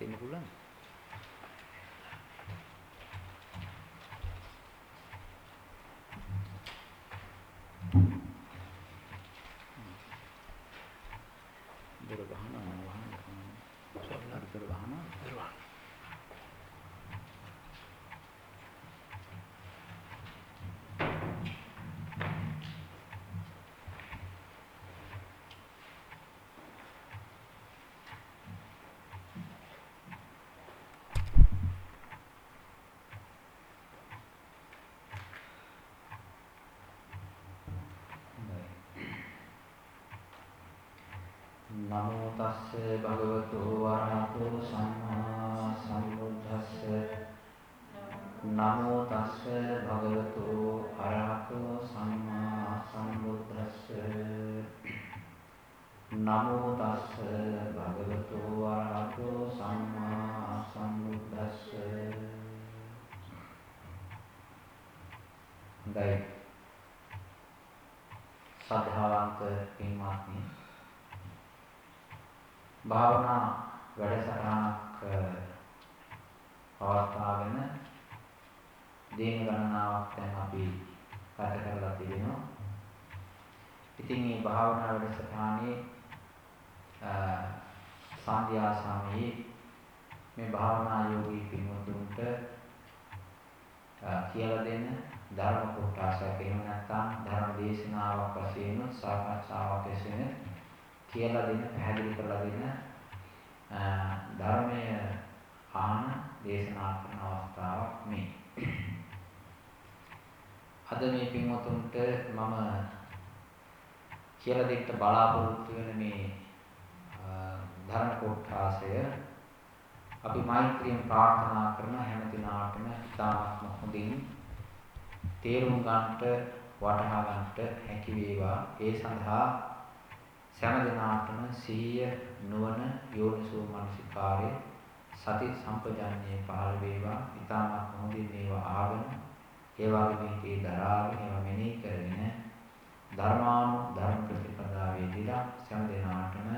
මෙන්න මේකත් දෙන්න පුළුවන්. නමෝ තස්ස භගවතු වරහතු සම්මා සම්බුද්දස්ස නමෝ තස්ස භගවතු අරහතු සම්මා සම්බුද්දස්ස නමෝ තස්ස භගවතු වරහතු සම්මා සම්බුද්දස්ස හොඳයි සද්ධාවන්ත පින්වත්නි භාවනා වැඩසටහනක් පවත්වාගෙන දින ගණනාවක් දැන් අපි ගත කරලා තිබෙනවා. ඉතින් මේ භාවනා වැඩසටහනේ සන්ධ්‍යා සමයේ මේ භාවනා යෝගී පින්වතුන්ට කියලා දෙන්න ධර්ම කොටසක් එහෙම නැත්නම් ධර්ම දේශනාවක් වශයෙන් සාකච්ඡාවක් වශයෙන් කියලා දෙන්න පැහැදිලි කරලා දෙන්න ධර්මය ආන දේශනා කරන අවස්ථාවක් මේ. අද මේ පින්වතුන්ට මම කියලා දෙන්න බලාපොරොත්තු වෙන මේ ධර්ම කොටාසය අපි මෛත්‍රියෙන් ප්‍රාර්ථනා කරන හැම දිනාටම ඉතාමත්ම හොඳින් තේරුම් ගන්නට වටහා ගන්නට හැකි වේවා. ඒ සඳහා සෑම දිනාටම සිහිය නුවණ යෝනිසෝ මනසිකාරය සති සම්පජාන්නේ පහළ වේවා ඊටමත් හොඳින් මේවා ආගෙන ඒ වගේම මේ දරාගෙන ඒවා මෙනෙහි කරගෙන ධර්මානු ධර්ම ප්‍රතිපදාවේ දීලා සෑම දිනාටම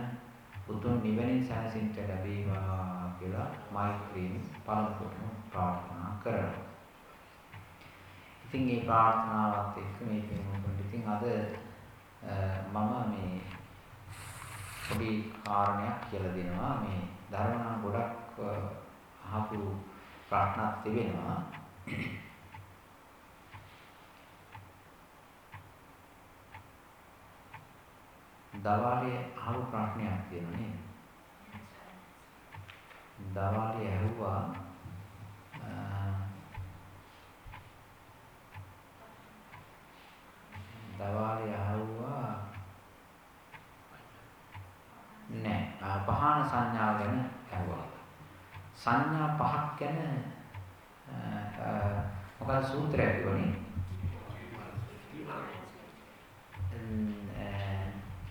උතුම් නිවනින් සැනසෙන්න ලැබේවා කියලා මෛත්‍රියෙන් පළමු කොටම ප්‍රාර්ථනා කරනවා. ඉතින් මේ ප්‍රාර්ථනාවත් එක්ක මේ පින්වතුන්ට ඉතින් අද මම මේ පොඩි කාරණයක් කියලා දෙනවා. මේ ධර්මනා ගොඩක් අහපු ප්‍රශ්නක් තිබෙනවා. දවාලේ අහපු ප්‍රශ්නයක් තියෙනවා නේද? දවාලේ ඇහුවා දවාලේ අහුවා නෑ පහන සංඥාව ගැන ඇහුවා. සංඥා පහක් ගැන මොකද සූත්‍රයක් තිබුණේ?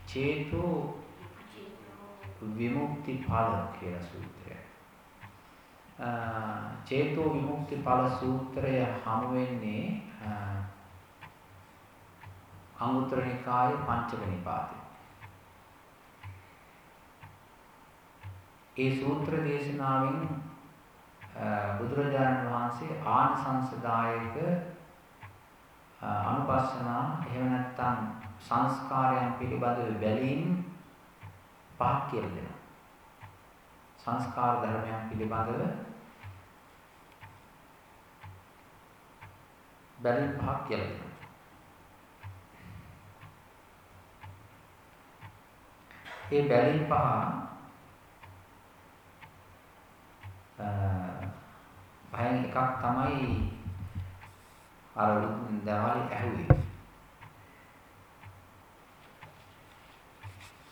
චේතෝ විමුක්ති ඵල කියලා සූත්‍රය. චේතෝ විමුක්ති ඵල සූත්‍රය හමු වෙන්නේ අංගුත්තර නිකායේ පංචක නිපාතේ. ඒ සූත්‍ර දේශනාවෙන් බුදුරජාණන් වහන්සේ ආනිසංසදායක අනුපස්සනා එහෙම නැත්නම් සංස්කාරයන් පිළිබඳව බැලීම් පහක් කියලා දෙනවා. සංස්කාර ධර්මයන් පිළිබඳව බැලීම් පහක් කියලා දෙනවා. ඒ බැලීම් පහ භයෙන් එකක් තමයි අර දවාලි ඇහුවේ.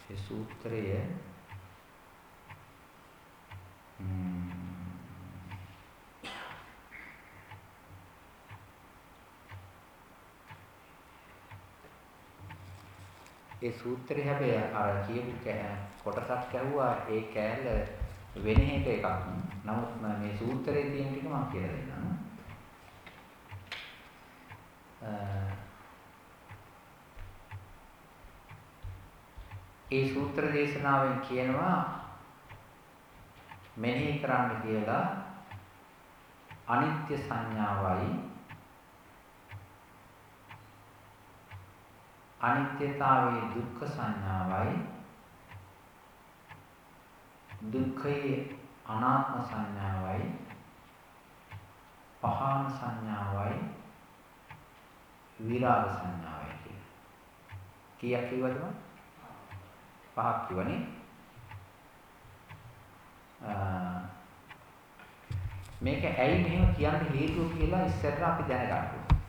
ඒ සූත්‍රය ඒ සූත්‍රය හැබැයි අර කියපු කොටසක් ඇහුවා ඒ කෑල්ල වෙන එක එකක්. නමුත් මේ සූත්‍රයේ තියෙන ටික මම කියලා දෙන්නම්. ඒ සූත්‍ර දේශනාවෙන් කියනවා මෙනෙහි කරන්න කියලා අනිත්‍ය සංඥාවයි අනිත්‍යතාවයේ දුක්ඛ සංඥාවයි දුක්ඛයේ අනාත්ම සංඥාවයි පහාන සංඥාවයි විරාග සංඥාවයි කියලා. කීයක් කිව්වද මම? පහක් කිව්වනේ. මේක ඇයි මෙහෙම කියන්න හේතුව කියලා ඉස්සෙල්ලා අපි දැනගන්න ඕනේ.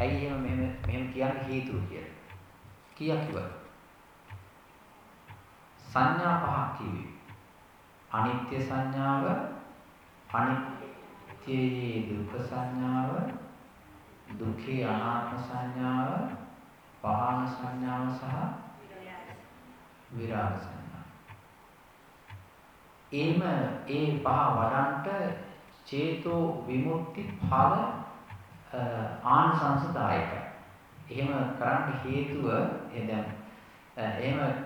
ඇයි එහෙම මෙහෙම මෙහෙම කියන්න හේතුව කියලා. කීයක් කිව්වද? සංඥා පහක් කිව්වේ. අනිත්‍ය සංඥාව, අනිත්‍යයේ දුක්ඛ සංඥාව, දුක්ඛේ අනාත්ම සංඥාව, පහන සංඥාව සහ විරාග සංඥාව. එimhe ඒ පහ වඩන්ට චේතෝ විමුක්ති ඵල ආනිසංසදායකයි. එහෙම කරන්න හේතුව එදැන් එහෙම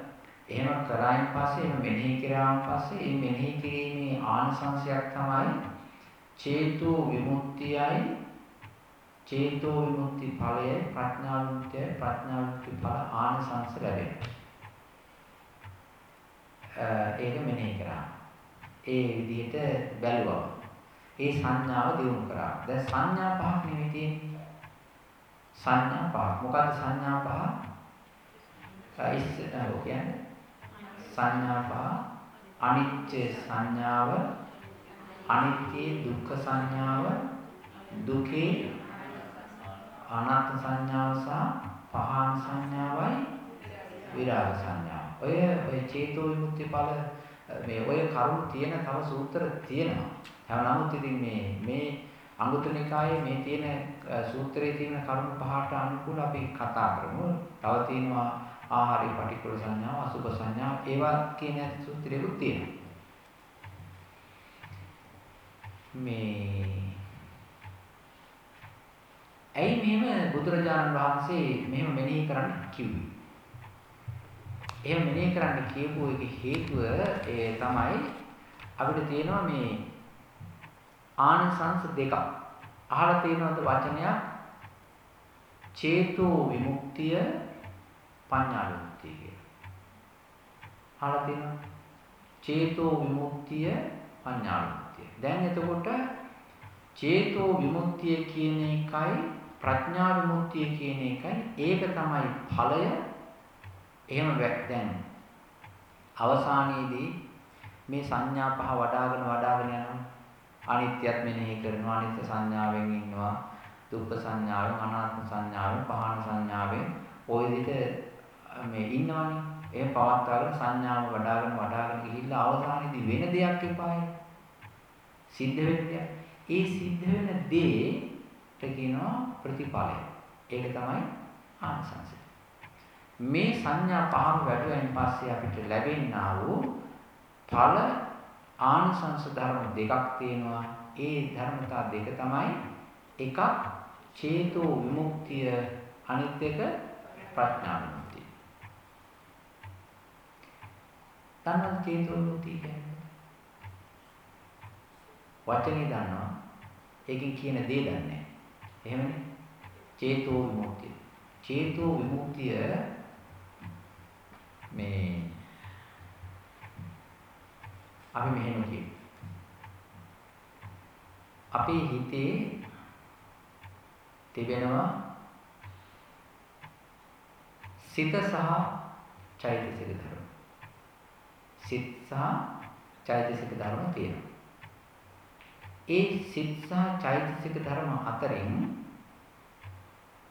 එහෙම කරායින් පස්සේ එහෙම මෙනෙහි කරාන් පස්සේ මේ මෙනෙහි කිරීමේ ආනිසංසයක් තමයි චේතෝ විමුක්තියයි චේතෝ විමුක්ති ඵලය ප්‍රඥා විමුක්තිය ප්‍රඥා විමුක්ති ඵල ආනිසංස ලැබෙනවා. ඒක මෙනෙහි කරා. ඒ විදිහට බැලුවා. ඒ සංඥාව දියුණු කරා. දැන් සංඥා පහක් නෙවෙයි තියෙන්නේ. සංඥා පහක්. මොකද්ද සංඥා පහ? ඉස්සෙල්ලා කියන්නේ සංඥා පහ අනිත්‍ය සංඥාව අනිත්‍ය දුක්ඛ සංඥාව දුකේ අනාත්ම සංඥාව සහ පහාන සංඥාවයි විරාග සංඥාව. ඔය ඔය චේතෝ විමුක්ති ඵල මේ ඔය කරුණු තියෙන තව සූත්‍ර තියෙනවා. හැම නමුත් ඉතින් මේ මේ අංගුත්තර නිකායේ මේ තියෙන සූත්‍රයේ තියෙන කරුණු පහට අනුකූල අපි කතා කරමු. තව තියෙනවා ආහාරී පටික්කුල සංඥාව, අසුභ සංඥාව ඒවා කියන සූත්‍රයකුත් තියෙනවා. මේ ඇයි මෙහෙම බුදුරජාණන් වහන්සේ මෙහෙම මෙනෙහි කරන්න කිව්වේ? එහෙම මෙනෙහි කරන්න කියපු එක හේතුව ඒ තමයි අපිට තියෙනවා මේ ආනසංස දෙකක්. අහලා තියෙනවද වචනයක්? චේතෝ විමුක්තිය පඤ්ඤා විමුක්තිය කියලා. අහලා තියෙනවද? චේතෝ විමුක්තිය පඤ්ඤා විමුක්තිය. දැන් එතකොට චේතෝ විමුක්තිය කියන එකයි ප්‍රඥා විමුක්තිය කියන එකයි ඒක තමයි ඵලය. එහෙම දැන් අවසානයේදී මේ සංඥා පහ වඩාගෙන වඩාගෙන යනවා. අනිත්‍යත් මෙනෙහි කරනවා අනිත්‍ය සංඥාවෙන් ඉන්නවා. දුක්ඛ සංඥාවෙන් අනාත්ම සංඥාවෙන් පහන සංඥාවෙන් ওই විදිහට මේ ඉන්නවනේ. එහෙම පවත්වාගෙන සංඥාව වඩාගෙන වඩාගෙන ගිහිල්ලා අවසානයේදී වෙන දෙයක් එපායි. සිද්ධ වෙන දෙයක්. ඒ සිද්ධ වෙන දේ කියනවා ප්‍රතිඵලය. ඒක තමයි ආනිසංසය. මේ සංඥා පහම වැඩුවෙන් පස්සේ අපිට ලැබෙනා වූ ඵල ආනිසංස ධර්ම දෙකක් තියෙනවා. ඒ ධර්මතා දෙක තමයි එකක් චේතෝ විමුක්තිය අනිත් එක ප්‍රඥා විමුක්තිය. තනන් චේතෝ විමුක්තිය කියන්නේ වචනේ දන්නවා. ඒකෙන් කියන දේ දන්නේ එහෙමනේ. චේතෝ විමුක්තිය. චේතෝ විමුක්තිය මේ අපි මෙහෙම කියමු. අපේ හිතේ තිබෙනවා සිත සහ චෛතසික ධර්ම. සිත සහ චෛතසික ධර්ම තියෙනවා. ඒ සිත් සහ චෛතසික ධර්ම අතරින්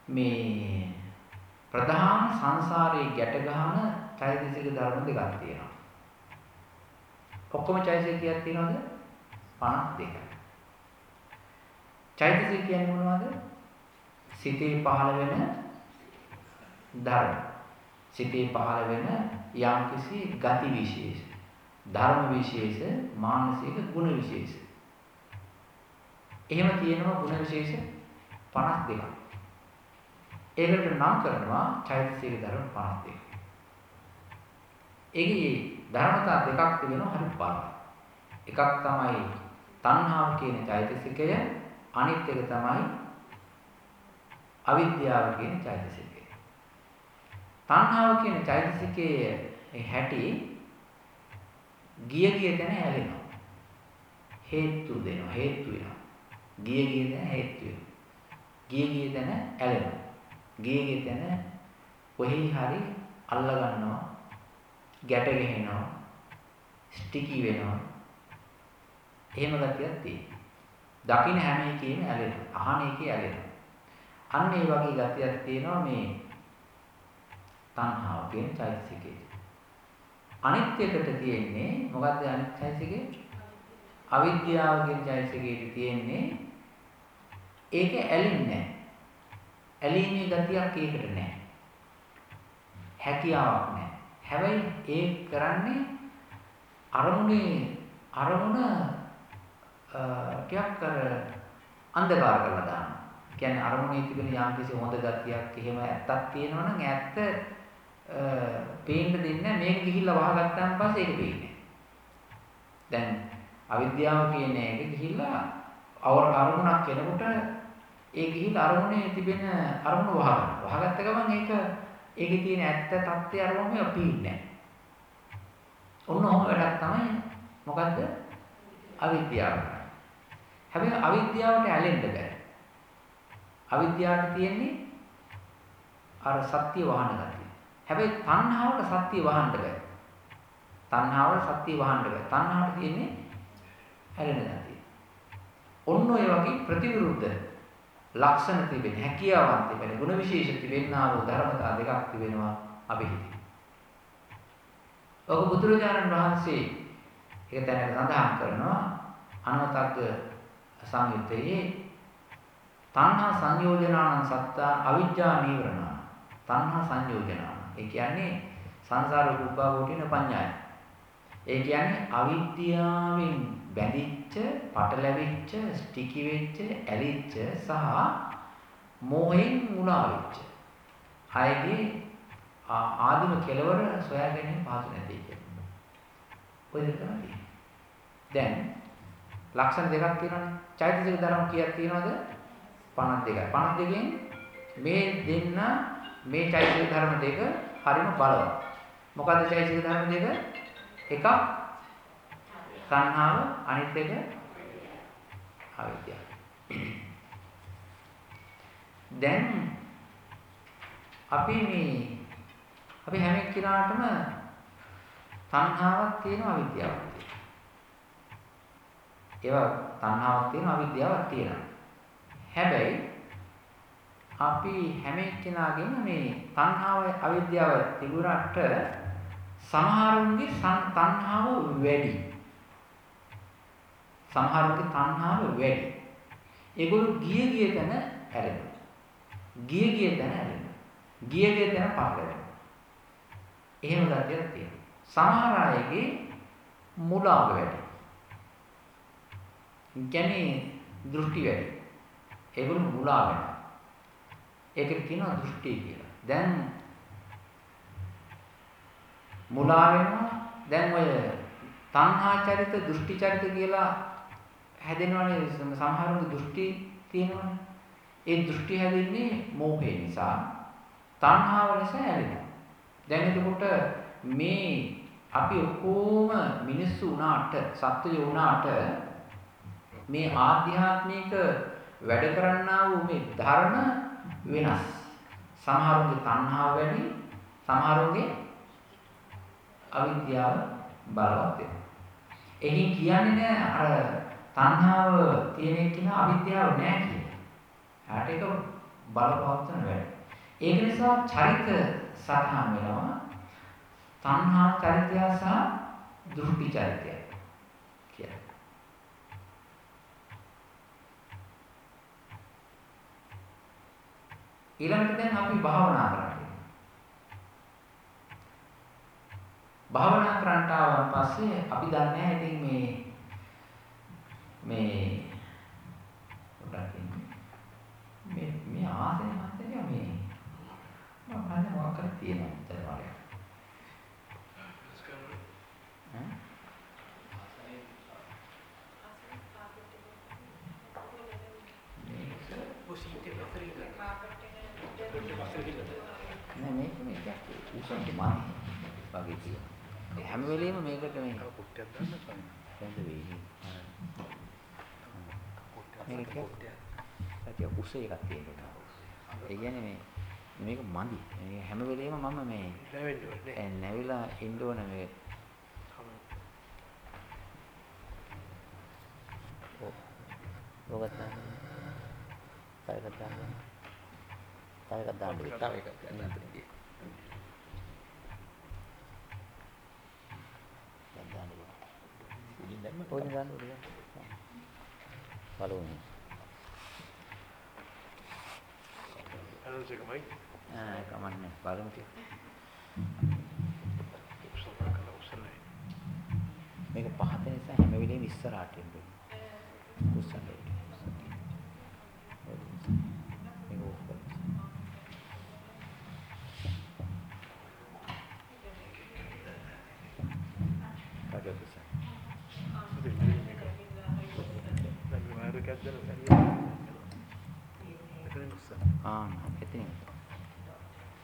මේ ප්‍රධාන සංසාරයේ ගැට ගන්න චෛතසික ධර්ම දෙකක් තියෙනවා. ඔක්කොම චෛතසික කීයක් තියෙනවද? 52යි. චෛතසික කියන්නේ මොනවද? සිතේ පහළ වෙන ධර්ම. සිතේ පහළ වෙන යම්කිසි ගති විශේෂ, ධර්ම විශේෂ, මානසික ගුණ විශේෂ. එහෙම තියෙනවා ගුණ විශේෂ 52ක්. ඒකට නම් කරනවා චෛතසික ධර්ම 52. ඒකේ ධර්මතා දෙකක් තිබෙනවා හරි බලන්න. එකක් තමයි තණ්හාව කියන චෛතසිකය අනිත් එක තමයි අවිද්‍යාව කියන චෛතසිකය. තණ්හාව කියන චෛතසිකයේ හැටි ගිය ගිය තැන ඇලෙනවා. හේතු දෙනවා හේතු වෙනවා. ගිය ගිය තැන හේතු වෙනවා. ගිය ගිය තැන ඇලෙනවා. ගිය ගිය තැන කොහේ හරි අල්ල ගන්නවා. ගැට ගහනවා. ස්ටිකි වෙනවා. එහෙම ගතියක් තියෙනවා. දකින්න හැම එකේම ඇලෙනවා. අහන එකේ ඇලෙනවා. අන්න ඒ වගේ ගතියක් තියෙනවා මේ තණ්හාව කියන චෛතසිකේ. අනිත් එකට තියෙන්නේ මොකද්ද අනිත් චෛතසිකේ? අවිද්‍යාව කියන චෛතසිකේ තියෙන්නේ ඒක ඇලෙන්නේ නැහැ. ඇලීමේ ගතියක් ඒකට නැහැ. හැකියාවක් නැහැ. හැබැයි ඒ කරන්නේ අරමුණේ අරමුණ ටිකක් අර අන්ධකාර කරලා දානවා. කියන්නේ අරමුණේ තිබෙන යම්කිසි හොඳ ගතියක් එහෙම ඇත්තක් තියෙනවනම් ඇත්ත පේන්න දෙන්නේ මේක ගිහිල්ලා වහගත්තාන් පස්සේ ඒක පේන්නේ. දැන් අවිද්‍යාව කියන එක ගිහිල්ලා අරමුණක් කෙනෙකුට ඒ ගිහිල්ලා අරමුණේ තිබෙන අරමුණ වහගන්න. වහගත්ත ගමන් ඒක ඒකේ තියෙන ඇත්ත தත්ත්වය අරමුණේ අපින්නේ නැහැ. ඔන්න ඔහොම වැඩක් තමයි මොකද්ද? අවිද්‍යාව. හැබැයි අවිද්‍යාවට ඇලෙන්න බෑ. අවිද්‍යාවට තියෙන්නේ අර සත්‍ය වහන ගතිය. හැබැයි තණ්හාවට සත්‍ය වහන්න බෑ. තණ්හාවට සත්‍ය වහන්න බෑ. තණ්හාවට තියෙන්නේ ඇලෙන ගතිය. ඔන්න ඔය වගේ ප්‍රතිවිරුද්ධ ලක්ෂණ තිබෙන හැකියාවන් තිබෙන ගුණ විශේෂ තිබෙනා වූ ධර්මතා දෙකක් තිබෙනවා අපි හිතේ. ඔක බුදුරජාණන් වහන්සේ ඒක දැනට සඳහන් කරනවා අනවතග්ග සංයුත්තේ තණ්හා සංයෝජනාන සත්තා අවිජ්ජා නීවරණ තණ්හා සංයෝජනාන ඒ කියන්නේ සංසාර රූපාවෝටින පඤ්ඤාය. ඒ කියන්නේ අවිද්‍යාවෙන් බැඳිච්ච පටලැවිච්ච ස්ටිකි වෙච්ච ඇලිච්ච සහ මෝහෙන් මුලා වෙච්ච අයගේ ආදිම කෙලවර සොයා ගැනීම පහසු නැති කියන්නේ ඔය දෙක තමයි දැන් ලක්ෂණ දෙකක් තියෙනවානේ. චෛතසික ධර්ම කීයක් තියෙනවද? 52යි 52කින් මේ දෙන්න මේ චෛතසික ධර්ම දෙක හරිම බලවත්. මොකද්ද චෛතසික ධර්ම දෙක? එකක් සංහාව අනිත් එක අවිද්‍යාව. දැන් අපි මේ අපි හැම එක්කිනාටම සංහාවක් තියෙනවා අවිද්‍යාවක් ඒවා තණ්හාවක් තියෙනවා අවිද්‍යාවක් තියෙනවා. හැබැයි අපි හැම එක්කෙනාගෙම මේ තණ්හාව අවිද්‍යාව තිබුණාට සමහරුන්ගේ තණ්හාව වැඩි. සමහරුන්ගේ තණ්හාව වැඩි. ඒගොල්ලෝ ගිය ගිය තැන ඇරෙනවා. ගිය ගිය තැන ඇරෙනවා. ගිය ගිය තැන පාගනවා. එහෙම ගතියක් තියෙනවා. සමහර අයගේ මුලාව වැඩි. කියන්නේ දෘෂ්ටි වැඩි. ඒගොල්ලෝ මුලා වෙනවා. ඒකට කියනවා දෘෂ්ටි කියලා. දැන් මුලා වෙනවා. දැන් ඔය තණ්හා චරිත, දෘෂ්ටි චරිත කියලා හැදෙනවනේ සමහරුන්ගේ දෘෂ්ටි තියෙනවනේ. ඒ දෘෂ්ටි හැදෙන්නේ මෝහය නිසා. තණ්හාව නිසා හැදෙනවා. දැන් එතකොට මේ අපි ඔක්කොම මිනිස්සු වුණාට, සත්වයෝ වුණාට මේ ආධ්‍යාත්මික වැඩ කරන්නා වූ මේ ධර්ම වෙනස්. සමහරුගේ තණ්හාව වැඩි, සමහරුගේ අවිද්‍යාව බලවත් වෙනවා. එහි කියන්නේ නෑ අර තණ්හාව තියෙන කෙනා අවිද්‍යාව නෑ කියන්නේ. හට එක බලපවත්වන වැඩ. ඒක නිසා චරිත සටහන් වෙනවා. තණ්හා චරිතය සහ දෘෂ්ටි චරිතය කියලා. ඊළඟට දැන් අපි භාවනා කරන්නේ. භාවනා කරන්ට ආවන් පස්සේ අපි දන්නේ ඉතින් මේ මේ පොඩ්ඩක් මේ මේ ආසය මතය මේ මම බලන්න මොකක් කරේ තියෙනවා උත්තර වලට. නෑ මේක මේක මාන වගේ තියෙනවා. හැම වෙලෙම මේකට මේ කුට්ටියක් දාන්න ස්වාමීන් දැන් වෙයි. මේක ඇති උස එකක් තියෙනවා. ඒ කියන්නේ මේ මේක මදි. මේ හැම වෙලෙම මම මේ නැවෙන්න ඕනේ. නැවිලා ඉන්න ඕන මේ ඔක තමයි. තව එකක් දාන්න. තව එකක් දාන්න. තව එකක් දාන්න. දාන්න. උඩින් දැම්ම. දාන්න උඩින්. බලමු. අනන්ත එකමයි. ආ කමන්නේ බලමු ටික. උස්සලා කරලා උස්සලා. මේක පහත නිසා හැම වෙලෙම ඉස්සරහට එන්න ඕනේ. උස්සන්න ආ එතනින්.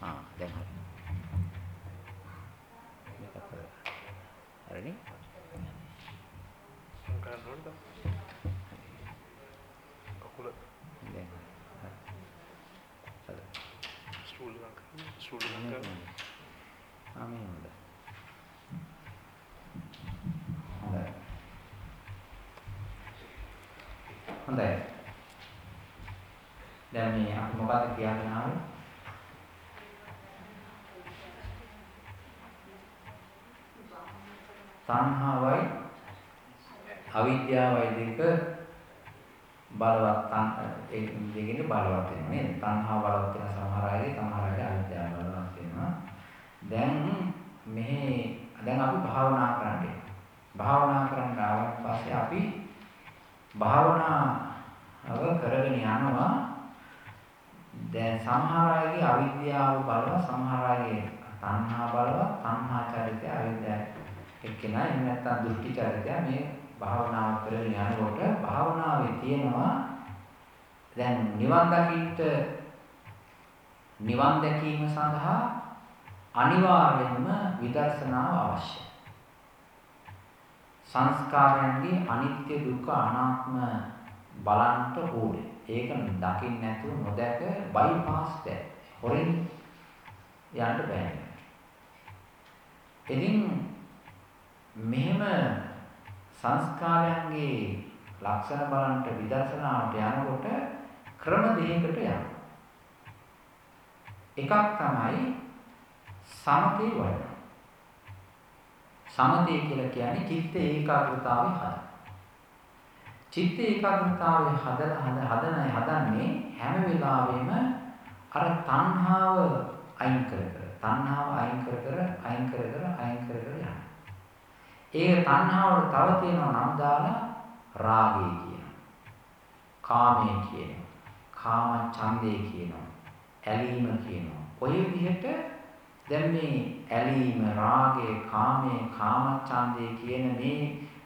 ආ දැන් හරි. මේක කරලා. හරිනේ? මම කරන්න ඕනද? කකුල දැන් හරි. හරි. ස්ටූල් එකක් කරන්න. ස්ටූල් එකක් කරන්න. ආ මේ හොඳයි. හොඳයි. හොඳයි. දැන් මේ අපි මොකද කියන්න ආවේ? තණ්හාවයි අවිද්‍යාවයි දෙක බලවත් තන් ඒ දෙකෙන් බලවත් වෙනවා නේද? තණ්හාව බලවත් වෙන සමහර අයගේ සමහර අයගේ අවිද්‍යාව බලවත් වෙනවා. දැන් මෙහි දැන් අපි භාවනා කරන්නේ. භාවනා කරන්න ආවන් පස්සේ අපි භාවනාව කරගෙන යනවා. දැන් සමහර අයගේ අවිද්‍යාව බලවත් සමහර අයගේ තණ්හා බලවත් තණ්හා චරිතය අවිද්‍යාව එක්කෙනා එහෙම නැත්නම් දෘෂ්ටි චරිතය මේ භාවනාව කරගෙන යනකොට භාවනාවේ තියෙනවා දැන් නිවන් දකින්න නිවන් දැකීම සඳහා අනිවාර්යයෙන්ම විදර්ශනාව අවශ්‍යයි. සංස්කාරයන්ගේ අනිත්‍ය දුක්ඛ අනාත්ම බලන්ට ඕනේ. ඒක දකින්න නැතුව නොදැක බයිපාස් බෑ. හොරෙන් යන්න බෑ. ඉතින් මෙහෙම සංස්කාරයන්ගේ ලක්ෂණ බලන්ට විදර්ශනාවට යනකොට ක්‍රම දෙකකට යනවා. එකක් තමයි සමතේ වඩන. සමතේ කියලා කියන්නේ චිත්ත ඒකාග්‍රතාවය හදන. චිත්ත ඒකාග්‍රතාවය හදලා හද හදනයි හදන්නේ හැම වෙලාවෙම අර තණ්හාව අයින් කර කර තණ්හාව අයින් කර කර අයින් කර කර අයින් කර කර යනවා. ඒ තණ්හාවට තව තියෙනවා නම් දාලා රාගය කියනවා. කාමය කියනවා. කාම ඡන්දේ කියනවා. ඇලීම කියනවා. ඔය විදිහට දැන් මේ ඇලීම, රාගය, කාමය, කාම ඡන්දේ කියන මේ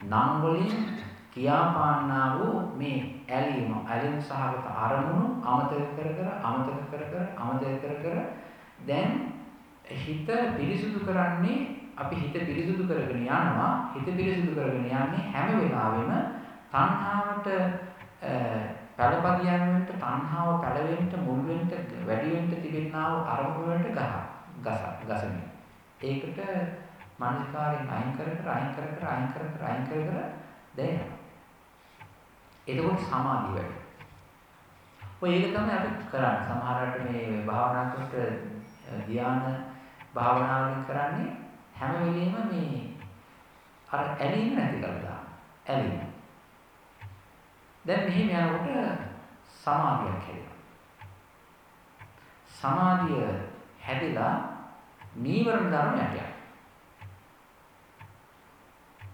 නම් වලින් කියාපාන්නා වූ මේ ඇලීම, ඇලීම සහගත අරමුණු අමතක කර කර, අමතක කර කර, අමතක කර කර. දැන් හිත පිරිසුදු කරන්නේ අපි හිත පිරිසුදු කරගෙන යනවා. හිත පිරිසුදු කරගෙන යන්නේ හැම වෙලාවෙම තණ්හාවට පළපදියම් වෙන්න තණ්හාව පළවෙන්න මුල් වෙන්න වැඩි වෙන්න තිබෙනා වූ අරමුණු වලට ගහ ගස ගසමින්. ඒකට මානසිකාරයෙන් අයින් කර කර අයින් කර කර අයින් කර කර අයින් කර කර දැනෙනවා එතකොට සමාධිය වැඩි ඔය ඒක තමයි අපි කරන්නේ සමහරවිට මේ භාවනා කරනකොට ධ්‍යාන භාවනාවලින් කරන්නේ හැම වෙලෙම මේ අර ඇලීම නැති කරලා දාන්න. ඇලීම. දැන් මෙහෙම යනකොට සමාධියක් හැදෙනවා. සමාධිය හැදිලා නීවරණ ධර්ම යටයක්.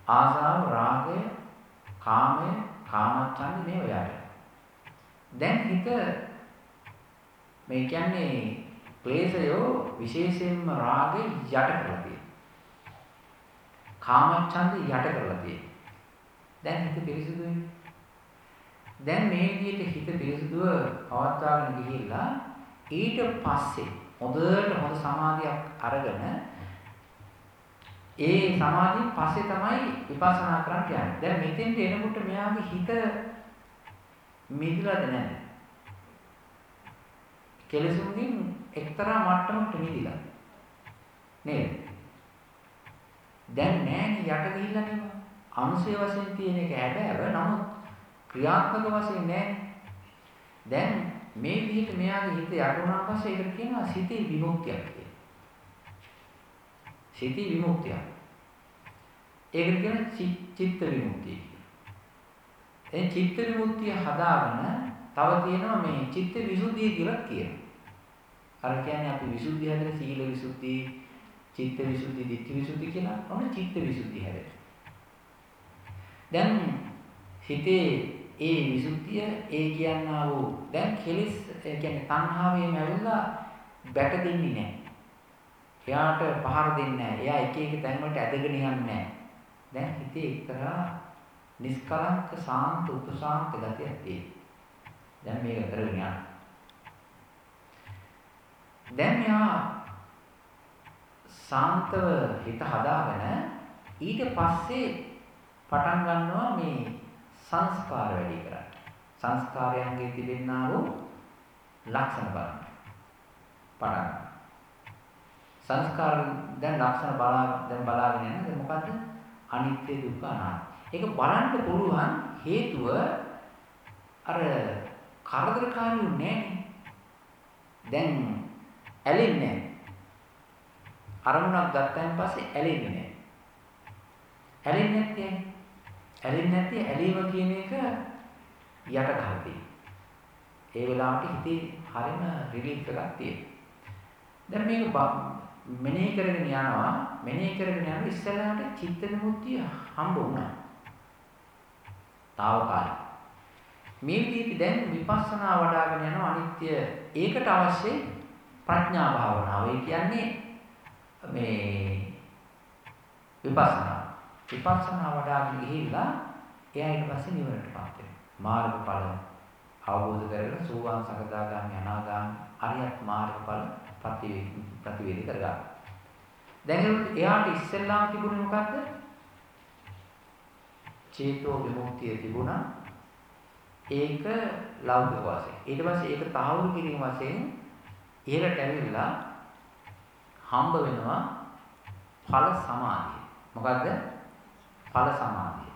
ආසාව, රාගය, කාමය, කාමච්ඡන්ද මේව යට. දැන් හිත මේ කියන්නේ ක්ලේශයෝ විශේෂයෙන්ම රාගය යට කරලා තියෙනවා. කාමච්ඡන්ද යට කරලා තියෙනවා. දැන් හිත පිරිසිදුයි. දැන් මේ විදිහට හිත පිරිසිදුව පවත්වාගෙන ගිහිල්ලා ඊට පස්සේ හොඳට හොඳ සමාධියක් අරගෙන ඒ සමාධියෙන් පස්සේ තමයි විපස්සනා කරන්න යන්නේ. දැන් මෙතෙන්ට එනකොට මෙයාගේ හිත මිදිලාද නැහැ. කෙලසුන්ගෙන් එක්තරා මට්ටමකට මිදිලා. නේද? දැන් නෑනේ යට ගිහිල්ලා නේ. අනුසය වශයෙන් තියෙන එක හැබෑව නමුත් ක්‍රියාත්මක වශයෙන් නෑනේ. දැන් මේ විදිහට මෙයාගේ හිත යට වුණාන් පස්සේ ඒකට කියනවා සිතේ විමුක්තියක් කියලා. සිතේ විමුක්තිය. ඒකට කියන චිත්ත විමුක්තිය කියලා. ඒ චිත්ත විමුක්තිය හදාගෙන තව තියෙනවා මේ චිත්ත විසුද්ධිය කියලා කියනවා. අර කියන්නේ අපි විසුද්ධිය හැදෙන සීල විසුද්ධි, චිත්ත විසුද්ධි, ditthi විසුද්ධි කියලා ඔන්න චිත්ත විසුද්ධිය හැදෙන. දැන් හිතේ ඒ විසුද්ධිය ඒ කියනා වූ දැන් කෙලිස් ඒ කියන්නේ තණ්හාවෙම ඇවිල්ලා බැට දෙන්නේ නැහැ. එයාට පහර දෙන්නේ නැහැ. එයා එක එක තැන් වලට ඇදගෙන යන්නේ නැහැ. දැන් හිතේ එක්තරා නිස්කලංක සාන්ත උපසාන්ත ගතියක් තියෙනවා. දැන් මේක කරගෙන යන්න. දැන් මෙයා සාන්තව හිත හදාගෙන ඊට පස්සේ පටන් ගන්නවා මේ සංස්කාර වැඩි කරන්න. සංස්කාරයන්ගේ තිබෙනා වූ ලක්ෂණ බලන්න. පටන් සංස්කාර දැන් ලක්ෂණ බලා දැන් බලාගෙන යනවා. මොකද්ද? අනිත්‍ය දුක්ඛ අනාත්ම. ඒක බලන්න පුළුවන් හේතුව අර කරදරකාරියු නැහැ. දැන් ඇලෙන්නේ නැහැ. අරමුණක් ගත්තයින් පස්සේ ඇලෙන්නේ නැහැ. ඇලෙන්නේ නැත්තේ ඇලෙන්නේ නැත්තේ ඇලීම කියන එක යට කරදී. ඒ වෙලාවට හිතේ හරිම රිලීෆ් එකක් තියෙනවා. දැන් මේක මෙනෙහි කරගෙන යනවා මෙනෙහි කරගෙන යන ඉස්සෙල්ලාට චිත්ත නිමුක්තිය හම්බ වුණා. తాවකාලික. මේ විදිහට දැන් විපස්සනා වඩ아가න යන අනිත්‍ය ඒකට අවශ්‍ය ප්‍රඥා භාවනාව. ඒ කියන්නේ මේ විපස්සනා. විපස්සනා වඩ아가න ගිහිල්ලා එයා ඊට පස්සේ නිවනට පාත් වෙනවා. මාර්ගඵල අවබෝධ කරගෙන සෝවාන් සකදාගාමී අනාගාමී අරියත් මාර්ගඵල ප්‍රතිවේදි කරගන්න. දැන් එයාට ඉස්සෙල්ලාම තිබුණේ මොකද්ද? චේතෝ විමුක්තිය තිබුණා. ඒක ලෞකික වශයෙන්. ඊට පස්සේ ඒක තහවුරු කිරීම වශයෙන් ඉහළට ඇවිල්ලා හම්බ වෙනවා ඵල සමාධිය. මොකද්ද? ඵල සමාධිය.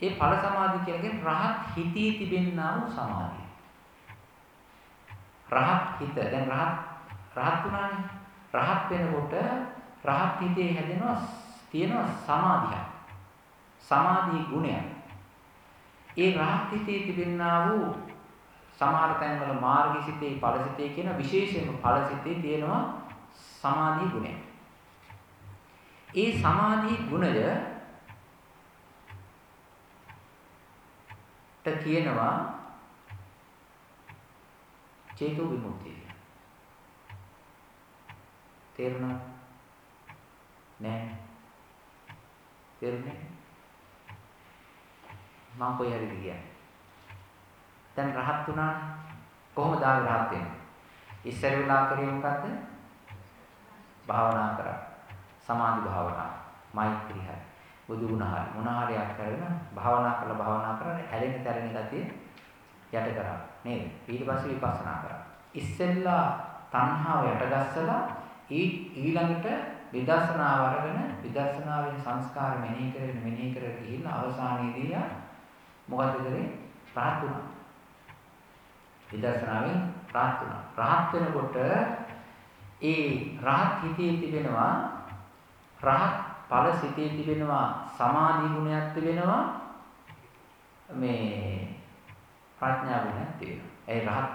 ඒ ඵල සමාධිය කියන්නේ රහත් හිතේ තිබෙනා වූ සමාධිය. රහත් හිත දැන් රහත් රහත් උනානේ. රහත් වෙනකොට රහත් හිතේ හැදෙනවා තියෙනවා සමාධියක්. සමාධි ගුණයක්. ඒ රහත් හිතේ තිබෙනා වූ සමහර තැන්වල මාර්ගසිතේ ඵලසිතේ කියන විශේෂයෙන්ම ඵලසිතේ තියෙනවා සමාධි ගුණය. ඒ සමාධි ගුණය ට කියනවා චේතු විමුක්තිය. තේරුණා? නෑ. තේරුණේ? මම කොයි හරිද කියන්නේ. දැන් රහත් වුණානේ. කොහොමද ආ රහත් වෙන්නේ? ඉස්සර වෙලා කරේ මොකද්ද? භාවනා කරා. සමාධි භාවනා, මෛත්‍රී හරි, බුදු ගුණ හරි, මොන හරියක් කරගෙන භාවනා කරලා භාවනා කරලා ඇලෙන තැරෙන ගතිය යට කරා. නේද? ඊට පස්සේ විපස්සනා කරා. ඉස්සෙල්ලා තණ්හාව යටගස්සලා ඊළඟට විදර්ශනාව අරගෙන විදර්ශනාවෙන් සංස්කාර මෙනෙහි කරගෙන මෙනෙහි කරගෙන ගිහිල්ලා අවසානයේදී මොකද කරේ? රහත් වුණා. විදර්ශනාවෙන් රහත් වුණා. රහත් වෙනකොට ඒ රහත් හිතේ තිබෙනවා රහත් ඵල සිතේ තිබෙනවා සමාධි ගුණයක් තිබෙනවා මේ ප්‍රඥා ගුණයක් තියෙනවා. ඒ රහත්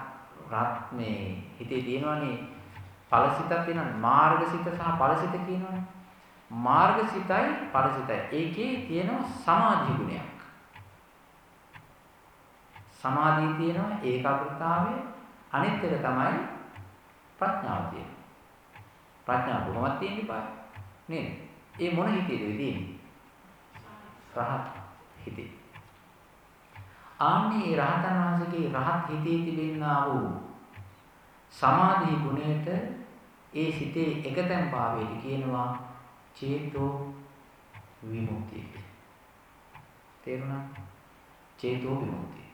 රහත් මේ හිතේ තියෙනවනේ ඵලසිතක් තියෙනවා මාර්ගසිත සහ ඵලසිත කියනවනේ. මාර්ගසිතයි ඵලසිතයි. ඒකේ තියෙනවා සමාධි ගුණයක්. සමාධිය තියෙනවා ඒකාග්‍රතාවය අනිත් එක තමයි ප්‍රඥාව තියෙන්නේ. ප්‍රඥාව කොහොමද තියෙන්නේ බෑ නේද? ඒ මොන හිතේද තියෙන්නේ? රහත් හිතේ. ආන්නේ රහතන් වහන්සේගේ රහත් හිතේ තිබෙනා වූ සමාධි ගුණයට ඒ සිතේ එකතෙන් භාවයට කියනවා චේතෝ විමුක්තිය. තේරුණා? චේතෝ විමුක්තිය.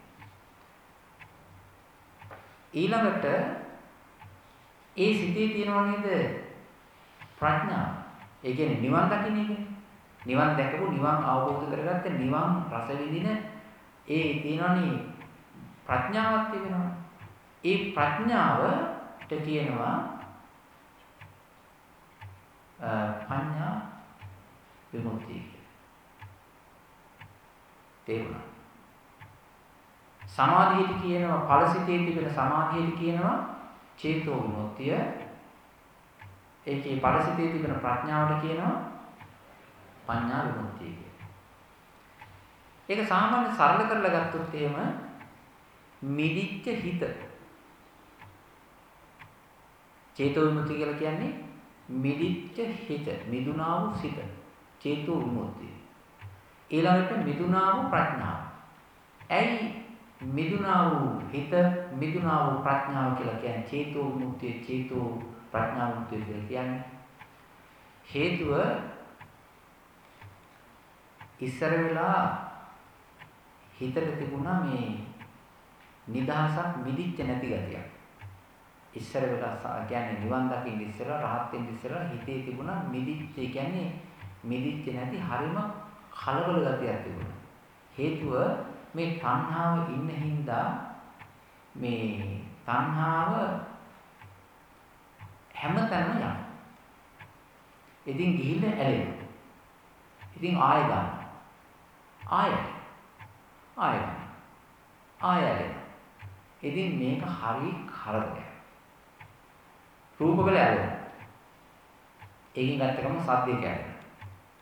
ඊළඟට ඒ සිතේ තියෙනව නේද ප්‍රඥාව. ඒ කියන්නේ නිවන් දකින්න එක. නිවන් දැකපු නිවන් අවබෝධ කරගත්ත නිවන් රස විඳින ඒ තියෙනවනේ ප්‍රඥාවක් තිබෙනවා. ඒ ප්‍රඥාවට කියනවා පඤ්ඤා විමුක්තිය. තේරුණා? සමාධියට කියනවා ඵලසිතේ තිබෙන සමාධියට කියනවා චේතෝ විමුක්තිය. ඒකේ ඵලසිතේ තිබෙන ප්‍රඥාවට කියනවා පඤ්ඤා විමුක්තිය කියලා. ඒක සාමාන්‍ය සරල කරලා ගත්තොත් එහෙම මිදිච්ච හිත. චේතෝ විමුක්තිය කියලා කියන්නේ මිදිච්ච හිත, මිදුනා වූ සිත. චේතෝ විමුක්තිය. ඊළඟට මිදුනා වූ ප්‍රඥාව. ඇයි මිදුනා වූ හිත මිදුනා වූ ප්‍රඥාව කියලා කියන්නේ චේතෝ විමුක්තිය චේතෝ ප්‍රඥා විමුක්තිය කියලා කියන්නේ හේතුව ඉස්සර වෙලා හිතට තිබුණා මේ නිදහසක් මිදිච්ච නැති ගතියක්. ඉස්සර වෙලා කියන්නේ නිවන් දකින්න ඉස්සර රහත් වෙන්න ඉස්සර හිතේ තිබුණා මිදිච්ච කියන්නේ මිදිච්ච නැති හරිම කලබල ගතියක් තිබුණා. හේතුව මේ තණ්හාව ඉන්න හින්දා මේ තණ්හාව හැමතැනම යනවා. ඉතින් ගිහිල්ලා ඇලෙනවා. ඉතින් ආයෙ ගන්න. ආයෙ. ආයෙ. ආයෙ ඇලෙනවා. ඉතින් මේක හරි කරදරයක්. රූපවල ඇලෙනවා. ඒකින් ගත්ත ගමන් සද්දේ කැඩෙනවා.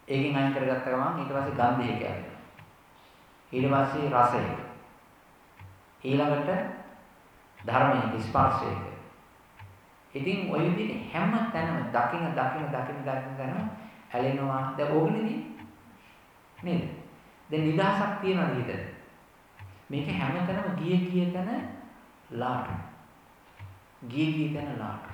ඒකින් අයින් කරගත්ත ගමන් ඊට පස්සේ ගන්ධය කැඩෙනවා. ඊට පස්සේ රසය. ඊළඟට ධර්මයේ ස්පර්ශය. ඉතින් ඔය විදිහට හැම තැනම දකින දකින දකින දකින තැන ඇලෙනවා. දැන් ඕකනේදී නේද? දැන් නිදහසක් තියනවාද හිතේ? මේක හැම තැනම ගිය ගිය තැන ලාට. ගිය ගිය තැන ලාට.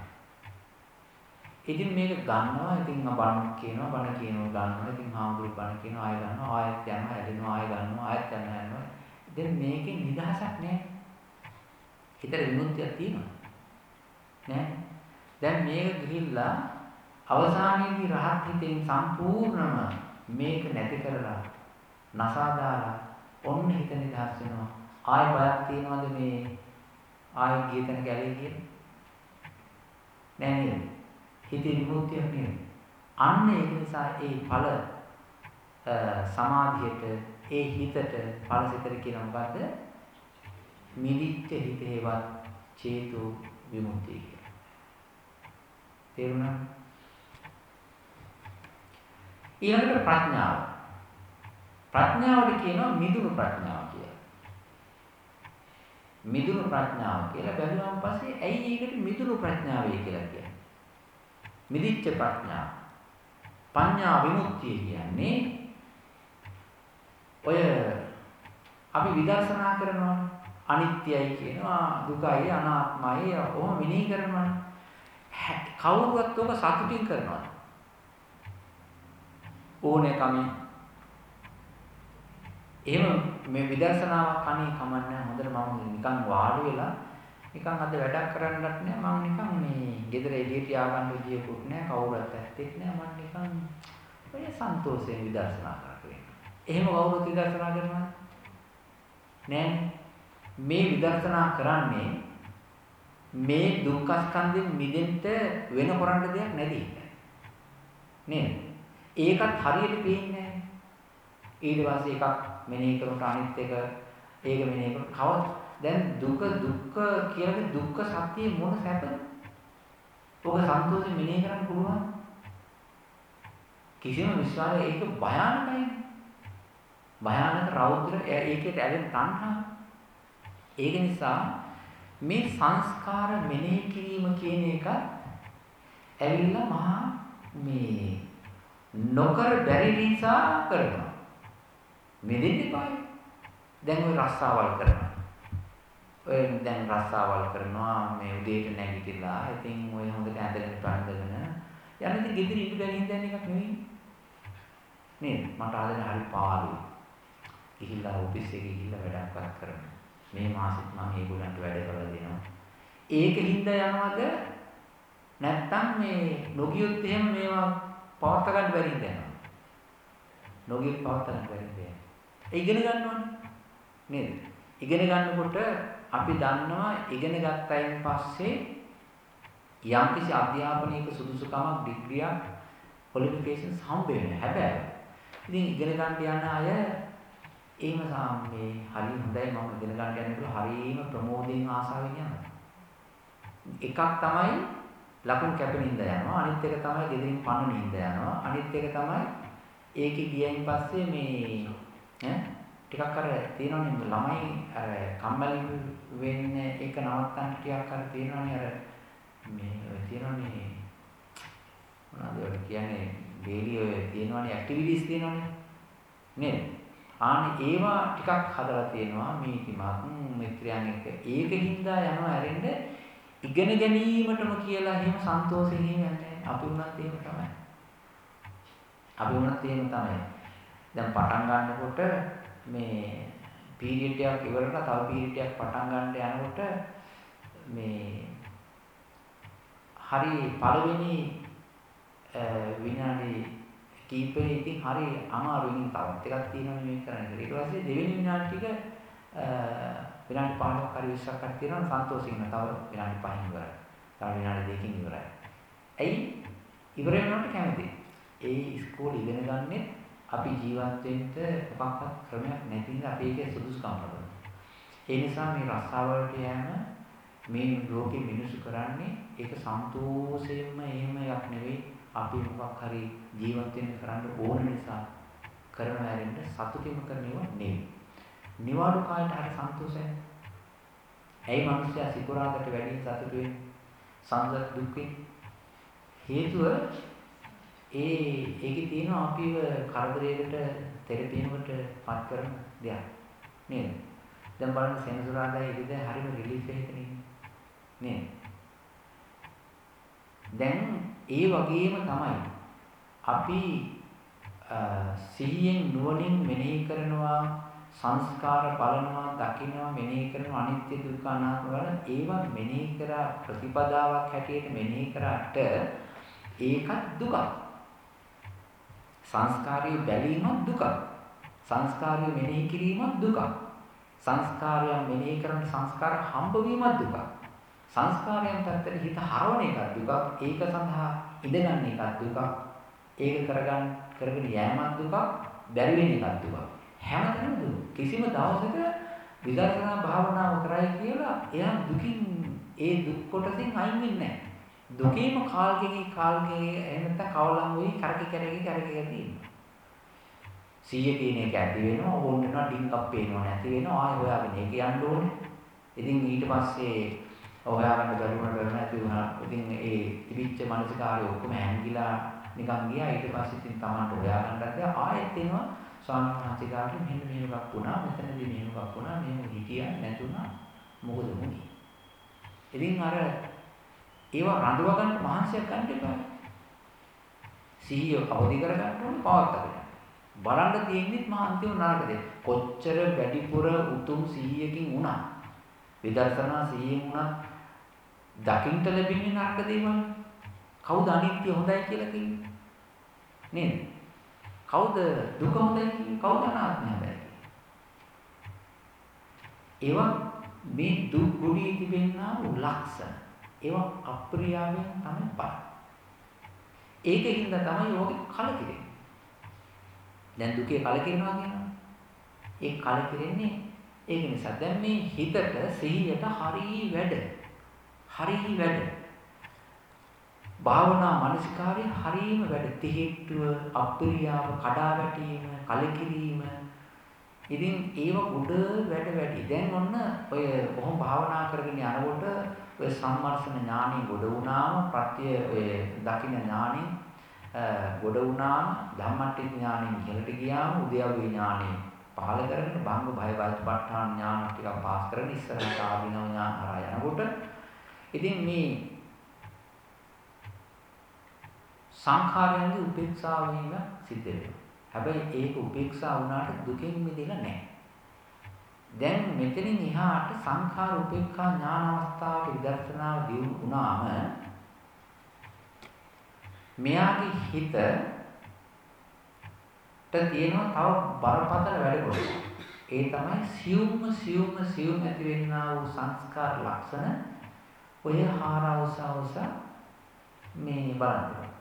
ඉතින් මේක ගන්නවා ඉතින් බණ කියනවා බණ කියනවා ගන්නවා ඉතින් හාමුදුරු බණ කියනවා ආය ගන්නවා ආයෙත් යනවා ඇදෙනවා ආය ගන්නවා ආයෙත් යනවා යනවා. දැන් මේකේ නිදහසක් නැහැ හිතේ විමුක්තියක් තියෙනවා. නෑ. දැන් මේක ගිහිල්ලා අවසානයේදී රහත් හිතෙන් සම්පූර්ණම මේක නැති කරලා නසා දාලා ඔන්න හිත නිදහස් වෙනවා. ආය බයක් තියනවද මේ? ආය ගියතන ගැලේ කියලා? නෑ නේද? හිතේ විමුක්තියක් නෙවෙයි. අන්න ඒක නිසා ඒ ඵල සමාධියට ඒ හිතට ඵලසිතට කියන මොකද්ද? මිදිච්ච හිතේවත් චේතු විමුක්තිය කියලා. තේරුණාද? ඊළඟට ප්‍රඥාව. ප්‍රඥාවට කියනවා මිදුණු ප්‍රඥාව කියලා. මිදුණු ප්‍රඥාව කියලා බැලුවාන් පස්සේ ඇයි ඒකට මිදුණු ප්‍රඥාවයි කියලා කියන්නේ? මිදිච්ච ප්‍රඥා. පඤ්ඤා විමුක්තිය කියන්නේ ඔය අපි විදර්ශනා කරනවා අනිත්‍යයි කියනවා දුකයි අනාත්මයි ඔහොම මිනී කරනවා. කවුරුවත් ඔබ සතුටින් කරනවා ඕනේ කමෙන්. එහෙම මේ විදර්ශනාවක් අනේ කමන්නේ හොඳට මම නිකන් වාඩි වෙලා නිකන් අද වැඩක් කරන්නත් නෑ මම නිකන් මේ ගෙදර එළියට යාගන්න විදියකුත් නෑ කවුරුත් ඇත්තෙත් නෑ මම නිකන් ඔය සන්තෝෂයෙන් විදර්ශනා කරගෙන. එහෙම කවුරුත් විදර්ශනා කරනවද? නෑ. මේ විදර්ශනා කරන්නේ මේ දුක්ඛ ස්කන්ධෙන් මිදෙන්න වෙන කරන්න දෙයක් නැති නේද? ඒකත් හරියට පේන්නේ නැහැ. ඊට පස්සේ එකක් මෙනෙහි කරනකොට අනිත් එක ඒක මෙනෙහි කරනකොට කව දැන් දුක දුක්ඛ කියන්නේ දුක්ඛ සත්‍යයේ මොන සැපද? ඔබ සන්තෝෂයෙන් මෙනෙහි කරන්න පුළුවන්? කිසිම විශ්වාසයක ඒක භයානකයි. භයානක රෞද්‍ර ඒකේට ඇලෙන තණ්හා. ඒක නිසා මේ සංස්කාර මෙනෙහි කිරීම කියන එක ඇවිල්ලා මහා මේ නොකර බැරි නිසා කරනවා. මෙදෙන්න එපායි. දැන් ওই රස්සාවල් කරනවා. ඔය දැන් රස්සාවල් කරනවා මේ උදේට නැගිටලා ඉතින් ඔය හොඳට ඇඳගෙන පඳගෙන යන්නේ ඉතින් ගෙදර ඉඳ බැරි හින්දා එකක් නෙවෙයි. නේද? මට ආදෙන හරි පාළුයි. ගිහිල්ලා ඔෆිස් එකේ ගිහිල්ලා වැඩක් කරනවා. මේ මාසෙත් මම ඒගොල්ලන්ට වැඩ කරලා දෙනවා. ඒකින්ද යනවද නැත්තම් මේ නොගියොත් එහෙම මේවා පවත් ගන්න බැරි හින්දා යනවා. නොගියොත් පවත් ගන්න බැරි හින්දා යනවා. ඒ ඉගෙන ගන්නවනේ. නේද? ඉගෙන ගන්නකොට අපි දන්නවා ඉගෙන ගත්තයින් පස්සේ යම්කිසි අධ්‍යාපනයක සුදුසුකමක් ඩිග්‍රියක් ක්වොලිෆිකේෂන්ස් හම්බ වෙනවා. හැබැයි ඉතින් ඉගෙන ගන්න යන අය එහෙම සාම්මේ හරි හොඳයි මම ඉගෙන ගන්න යන්නේ කියලා හරීම ප්‍රමෝදයෙන් ආසාවෙන් යනවා. එකක් තමයි ලකුණු කැපෙනින්ද යනවා අනිත් එක තමයි ගෙදරින් පන්නනින්ද යනවා අනිත් එක තමයි ඒකේ ගියයින් පස්සේ මේ ඈ ටිකක් අර තියෙනවනේ ළමයි අර කම්මැලි වෙන්න එක නවත්තන්න ටිකක් අර තියෙනවනේ අර මේ ඔය තියෙනවනේ මොනවද ඔය කියන්නේ ඩේලි ඔය තියෙනවනේ ඇක්ටිවිටීස් තියෙනවනේ නේද ආනේ ඒවා ටිකක් හදලා තියෙනවා මීතිමත් මිත්‍රයන් එක්ක. ඒකින්ද යනවා ඇරෙන්න ඉගෙන ගැනීමටම කියලා එහෙම සන්තෝෂයෙන් යන්නේ. අපි උනත් එහෙම තමයි. අපි උනත් එහෙම තමයි. දැන් පටන් ගන්නකොට මේ පීරියඩ් එකක් ඉවරලා තව පීරියඩ් එකක් පටන් ගන්න යනකොට මේ හරි පළවෙනි විනාඩි කීපේ ඉතින් හරි අමාරුයි තවත් එකක් තියෙනවා මේක කරන්න කියලා. ඊට පස්සේ දෙවෙනි විනාඩි ටික විනාඩි 15ක් හරි 20ක් හරි තියෙනවා සන්තෝෂින් තව විනාඩි 5න් ඉවරයි. තව විනාඩි දෙකකින් ඉවරයි. ඇයි? ඉවර වෙනකොට කැමති. ඒ ඉස්කෝලේ ඉගෙන ගන්නෙ අපි ජීවත් වෙන්න මොකක්වත් ක්‍රමයක් නැති නිසා අපි ඒකේ සුදුසුකම් ලබනවා. ඒ නිසා මේ රස්සාවලට යෑම මේ ලෝකෙ මිනිසු කරන්නේ ඒක සන්තෝෂයෙන්ම එහෙම එකක් නෙවෙයි අපි මොකක් හරි ජීවත් වෙන්න කරන්න ඕන නිසා කරන හැරෙන්න සතුටින්ම කරනව නෙවෙයි. නිවාඩු කාලයට හරි සන්තෝෂයි. ඇයි මිනිස්සයා සිකුරාකට වැඩි සතුටු වෙන්නේ? සංසත් දුක් හේතුව ඒ ඒකේ තියෙන අපිව කරදරයකට තෙරපීමකට පත් කරන දෙයක් නේද? දැන් බලන්න සෙනසුරාදා ඉතින් හරිම රිලීෆ් එකක නේද? දැන් ඒ වගේම තමයි අපි සිහියෙන් නුවණින් මෙනෙහි කරනවා සංස්කාර බලනවා දකිනවා මෙනෙහි කරනවා අනිත්‍ය දුක්ඛ අනාත්ම බලන ඒවා මෙනෙහි කරා ප්‍රතිපදාවක් හැටියට මෙනෙහි කරාට ඒකත් දුකක් සංස්කාරය බැලීමත් දුකක් සංස්කාරය මෙනෙහි කිරීමත් දුකක් සංස්කාරයන් මෙනෙහි කරන සංස්කාර හම්බ වීමත් දුකක් සංස්කාරයන් පැත්තට හිත හරවන එකක් දුකක් ඒක සඳහා ඉඳගන්න එකක් දුකක් ඒක කරගන්න කරගෙන යෑමක් දුකක් බැරි වෙන එකක් දුකක් හැමතැනම දුක. කිසිම දවසක විදර්ශනා භාවනාව කරයි කියලා එයා දුකින් ඒ දුක් කොටසින් අයින් වෙන්නේ නැහැ. දුකේම කාල්ගෙනි කාල්ගේ එහෙම නැත්නම් කවලම් වෙයි කරකි කරකි කරකි තියෙනවා සීය කියන එක ඇති වෙනවා ඕන වෙනවා ඩිංගක් පේනවා නැති වෙනවා ආයෙ හොයාගෙන ඒක යන්න ඕනේ ඉතින් ඊට පස්සේ හොයාගන්න බැරි වුණා බැරි නැති වුණා. ඉතින් ඒ තිබිච්ච මානසිකාරය ඔක්කොම හැංගිලා නිකන් ගියා. ඊට පස්සේ ඉතින් Tamanට හොයාගන්න ගියා. ආයෙත් එනවා ස්වාමීන් වහන්සේ ගාවට මෙන්න මෙහෙම එකක් වුණා. මෙතනදී මෙහෙම එකක් වුණා. මෙහෙම හිටියා නැතුණා. මොකද වුනේ? ඉතින් අර ඒවා රඳව ගන්න මහන්සියක් ගන්න එපා. සිහිය අවදි කර ගන්න ඕනේ පවත්තගෙන. බලන්න තියෙන්නේ මහා අන්තිම නරක දෙයක්. කොච්චර වැඩිපුර උතුම් සිහියකින් වුණා. විදර්ශනා සිහියෙන් වුණත් දකින්න ලැබෙන්නේ නරක දේවල්. කවුද අනිත්‍ය හොඳයි කියලා කියන්නේ? නේද? කවුද දුක හොඳයි කියන්නේ? කවුද අනාත්මය හොඳයි? ඒවා මේ දුක් ගුණී තිබෙනා වූ ලක්ෂණ. ඒවා අප්‍රියාවෙන් තමයි පහ. ඒකින්ද තමයි යෝගී කලකිරෙන්නේ. දැන් දුකේ කලකිරෙනවා කියනවා. ඒ කලකිරෙන්නේ ඒක නිසා. දැන් මේ හිතට සිහියට හරි වැඩ. හරි වැඩ. භාවනා මානසිකාරයේ හරීම වැඩ තිහිට්ටුව අප්‍රියාව කඩා වැටීම කලකිරීම ඉතින් ඒව උඩ වැඩ වැඩි දැන් ඔන්න ඔය කොහොම භාවනා කරගෙන යනකොට ඔය සම්මර්ෂණ ඥානෙ ගොඩ වුණාම ප්‍රත්‍ය ඔය දකින්න ඥානෙ ගොඩ වුණාම ධම්මට්ටි ඥානෙ ඉහළට ගියාම උද්‍යව්‍ය ඥානෙ පහළ කරගෙන භංග බය වල්පට්ඨාන ඥාන ටිකක් පාස් කරගෙන ඉස්සරහට ආවිනව ඥාන හරහා යනකොට ඉතින් මේ සංඛාරයන්ගේ උපේක්ෂාව වීම සිද්ධ වෙනවා. හැබැයි ඒක උපේක්ෂා වුණාට දුකෙන් මිදෙලා නැහැ. දැන් මෙතනින් එහාට සංඛාර උපේක්ඛා ඥාන අවස්ථාවට විදර්ශනාව දියුණු වුණාම මෙයාගේ හිත ට තියෙනවා තව බරපතල වැඩ කොටසක්. ඒ තමයි සියුම්ම සියුම්ම සියුම් ඇති වෙන්නා වූ සංස්කාර ලක්ෂණ ඔය හාරවසවස මේ බලන්න.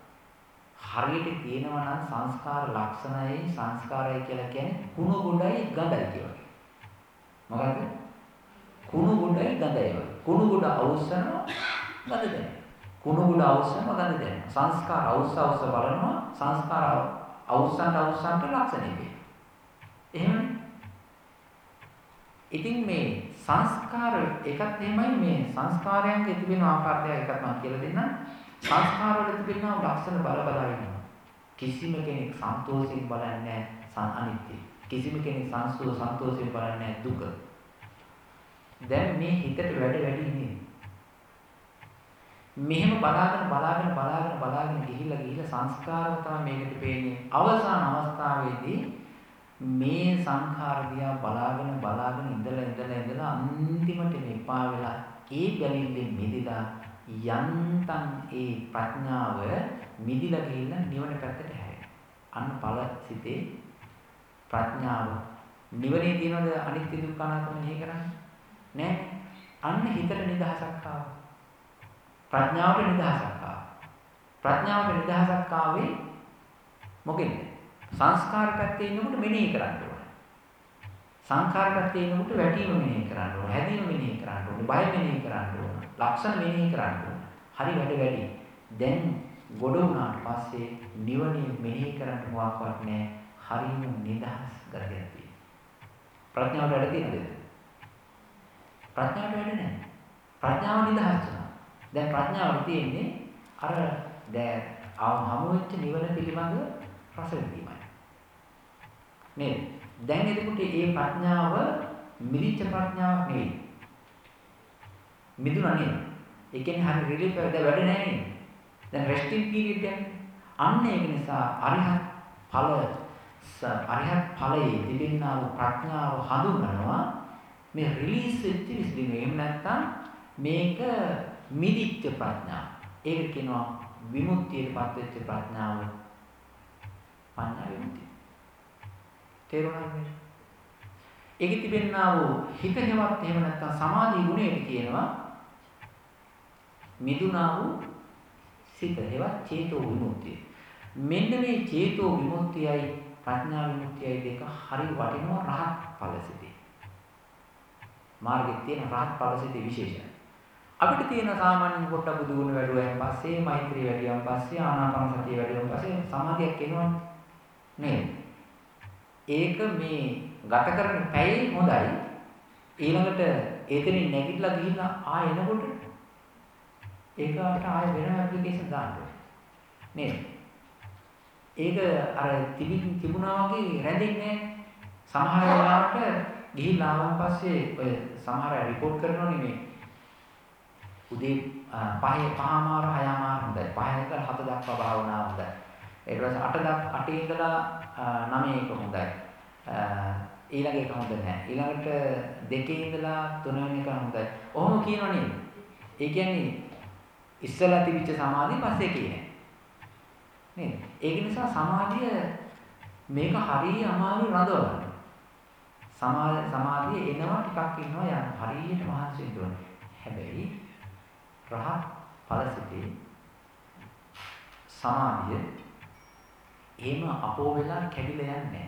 හරියට කියනවා නම් සංස්කාර ලක්ෂණයි සංස්කාරය කියලා කියන්නේ කුණු ගොඩයි ගඳයි කියලා. මොකද්ද? කුණු ගොඩයි ගඳයි වගේ. කුණු ගොඩ අවශ්‍යනවා ගඳ දැනෙනවා. කුණු ගොඩ අවශ්‍යනවා ගඳ දැනෙනවා. සංස්කාර අවශ්‍ය අවශ්‍ය බලනවා සංස්කාර අවශ්‍යන්ට අවශ්‍යන්ට ලක්ෂණයි. එහෙමනේ. ඉතින් මේ සංස්කාර එකත් එහෙමයි මේ සංස්කාරයන්ගේ තිබෙන ආකාරය එකක් මම කියලා දෙන්නම්. සංස්කාර වල තිබෙනා ලක්ෂණ බල බල ඉන්නවා. කිසිම කෙනෙක් සන්තෝෂයෙන් බලන්නේ නැහැ අනිත්‍ය. කිසිම කෙනෙක් සංසුව සන්තෝෂයෙන් බලන්නේ දුක. දැන් මේ හිතට වැඩ වැඩි ඉන්නේ. මෙහෙම බලාගෙන බලාගෙන බලාගෙන බලාගෙන ගිහිල්ලා ගිහිල්ලා සංස්කාරව තමයි මේකට පේන්නේ. අවසාන අවස්ථාවේදී මේ සංඛාර දිහා බලාගෙන බලාගෙන ඉඳලා ඉඳලා ඉඳලා අන්තිමට මෙපා වෙලා ඒ බැලින්ෙන් මිදිලා යන්තම් ඒ ප්‍රඥාව මිදිලා ගිහිල්ලා නිවන පැත්තට හැරෙනවා. අන්න ඵල සිතේ ප්‍රඥාව නිවනේ තියනද අනිත්‍ය දුක්ඛ අනාත්ම මෙහෙ කරන්නේ? නෑ. අන්න හිතට නිදහසක් ආවා. ප්‍රඥාවට නිදහසක් ආවා. ප්‍රඥාවට නිදහසක් ආවේ මොකෙන්ද? සංස්කාර පැත්තේ ඉන්නකොට මෙනෙහි කරන්න ඕනේ. සංඛාර පැත්තේ ඉන්නකොට වැටීම මෙනෙහි කරන්න ඕනේ. හැදීම මෙනෙහි කරන්න ඕනේ. බය මෙනෙහි කරන්න ඕනේ. ලක්ෂණ මෙනෙහි කරන්න හරි වැඩ වැඩි. දැන් ගොඩ වුණාට පස්සේ නිවනේ මෙනෙහි කරන්න මොකක්වත් නැහැ. හරියම නිදහස් ගතියක් තියෙනවා. ප්‍රඥාවට වැඩ තියෙනවද? ප්‍රඥාවට වැඩ නැහැ. ප්‍රඥාව නිදහස් වෙනවා. දැන් ප්‍රඥාව තියෙන්නේ අර දැන් ආව හමු වෙච්ච නිවන පිළිබඳ රස විඳීමයි. නේද? දැන් එතකොට මේ ප්‍රඥාව මිලිච්ච ප්‍රඥාවක් නෙවෙයි. මිදුණා නේද? ඒ කියන්නේ හරි රිලීෆ් එක වැඩ නැහැ නේද? දැන් රෙස්ටිං පීරියඩ් එක. අන්න ඒක නිසා අරිහත් ඵල අරිහත් ඵලයේ තිබෙනා වූ ප්‍රඥාව හඳුන්වනවා මේ රිලීස් වෙච්ච විශ්ලින. එහෙම නැත්නම් මේක මිදිච්ච ප්‍රඥාව. ඒක කියනවා විමුක්තියටපත් වෙච්ච ප්‍රඥාව. පඤ්ඤා විමුක්තිය. තේරුණාද මේ? ඒකේ තිබෙනා වූ හිත හෙවත් එහෙම නැත්නම් සමාධි ගුණයට කියනවා මිදුණා වූ සිත හේවත් චේතෝ විමුක්තිය. මෙන්න මේ චේතෝ විමුක්තියයි ප්‍රඥා විමුක්තියයි දෙක හරි වටිනවා රහත් ඵලසිතේ. මාර්ගයේ තියෙන රහත් ඵලසිතේ විශේෂයි. අපිට තියෙන සාමාන්‍ය කොට බුදු ගුණ වැඩුවාන් පස්සේ මෛත්‍රී වැඩියන් පස්සේ ආනාපාන සතිය වැඩියන් පස්සේ සමාධියක් එනවා නේද? ඒක මේ ගත කරන පැයේ හොඳයි. ඊළඟට එතනින් නැගිටලා ගිහිල්ලා ආය එනකොට ඒකට ආයෙ වෙනම ඇප්ලිකේෂන් දාන්න නේද? ඒක අර තිබින් තිබුණා වගේ රැඳෙන්නේ සමහර වෙලාවට ගිහිල්ලා ආවන් පස්සේ ඔය සමහර රිපෝට් කරනෝනේ මේ උදේ පහේ පහමාර හයමාර හොඳයි. පහේ ඉඳලා හත දක්වා භාවනාව හොඳයි. ඊට පස්සේ අට දක් අටේ ඉඳලා නවය එක හොඳයි. ඊළඟ එක හොඳ නැහැ. ඊළඟට දෙකේ ඉඳලා තුන වෙනි එක හොඳයි. ඔහොම කියනව නේද? ඒ කියන්නේ ඉස්සලා තිබිච්ච සමාධිය පස්සේ කියන්නේ. නේද? ඒක නිසා සමාධිය මේක හරිය අමාරු රඳවගන්න. සමාධිය සමාධිය එනවා ටිකක් ඉන්නවා යන හරියට මහන්සි වෙන්න හැබැයි රහත් ඵලසිතේ සමාධිය එහෙම අපෝ වෙලා කැඩිලා යන්නේ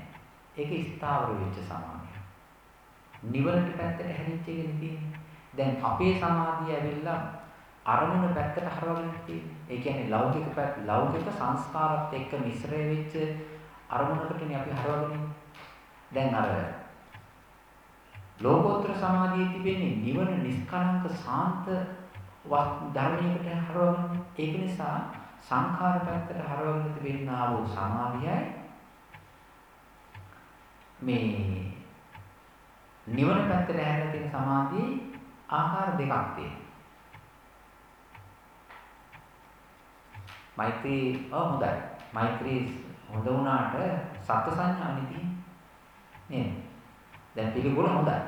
ඒක ස්ථාවර වෙච්ච සමාධිය. නිවනට පැත්තට හැරිච්ච එකනේ තියෙන්නේ. දැන් අපේ සමාධිය ඇවිල්ලා අරමුණ පැත්තට හරවගෙන තියෙන්නේ. ඒ කියන්නේ ලෞකික පැත්ත ලෞකික සංස්කාරات එක්ක මිශ්‍ර වෙච්ච අරමුණකටනේ අපි හරවගෙන දැන් අර ලෝකෝත්තර සමාධියේ තිබෙන්නේ නිවන නිස්කලංක සාන්ත ධර්මයකට හරවගෙන ඒක නිසා සංඛාර පැත්තට හරවගෙන තිබෙනා වූ සමාධියයි මේ නිවන පැත්තට හැරලා තියෙන සමාධියේ ආකාර දෙකක් තියෙනවා. මෛත්‍රී ඔව් හොඳයි. මෛත්‍රී හොඳ වුණාට සත්‍ය සංඥානේ තියෙන්නේ. නේද? දැන් පිළිගුණ හොඳයි.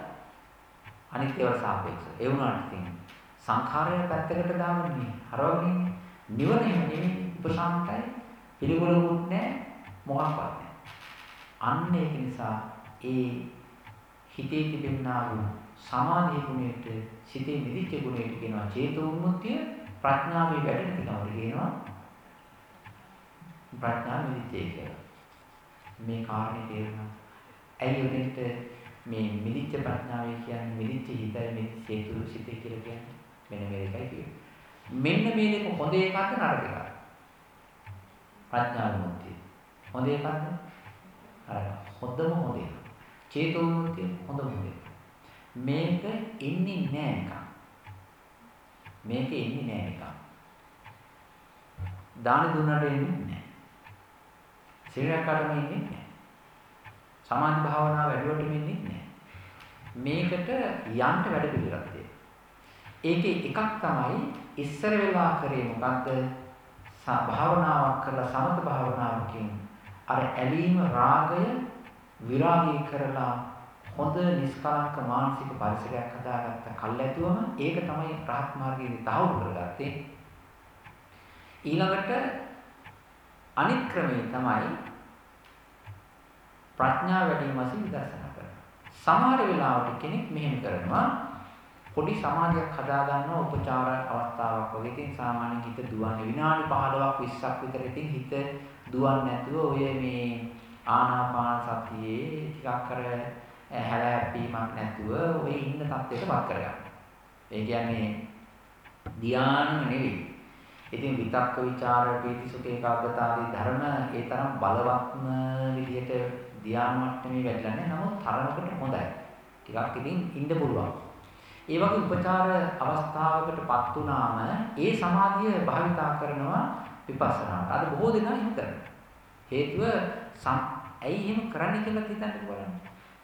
අනිත්‍යවට සාපේක්ෂව. ඒ වුණාට තියෙන්නේ සංඛාරය පැත්තකට දාන්නේ හරවගෙන නිවන එහෙම නෙමෙයි උපශාන්තයි පිළිගුණුත් නැහැ මොකක්වත් නැහැ. අන්න ඒක නිසා ඒ හිතේ තිබෙනා වූ සමාධි ගුණයට සිතේ නිදිච්ච ගුණයට කියනවා චේතෝ විමුක්තිය ප්‍රඥාවේ වැඩෙන තිකවට කියනවා ප්‍රඥා නිදිච්චය කියලා. මේ කාරණේ තේරෙනවා. ඇයි උදේට මේ මිදිච්ච ප්‍රඥාවයි කියන්නේ මිදිච්ච හිතයි මිදිච්ච හේතු සිතේ කියලා කියන්නේ මෙන්න මේකයි කියන්නේ. මෙන්න මේ දෙක හොඳ එකක්ද නරක එකක්ද? ප්‍රඥා විමුක්තිය. හොඳ එකක්ද? අර හොඳම හොඳ එක. චේතෝ විමුක්තිය හොඳම හොඳ එක. මේක ඉන්නේ නෑ නිකන්. මේක ඉන්නේ නෑ නිකන්. දාන දුන්නට එන්නේ නෑ. සිරියක් කඩම ඉන්නේ නෑ. සමාධි භාවනාව වැඩුවට ඉන්නේ නෑ. මේකට යන්න වැඩ පිළිවෙලක් තියෙනවා. ඒකේ එකක් තමයි ඉස්සර වෙලා කරේ මොකද්ද? භාවනාවක් කරලා සමත භාවනාවකින් අර ඇලීම රාගය විරාගී කරලා හොඳ නිස්කලංක මානසික පරිසරයක් හදාගත්ත කල්ැතුවම ඒක තමයි රහත් මාර්ගයේදී තහවුරු කරගත්තේ. ඊළඟට අනිත් ක්‍රමේ තමයි ප්‍රඥා වැඩිම වශයෙන් විදර්ශනා කරනවා. සමහර වෙලාවට කෙනෙක් මෙහෙම කරනවා පොඩි සමාධියක් හදා ගන්නවා උපචාර අවස්ථාවක් වගේ. ඉතින් සාමාන්‍යයෙන් හිත දුවන්නේ විනාඩි 15ක් 20ක් විතර ඉතින් හිත දුවන්නේ නැතුව ඔය මේ ආනාපාන සතියේ ටිකක් කර හැලැප්පීමක් නැතුව ඔය ඉන්න තත්ත්වයටපත් කරගන්න. ඒ කියන්නේ ධානය නෙවෙයි. ඉතින් විතක්ක ਵਿਚාර පීති සුඛ ඒකාග්‍රතාවී ධර්ම ඒ තරම් බලවත්ම විදිහට ධාන මට්ටමේ වැටලා නැහැ. නමුත් තරමකට හොඳයි. ටිකක් ඉතින් ඉන්න පුළුවන්. ඒ වගේ උපචාර අවස්ථාවකටපත් වුණාම ඒ සමාධිය භාවිතා කරනවා විපස්සනාට. අද බොහෝ දෙනා එහෙම කරනවා. හේතුව ඇයි එහෙම කරන්නේ කියලා හිතන්න බලන්න.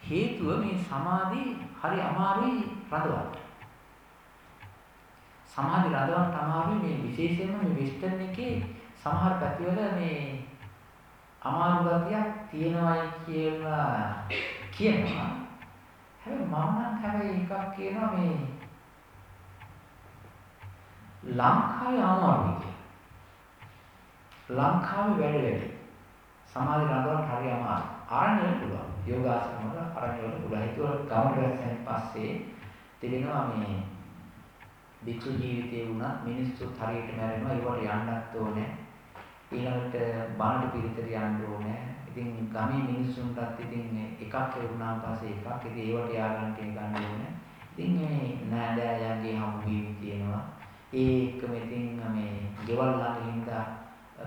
හේතුව මේ සමාධි හරි අමාරුයි රඳවන්න. සමාධි රඳවන්න අමාරුයි මේ විශේෂයෙන්ම මේ වෙස්ටර්න් එකේ සමහර පැතිවල මේ අමාරු ගතියක් තියෙනවායි කියලා කියනවා. හැබැයි මම නම් හැබැයි එකක් කියනවා මේ ලංකාවේ අමාරුයි කියලා. ලංකාවේ වැඩ වැඩි. සමාධි රඳවන්න හරි අමාරුයි. ආරණ්‍ය පුළුවන්. යෝගාසන වල ආරණ්‍ය වල පුළුවන්. ඒක ගමන වැස්සෙන් පස්සේ තිබෙනවා මේ භික්ෂු ජීවිතේ වුණත් මිනිස්සුත් හරියට මැරෙනවා. ඒවට යන්නත් ඕනේ. ඊළඟට බාණ්ඩ පිරිතට යන්න ඕනේ. ඉතින් ගමේ මිනිස්සුන්ටත් ඉතින් එකක් ලැබුණාන් පස්සේ එකක් ඉතින් ඒවට යාගන්න ගන්න ඕනේ. ඉතින් මේ නෑදෑයන්ගේ හම්බවීම තියෙනවා. ඒ එක්කම ඉතින් මේ ගෙවල් ළඟ හින්දා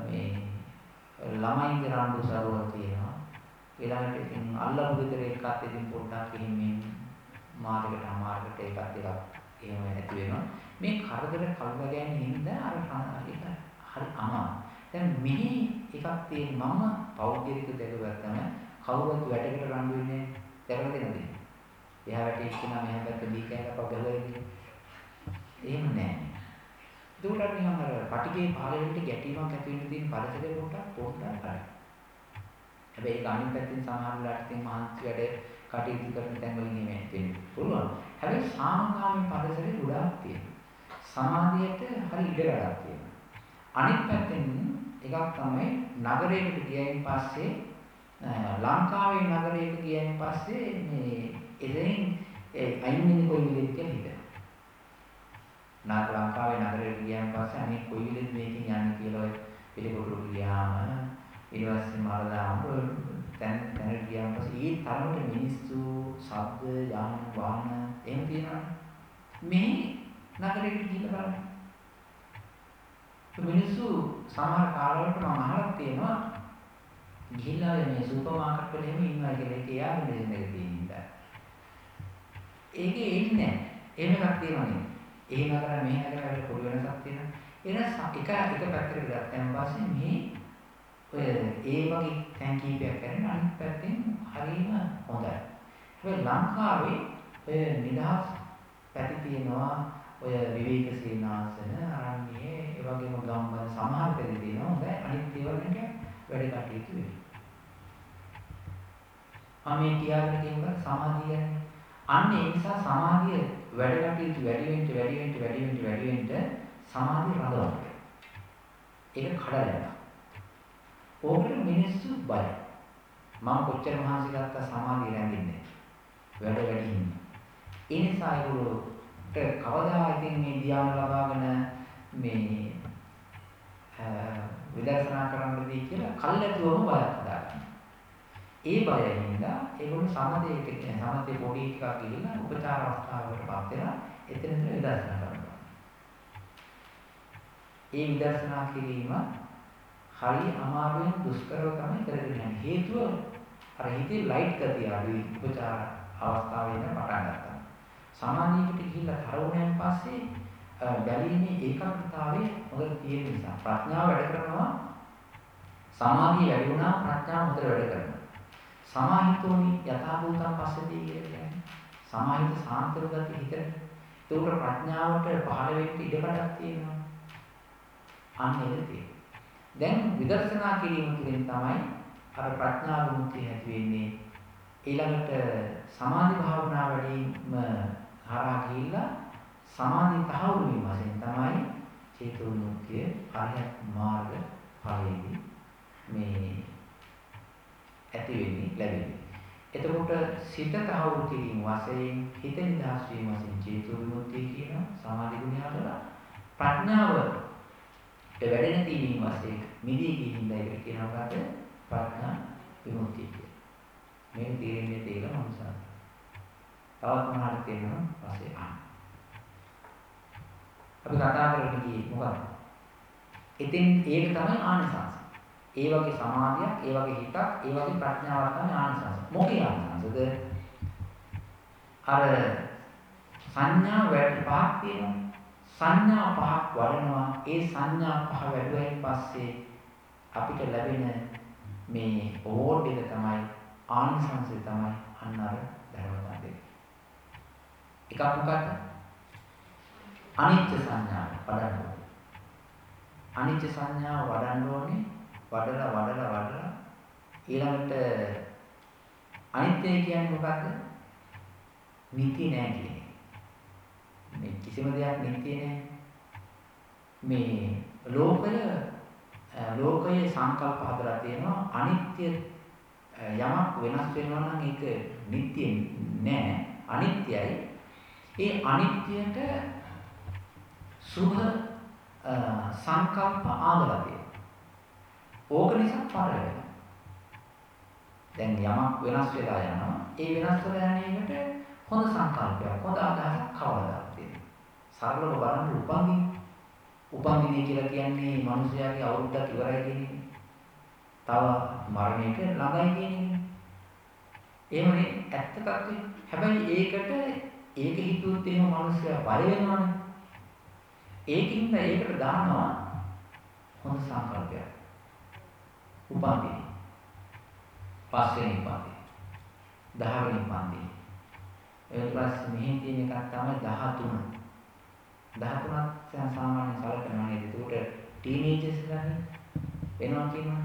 මේ ළමයින්ගේ රණ්ඩු සරුවල් තියෙනවා. ඊළඟට ඉතින් අල්ලපු විතර එකත් ඉතින් පොඩ්ඩක් එහෙම මාර්ගයට අමාර්ගයට එකක් දෙකක් එහෙම ඇති වෙනවා. මේ කරදර කල්ප ගෑනේ හින්දා අර හරි අමාරු. දැන් මෙහි එකක් තියෙන මම පෞද්ගලික දෙකවත්තම කවුරුත් වැඩකට රණ්ඩු වෙන්නේ දැකලා දෙනවද? එහා වැටේ ඉස්සනා මෙහා පැත්ත දී කෑල්ලක් වගලන්නේ. එහෙම නෑ. දුරට නිකන් අර පටිගේ පාරෙන්ට ගැටීමක් ඇති වෙන්න තියෙන පරිසරය පොඩ්ඩක් පොඩ්ඩක් කරයි. හැබැයි ඒක අනිත් පැත්තෙන් සමහර වෙලාවට තියෙන මහන්සි වැඩ කටයුතු කරන තැන් වලින් නෙමෙයි වෙන්නේ. පුළුවන්. හැබැයි සාමකාමී පරිසරය ගොඩාක් තියෙනවා. සමාධියට හරි ඉඩ වැඩක් තියෙනවා. අනිත් පැත්තෙන් එකක් තමයි නගරයකට ගියයින් පස්සේ ලංකාවේ නගරයකට ගියයින් පස්සේ මේ එතෙන් අයින් වෙන්නේ කොයි විදිහට කියලා හිතනවා. නාග ලංකාවේ නගරයට ගියන් පස්සේ අනේ කොයි විදිහට මේකෙන් යන්නේ කියලා ඔය පිළිගොඩු ගියාම ඊට පස්සේ මරදාම තැන තැන ගියාන් පස්සේ ඒ තරමට මිනිස්සු ශබ්ද යාන වාහන එහෙම තියෙනවානේ මේ නගරෙට ගිහිල්ලා බලන්න. මිනිස්සු සමහර කාලවලට මම අහලා තියෙනවා ගිහිල්ලා මේ සුපර් මාකට් වල එහෙම ඉන්නවා කියලා ඒක එයාගේ බිස්නස් එක තියෙන ඉඳලා ඒකේ එන්නේ එහෙම එකක් තියෙනවනේ එහෙම කරලා මෙහෙම කරලා පොඩි වෙනසක් තියෙනවා. එන එක එක පැත්තකට ගත්තාන් පස්සේ මේ ඔය ඒ වගේ තැන් කීපයක් කරන අනිත් පැත්තෙන් හරියම හොඳයි. හැබැයි ලංකාවේ ඔය නිදහස් පැති තියෙනවා. ඔය විවේක සීනාසන ආරණ්‍යයේ ඒ වගේම ගම්බද සමහර පැති තියෙනවා හොඳයි අනිත් ඒවා වලට වැඩ කටයුතු වෙනවා. මම මේ කියාගෙන කියනවා සමාධිය අන්න ඒ නිසා සමාධිය වැඩ කටයුතු වැඩි වෙන්න වැඩි වෙන්න වැඩි වෙන්න වැඩි වෙන්න සමාධිය රඳවන්න. ඒක කඩලා යනවා. ඕකට මිනිස්සු බයයි. මම කොච්චර මහන්සි ගත්තා සමාධිය රැඳෙන්නේ. වැඩ වැඩි ඉන්නේ. ඒ නිසා ඒගොල්ලෝට කවදා ඉතින් මේ ධ්‍යාන ලබාගෙන මේ විදර්ශනා කරන්නදී කියලා කල්ැතුවම බයක් හදාගන්න. ඒ බයෙන් හින්දා ඒගොල්ලෝ සමතේට කියන සමතේ පොඩි ටිකක් ගිහිල්ලා උපචාර අවස්ථාවකටපත් වෙලා එතන එතන විදර්ශනා කරනවා. ඒ විදර්ශනා කිරීම හරි අමාරුවෙන් දුෂ්කරව තමයි කරගෙන යන්නේ. හේතුව අර හිතේ ලයිට් ගතිය අඩුයි උපචාර අවස්ථාවේ ඉඳන් පටන් ගත්තා. සමාධියකට ගිහිල්ලා තරුණයන් පස්සේ බැලීමේ ඒකාග්‍රතාවය හොඳට තියෙන නිසා ප්‍රඥාව වැඩ කරනවා සමාධිය වැඩි වුණා ප්‍රඥාව හොඳට වැඩ කරනවා. සමාහිතෝනි යථාභූතං පස්සදී කියන්නේ සමාහිත සාන්තර ගතිය හිතේ. ඒක ප්‍රඥාවට පහළ වෙන්න ඉඩකඩක් තියෙනවා. අන්න ඒක තියෙනවා. දැන් විදර්ශනා කිරීම තුළින් තමයි අර ප්‍රඥා විමුක්තිය ඇති වෙන්නේ. ඊළඟට සමාධි භාවනා වැඩිම හරහා ගිහිල්ලා සමාධි තහවුරු වීම වශයෙන් තමයි චේතෝ විමුක්තිය අරිහත් මාර්ග ඵලයේදී මේ ඇති වෙන්නේ ලැබෙන්නේ. එතකොට සිත තහවුරු කිරීම වශයෙන් හිත නිදහස් වීම වශයෙන් චේතෝ විමුක්තිය කියන සමාධි ගුණය හදලා ප්‍රඥාව ඒ වැඩෙන තීවීම වශයෙන් මිදී ගිහින් දැයික කියනවාට ප්‍රඥා විමුක්තිය කියලා. මේ තීරණය තේරෙන මනසක්. තවත් මොනවාද තේරෙනවා පස්සේ අහන්න. අපි කතා කරගෙන ගියේ මොකක්ද? ඉතින් ඒක තමයි ආනිසංස. ඒ වගේ සමාධියක්, ඒ වගේ හිතක්, ඒ වගේ ප්‍රඥාවක් තමයි ආනිසංස. මොකේ ආනිසංසද? අර සංඥා වැඩි පහක් තියෙනවා. සංඥා පහක් වඩනවා ඒ සංඥා පහ වැඩුවයින් පස්සේ අපිට ලැබෙන මේ ඕඩ් එක තමයි ආනිසංසය තමයි අන්න අර ධර්මතා දෙක. එකක් මොකක්ද? අනිත්‍ය සංඥාව වඩන්න ඕනේ. අනිත්‍ය සංඥාව වඩන්න ඕනේ වඩලා වඩලා වඩලා ඊළඟට අනිත්‍ය කියන්නේ මොකක්ද? නිති නෑ කියන්නේ. මේ කිසිම දෙයක් නිත්‍ය නැහැ. මේ ලෝකය ලෝකයේ සංකල්ප හදලා තියෙනවා අනිත්‍ය යමක් වෙනස් වෙනවා නම් ඒක නිත්‍ය නෑ අනිත්‍යයි. ඒ අනිත්‍යයට සුභ සංකල්ප ආදලා තියෙනවා. ඕක නිසා පාර වෙනවා. දැන් යමක් වෙනස් වෙලා යනවා. ඒ වෙනස් වෙලා යන එකට හොඳ සංකල්පයක් හොඳ අදහසක් කවදාද සරලව බලන්න උපන්දින උපන්දිනේ කියලා කියන්නේ මිනිස්යාගේ අවුරුද්දක් ඉවරයි කියන්නේ. තව මරණයට ළඟයි කියන්නේ. එහෙමනේ ඇත්ත තත්ත්වය. හැබැයි ඒකට ඒක හිතුවොත් එහෙම මිනිස්සයා බය වෙනවනේ. ඒකින්ද ඒකට දානවා හොඳ සංකල්පයක්. උපන්දිනේ. පස්වෙනි උපන්දිනේ. දහවෙනි උපන්දිනේ. ඊට පස්සේ මෙහි තියෙන එකක් තමයි 13. 13ක් සාමාන්‍ය සලකනවා නේද? ඒකට ටීනේජර්ස් ලානේ වෙනවා කියනවා.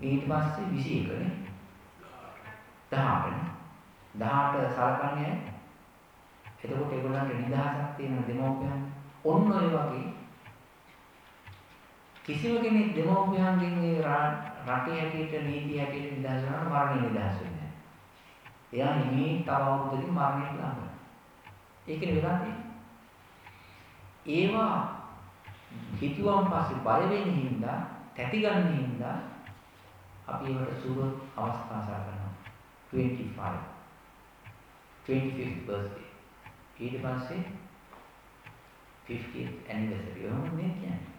ඊට පස්සේ 21 නේ. 18 නේ. 18 සලකන්නේ එතකොට ඒගොල්ලන්ට නිදහසක් තියෙන දෙමෝපියන් ඔන්න ඔය වගේ කිසිම කෙනෙක් දෙමෝපියන්ගෙන් ඒ රටේ හැටියට නීති හැටියට නිදහස් වෙනවා මරණය නිදහස් වෙන්නේ නැහැ. එයා නිමී තව අවුරුද්දකින් මරණයට ළඟ. ඒකනේ වෙලා තියෙන්නේ. ඒවා හිතුවම් පස්සේ බය වෙන හින්දා තැති ගන්න හින්දා අපි ඒවට සුබ අවස්ථා සලකනවා. 25 25th birthday ඊට පස්සේ 50th anniversary ඔහොම නේ කියන්නේ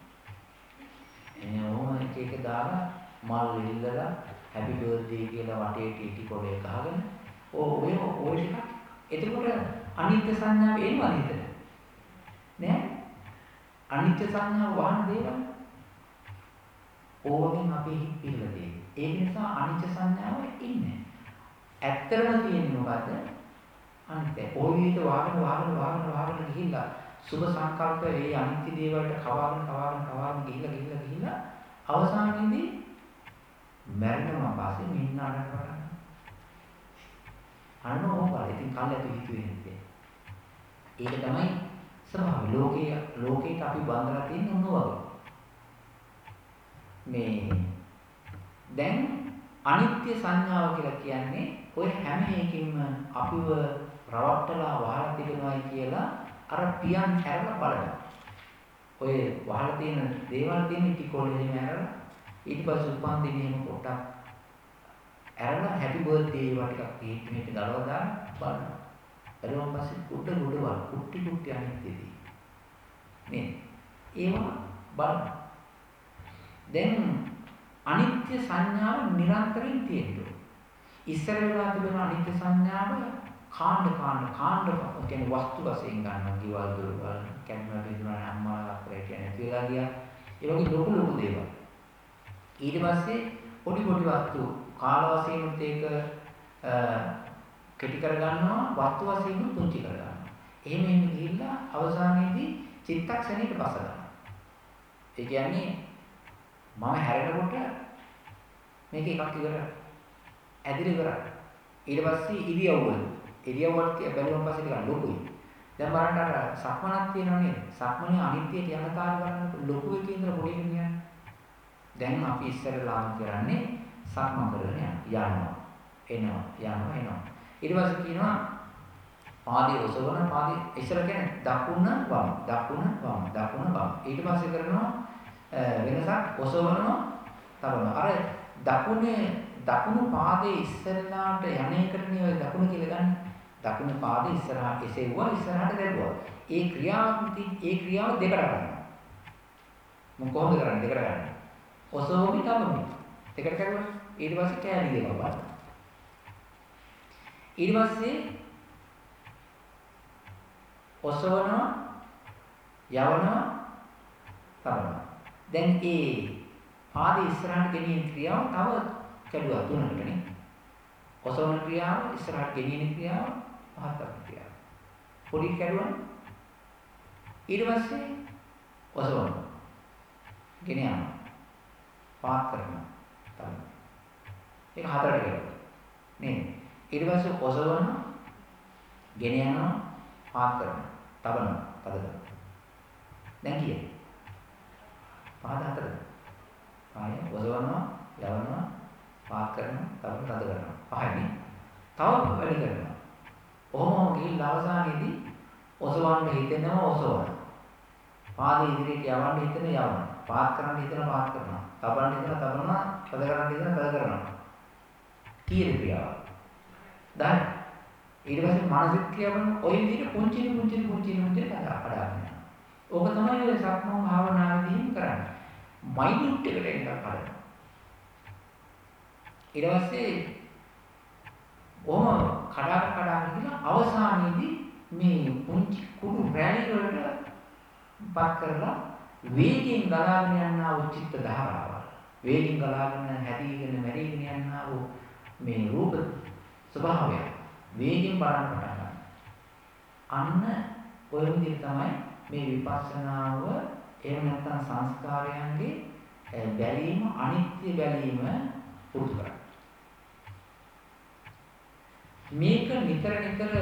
එනේ ඔහොම එක එක දාලා මල් ඉල්ලලා happy birthday කියලා වටේ ටීටි කොලේ ගහගෙන ඔය ඔය ටිකක් එතකොට අනිත්‍ය සංඥාව එනවා නේද නෑ අනිත්‍ය සංඥාව වහන දේවල් ඕකෙන් අපේ හිත පිරලා තියෙන්නේ. ඒක නිසා අනිත්‍ය සංඥාව ඉන්නේ. ඇත්තම තියෙන්නේ මොකද්ද? අනිත්‍ය. ওই විදිහට වාගෙන වාගෙන වාගෙන වාගෙන ගිහිල්ලා සුභ සංකල්ප ඒ අනිත්‍ය දේවල්ට කවාගෙන කවාගෙන කවාගෙන ගිහිල්ලා ගිහිල්ලා ගිහිල්ලා අවසානයේදී මැරෙනවා පස්සේ මින්න අඩන කරන්නේ. අන්න ඕක. ඉතින් කල්යතු හිතුවේ නැත්තේ. ඒක තමයි ස්වභාවය. ලෝකයේ ලෝකයට අපි බඳලා තියෙන උනවගේ. මේ දැන් අනිත්‍ය සංඥාව කියලා කියන්නේ ඔය හැම එකකින්ම අපිව රවට්ටලා වහලා තිබෙනවායි කියලා අර පියන් හැරලා බලනවා. ඔය වහලා තියෙන දේවල් තියෙන ටිකොලෙම හැරලා ඊට පස්සේ උපන් දිනේම පොට්ටක් ඇරලා හැපි බර්ත්ඩේ ඒවා ටිකක් කේක් මේක ගලවලා දාන්න බලනවා. ඊට පස්සේ උඩ උඩවල් කුට්ටි කුට්ටි අනිත්‍යදී. නේ ඒවා බලනවා. දැන් අනිත්‍ය සංඥාව නිරන්තරයෙන් තියෙනවා. ඉස්සර වෙලා තිබෙන අනිත්‍ය සංඥාව කාණ්ඩ කාණ්ඩ කාණ්ඩ කියන්නේ වස්තු වශයෙන් ගන්නවා. ගෙවල් දොරවල් කැමරා බිඳුනා අම්මා අපේ කියන්නේ කියලා ගියා. ඒ වගේ ලොකු ලොකු දේවල්. ඊට පස්සේ පොඩි පොඩි වස්තු කාල වශයෙන් ඒක කෙටි කර ගන්නවා වස්තු වශයෙන් පුංචි කර ගන්නවා. එහෙම එහෙම ගිහිල්ලා අවසානයේදී චිත්තක්ෂණයට බස ගන්නවා. ඒ කියන්නේ මම හැරෙනකොට මේක එකක් ඉවරයි. ඇදිරි ඉවරයි. ඊට පස්සේ ඉරියව්ව. ඉරියව්වත් බැලුවම පස්සේ ටිකක් ලොකුයි. දැන් බලන්න අර සක්මනක් තියෙනවා නේද? සක්මනේ අනිත්‍යයට යන කාර්ය බලන්න ලොකු එකේ ඉඳලා පොඩි එකට යන්නේ. දැන් අපි ඉස්සරලාම කරන්නේ සක්මන් කරගෙන යනවා. එනවා යනවා එනවා. ඊට පස්සේ කියනවා පාදයේ ඔසවන පාදයේ ඉස්සර කියන්නේ දකුණ වම් දකුණ වම් දකුණ වම්. ඊට පස්සේ කරනවා වෙනසක් ඔසවනවා තබනවා. අර දකුණේ දකුණු පාදයේ ඉස්සරහාට යන එකට නේ ඔය දකුණ කියලා ගන්න. දකුණු පාදයේ ඉස්සරහා එසෙව්වා ඉස්සරහට දැබුවා. ඒ ක්‍රියාවති ඒ ක්‍රියාව දෙකට කරනවා. මම කොහොමද කරන්නේ දෙකට ගන්න. ඔසවමි තබමි. දෙකට කරුවා. ඊට පස්සේ කෑලි දෙකක් බලන්න. ඊට පස්සේ ඔසවනවා යවනවා තබනවා. දැන් ඒ පාදේ ඉස්සරහට ගෙනියන ක්‍රියාව තව කැඩුවා තුනකටනේ. ඔසවන ක්‍රියාව ඉස්සරහට ගෙනියන ක්‍රියාව පහත් ක්‍රියාව. පොඩි කැඩුවා. ඊට පස්සේ ඔසවන. ගෙන යනවා. පාත් කරනවා. තමයි. ඒක හතරට කැඩුවා. නේද? ඊට පස්සේ ඔසවන ගෙන යනවා පාත් කරනවා. තබනවා. තද කරනවා. දැන් කියන්නේ පාද හතරද? පාය ඔසවනවා, යවනවා, පාත් කරනවා, තව තද කරනවා. පහයිනේ. තව වැඩි කරනවා. ඔහොම ගිහිල්ලා අවසානයේදී ඔසවන්න හිතෙනවා ඔසවන. පාද ඉදිරියට යවන්න හිතෙන යවන. පාත් කරන්න හිතෙන පාත් කරනවා. තබන්න හිතෙන තබනවා, තද කරන්න හිතෙන තද කරනවා. කීර ක්‍රියාව. දැන් ඊට පස්සේ මානසික ක්‍රියාවන් ওই විදිහට පුංචි පුංචි පුංචි පුංචි කඩාගෙන යනවා. ඕක තමයි ඔය සක්මන් භාවනාවේදී කරන්නේ. මයින්ඩ් එකට එන්න කරනවා. ඊට පස්සේ ඔහොම කඩා කඩා ගිහින් අවසානයේදී මේ පුංචි කුඩු රැලි වලට පත් කරලා වේගයෙන් ගලාගෙන යනා වූ චිත්ත ධාරාව. වේගයෙන් ගලාගෙන හැදීගෙන මැරීගෙන යනා වූ මේ රූප ස්වභාවය වේගයෙන් බලන්න පටන් ගන්නවා. අන්න ඔය විදිහට තමයි මේ විපස්සනාව එහෙම නැත්නම් සංස්කාරයන්ගේ බැලීම අනිත්‍ය බැලීම පුරුදු කරගන්න. මේක නිතර නිතර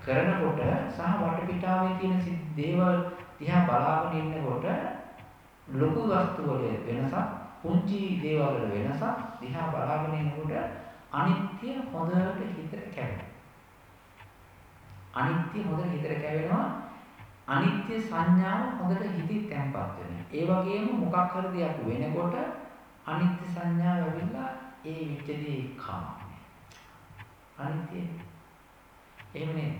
කරනකොට සහ වටපිටාවේ තියෙන දේවල් දිහා බලාගෙන ඉන්නකොට ලොකු වස්තු වල වෙනසක් පුංචි දේවල් වල වෙනසක් දිහා බලාගෙන ඉන්නකොට අනිත්‍ය හොඳට හිතට කැවෙනවා. අනිත්‍ය හොඳට හිතට කැවෙනවා අනිත්‍ය සංඥාව හොඳට හිතේ තැම්පත් වෙනවා. ඒ වගේම මොකක් හරි දෙයක් වෙනකොට අනිත්‍ය සංඥාව ඇවිල්ලා ඒ විච්ඡේදේ කමන්නේ. අනිත්‍ය. එහෙම නේ.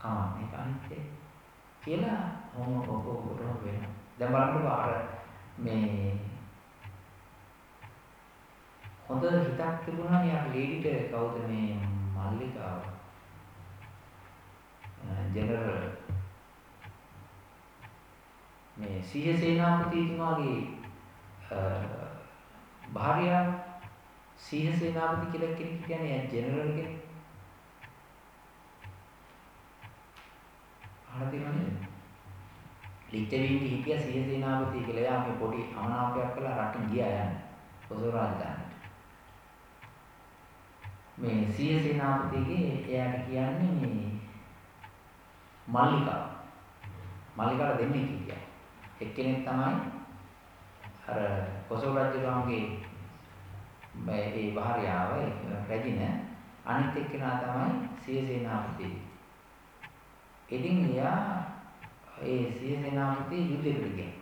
කමන්නේ අනිත්‍ය. කියලා හොම ඔක ඔකට වෙනවා. දැන් බලන්නකෝ අර මේ හොඳ හිතක් තිබුණා නේ අර ලේඩිට කවුද මේ මල්ලිකාව? ජෙනරල් මේ සිහ සේනාපතිතුමාගේ භාර්යාව. සිහ සේනාපති කියලා කෙනෙක් කියන්නේ ජෙනරල් කෙනෙක්. අහලා තියෙනවද? ලිච්ඡවීන්ගේ හිටිය සිහ සේනාපති කියලා යා මේ පොඩි අමනාපයක් කළා රටින් ගියා යන්නේ. කොසල් රාජධානියට. මේ සිය සේනාපතිගේ එයාට කියන්නේ මේ මල්ලිකා. මල්ලිකාට දෙන්නේ කිව්වා. එක්කෙනෙක් තමයි අර කොසල් රජුගේ මේ ඒ භාර්යාව රැජින අනිත් එක්කෙනා තමයි සිය සේනාපති. ඉතින් එයා ඒ සිය සේනාපති යුද්ධෙකට ගියා.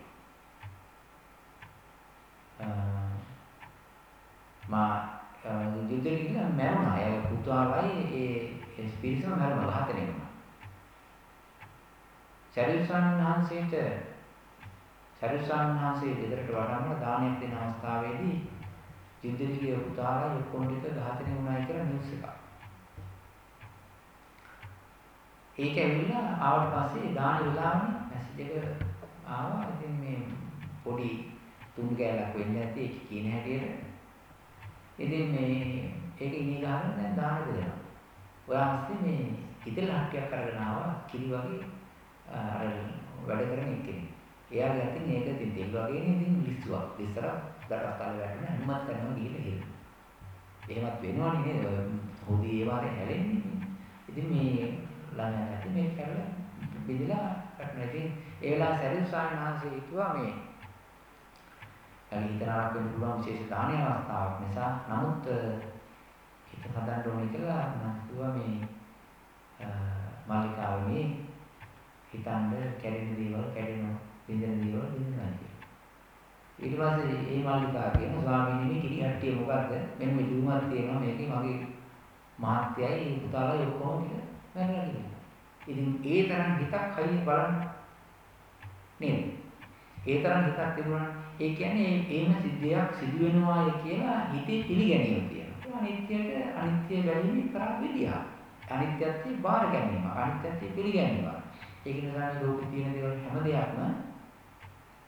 මා යුද්ධෙට ගිහලා මැරුණා. ඒ පුතාලයි ඒ ස්පිරිසම මැරුණා ඝාතනය වුණා. සරියුසන් වහන්සේට සරියුසන් වහන්සේ ගෙදරට වඩාම දානයක් දෙන අවස්ථාවේදී යුද්ධෙට පුතාලා ඔක්කොම ටික ඝාතනය වුණායි කියලා නිවුස් එකක්. ඒක ඇවිල්ලා ආවට පස්සේ දාන වෙලාවනේ මැසේජ් එක ආවා. ඉතින් මේ පොඩි තුන් ගෑලක් වෙන්නේ නැති ඒක කියන හැටියට ඉතින් මේ ඒක ඉනි ගහන දැන් දාන දෙනවා. ඔයා අස්සේ මේ ඉතින් ලහට්ටියක් අරගෙන ආවා කිරි වගේ අර වැඩ කරන එක්කෙනෙක්. එයාගේ අතින් මේක ඉතින් තෙල් වගේනේ ඉතින් ලිස්සුවක්. ලිස්සර දඩස්තල වැටෙන හැමත් කරනවා ගිහලා හිරෙන. එහෙමත් වෙනවනේ නේද? හොදි ඒ වාරේ හැලෙන්නේ. ඉතින් මේ ළමයා ඇති මේක කරලා බෙදලා වැටෙනවා. ඉතින් ඒ වෙලාව සරියු සාමණේරහන්සේ කිව්වා මේ යලි හිතනාවක් වෙන්න පුළුවන් විශේෂ දානීය අවස්ථාවක් නිසා නමුත් හිත හදන්න ඕනේ කියලා මම කිව්වා මේ මාලිකාවේ හිතන්න කැඩෙන දේවල් කැඩෙනවා බින්දෙන දේවල් බින්දෙනවා කියලා. ඊට පස්සේ මේ මාලිකා කියන ස්වාමීන් වහන්සේ කිරි හැට්ටිය මොකද්ද? මෙන්න මේ දුමක් තියෙනවා මේකේ මගේ මහත්යයි පුතාලා ඔක්කොම ටික මැරලා ගියා. ඉතින් ඒ තරම් හිතක් හයිය බලන්න නේද? ඒ තරම් හිතක් තිබුණා ඒ කියන්නේ එහෙම සිද්ධියක් සිදු වෙනවාය කියලා හිතේ පිළිගැනීම තියෙනවා. අනිත්‍යයට අනිත්‍ය බැලීමේ කරා විදිහ. අනිත්‍යත්වය බාර ගැනීම, අනිත්‍යත්වය පිළිගැනීම. ඒක නිසා මේ ලෝකේ තියෙන දේවල් හැම දෙයක්ම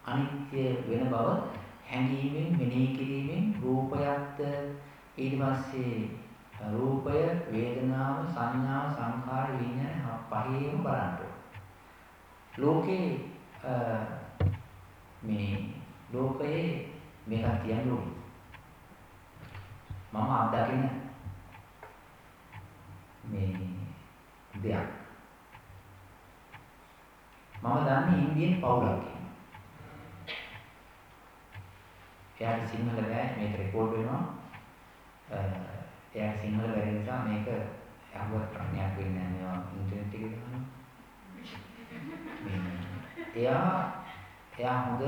අනිත්‍ය වෙන බව හැඟීමෙන් මෙනෙහි කිරීමෙන් රූපයත් ඊට පස්සේ රූපය, වේදනාව, සංඥාව, සංඛාර, විඤ්ඤාණ පහේම බලන්න ලෝකේ මේ ලෝකයේ මේකක් කියන්න ඕනේ. මම අත්දකින මේ දෙයක්. මම දන්නේ ඉන්දියන් පවුලක් කියලා. එයාට සිංහල බෑ මේක රෙකෝඩ් වෙනවා. එයාට සිංහල බැරි නිසා මේක අහුවත් ප්‍රශ්නයක් වෙන්නේ නැහැ මේවා ඉන්ටර්නෙට් එකේ දානවා. එයා එයා හොඳ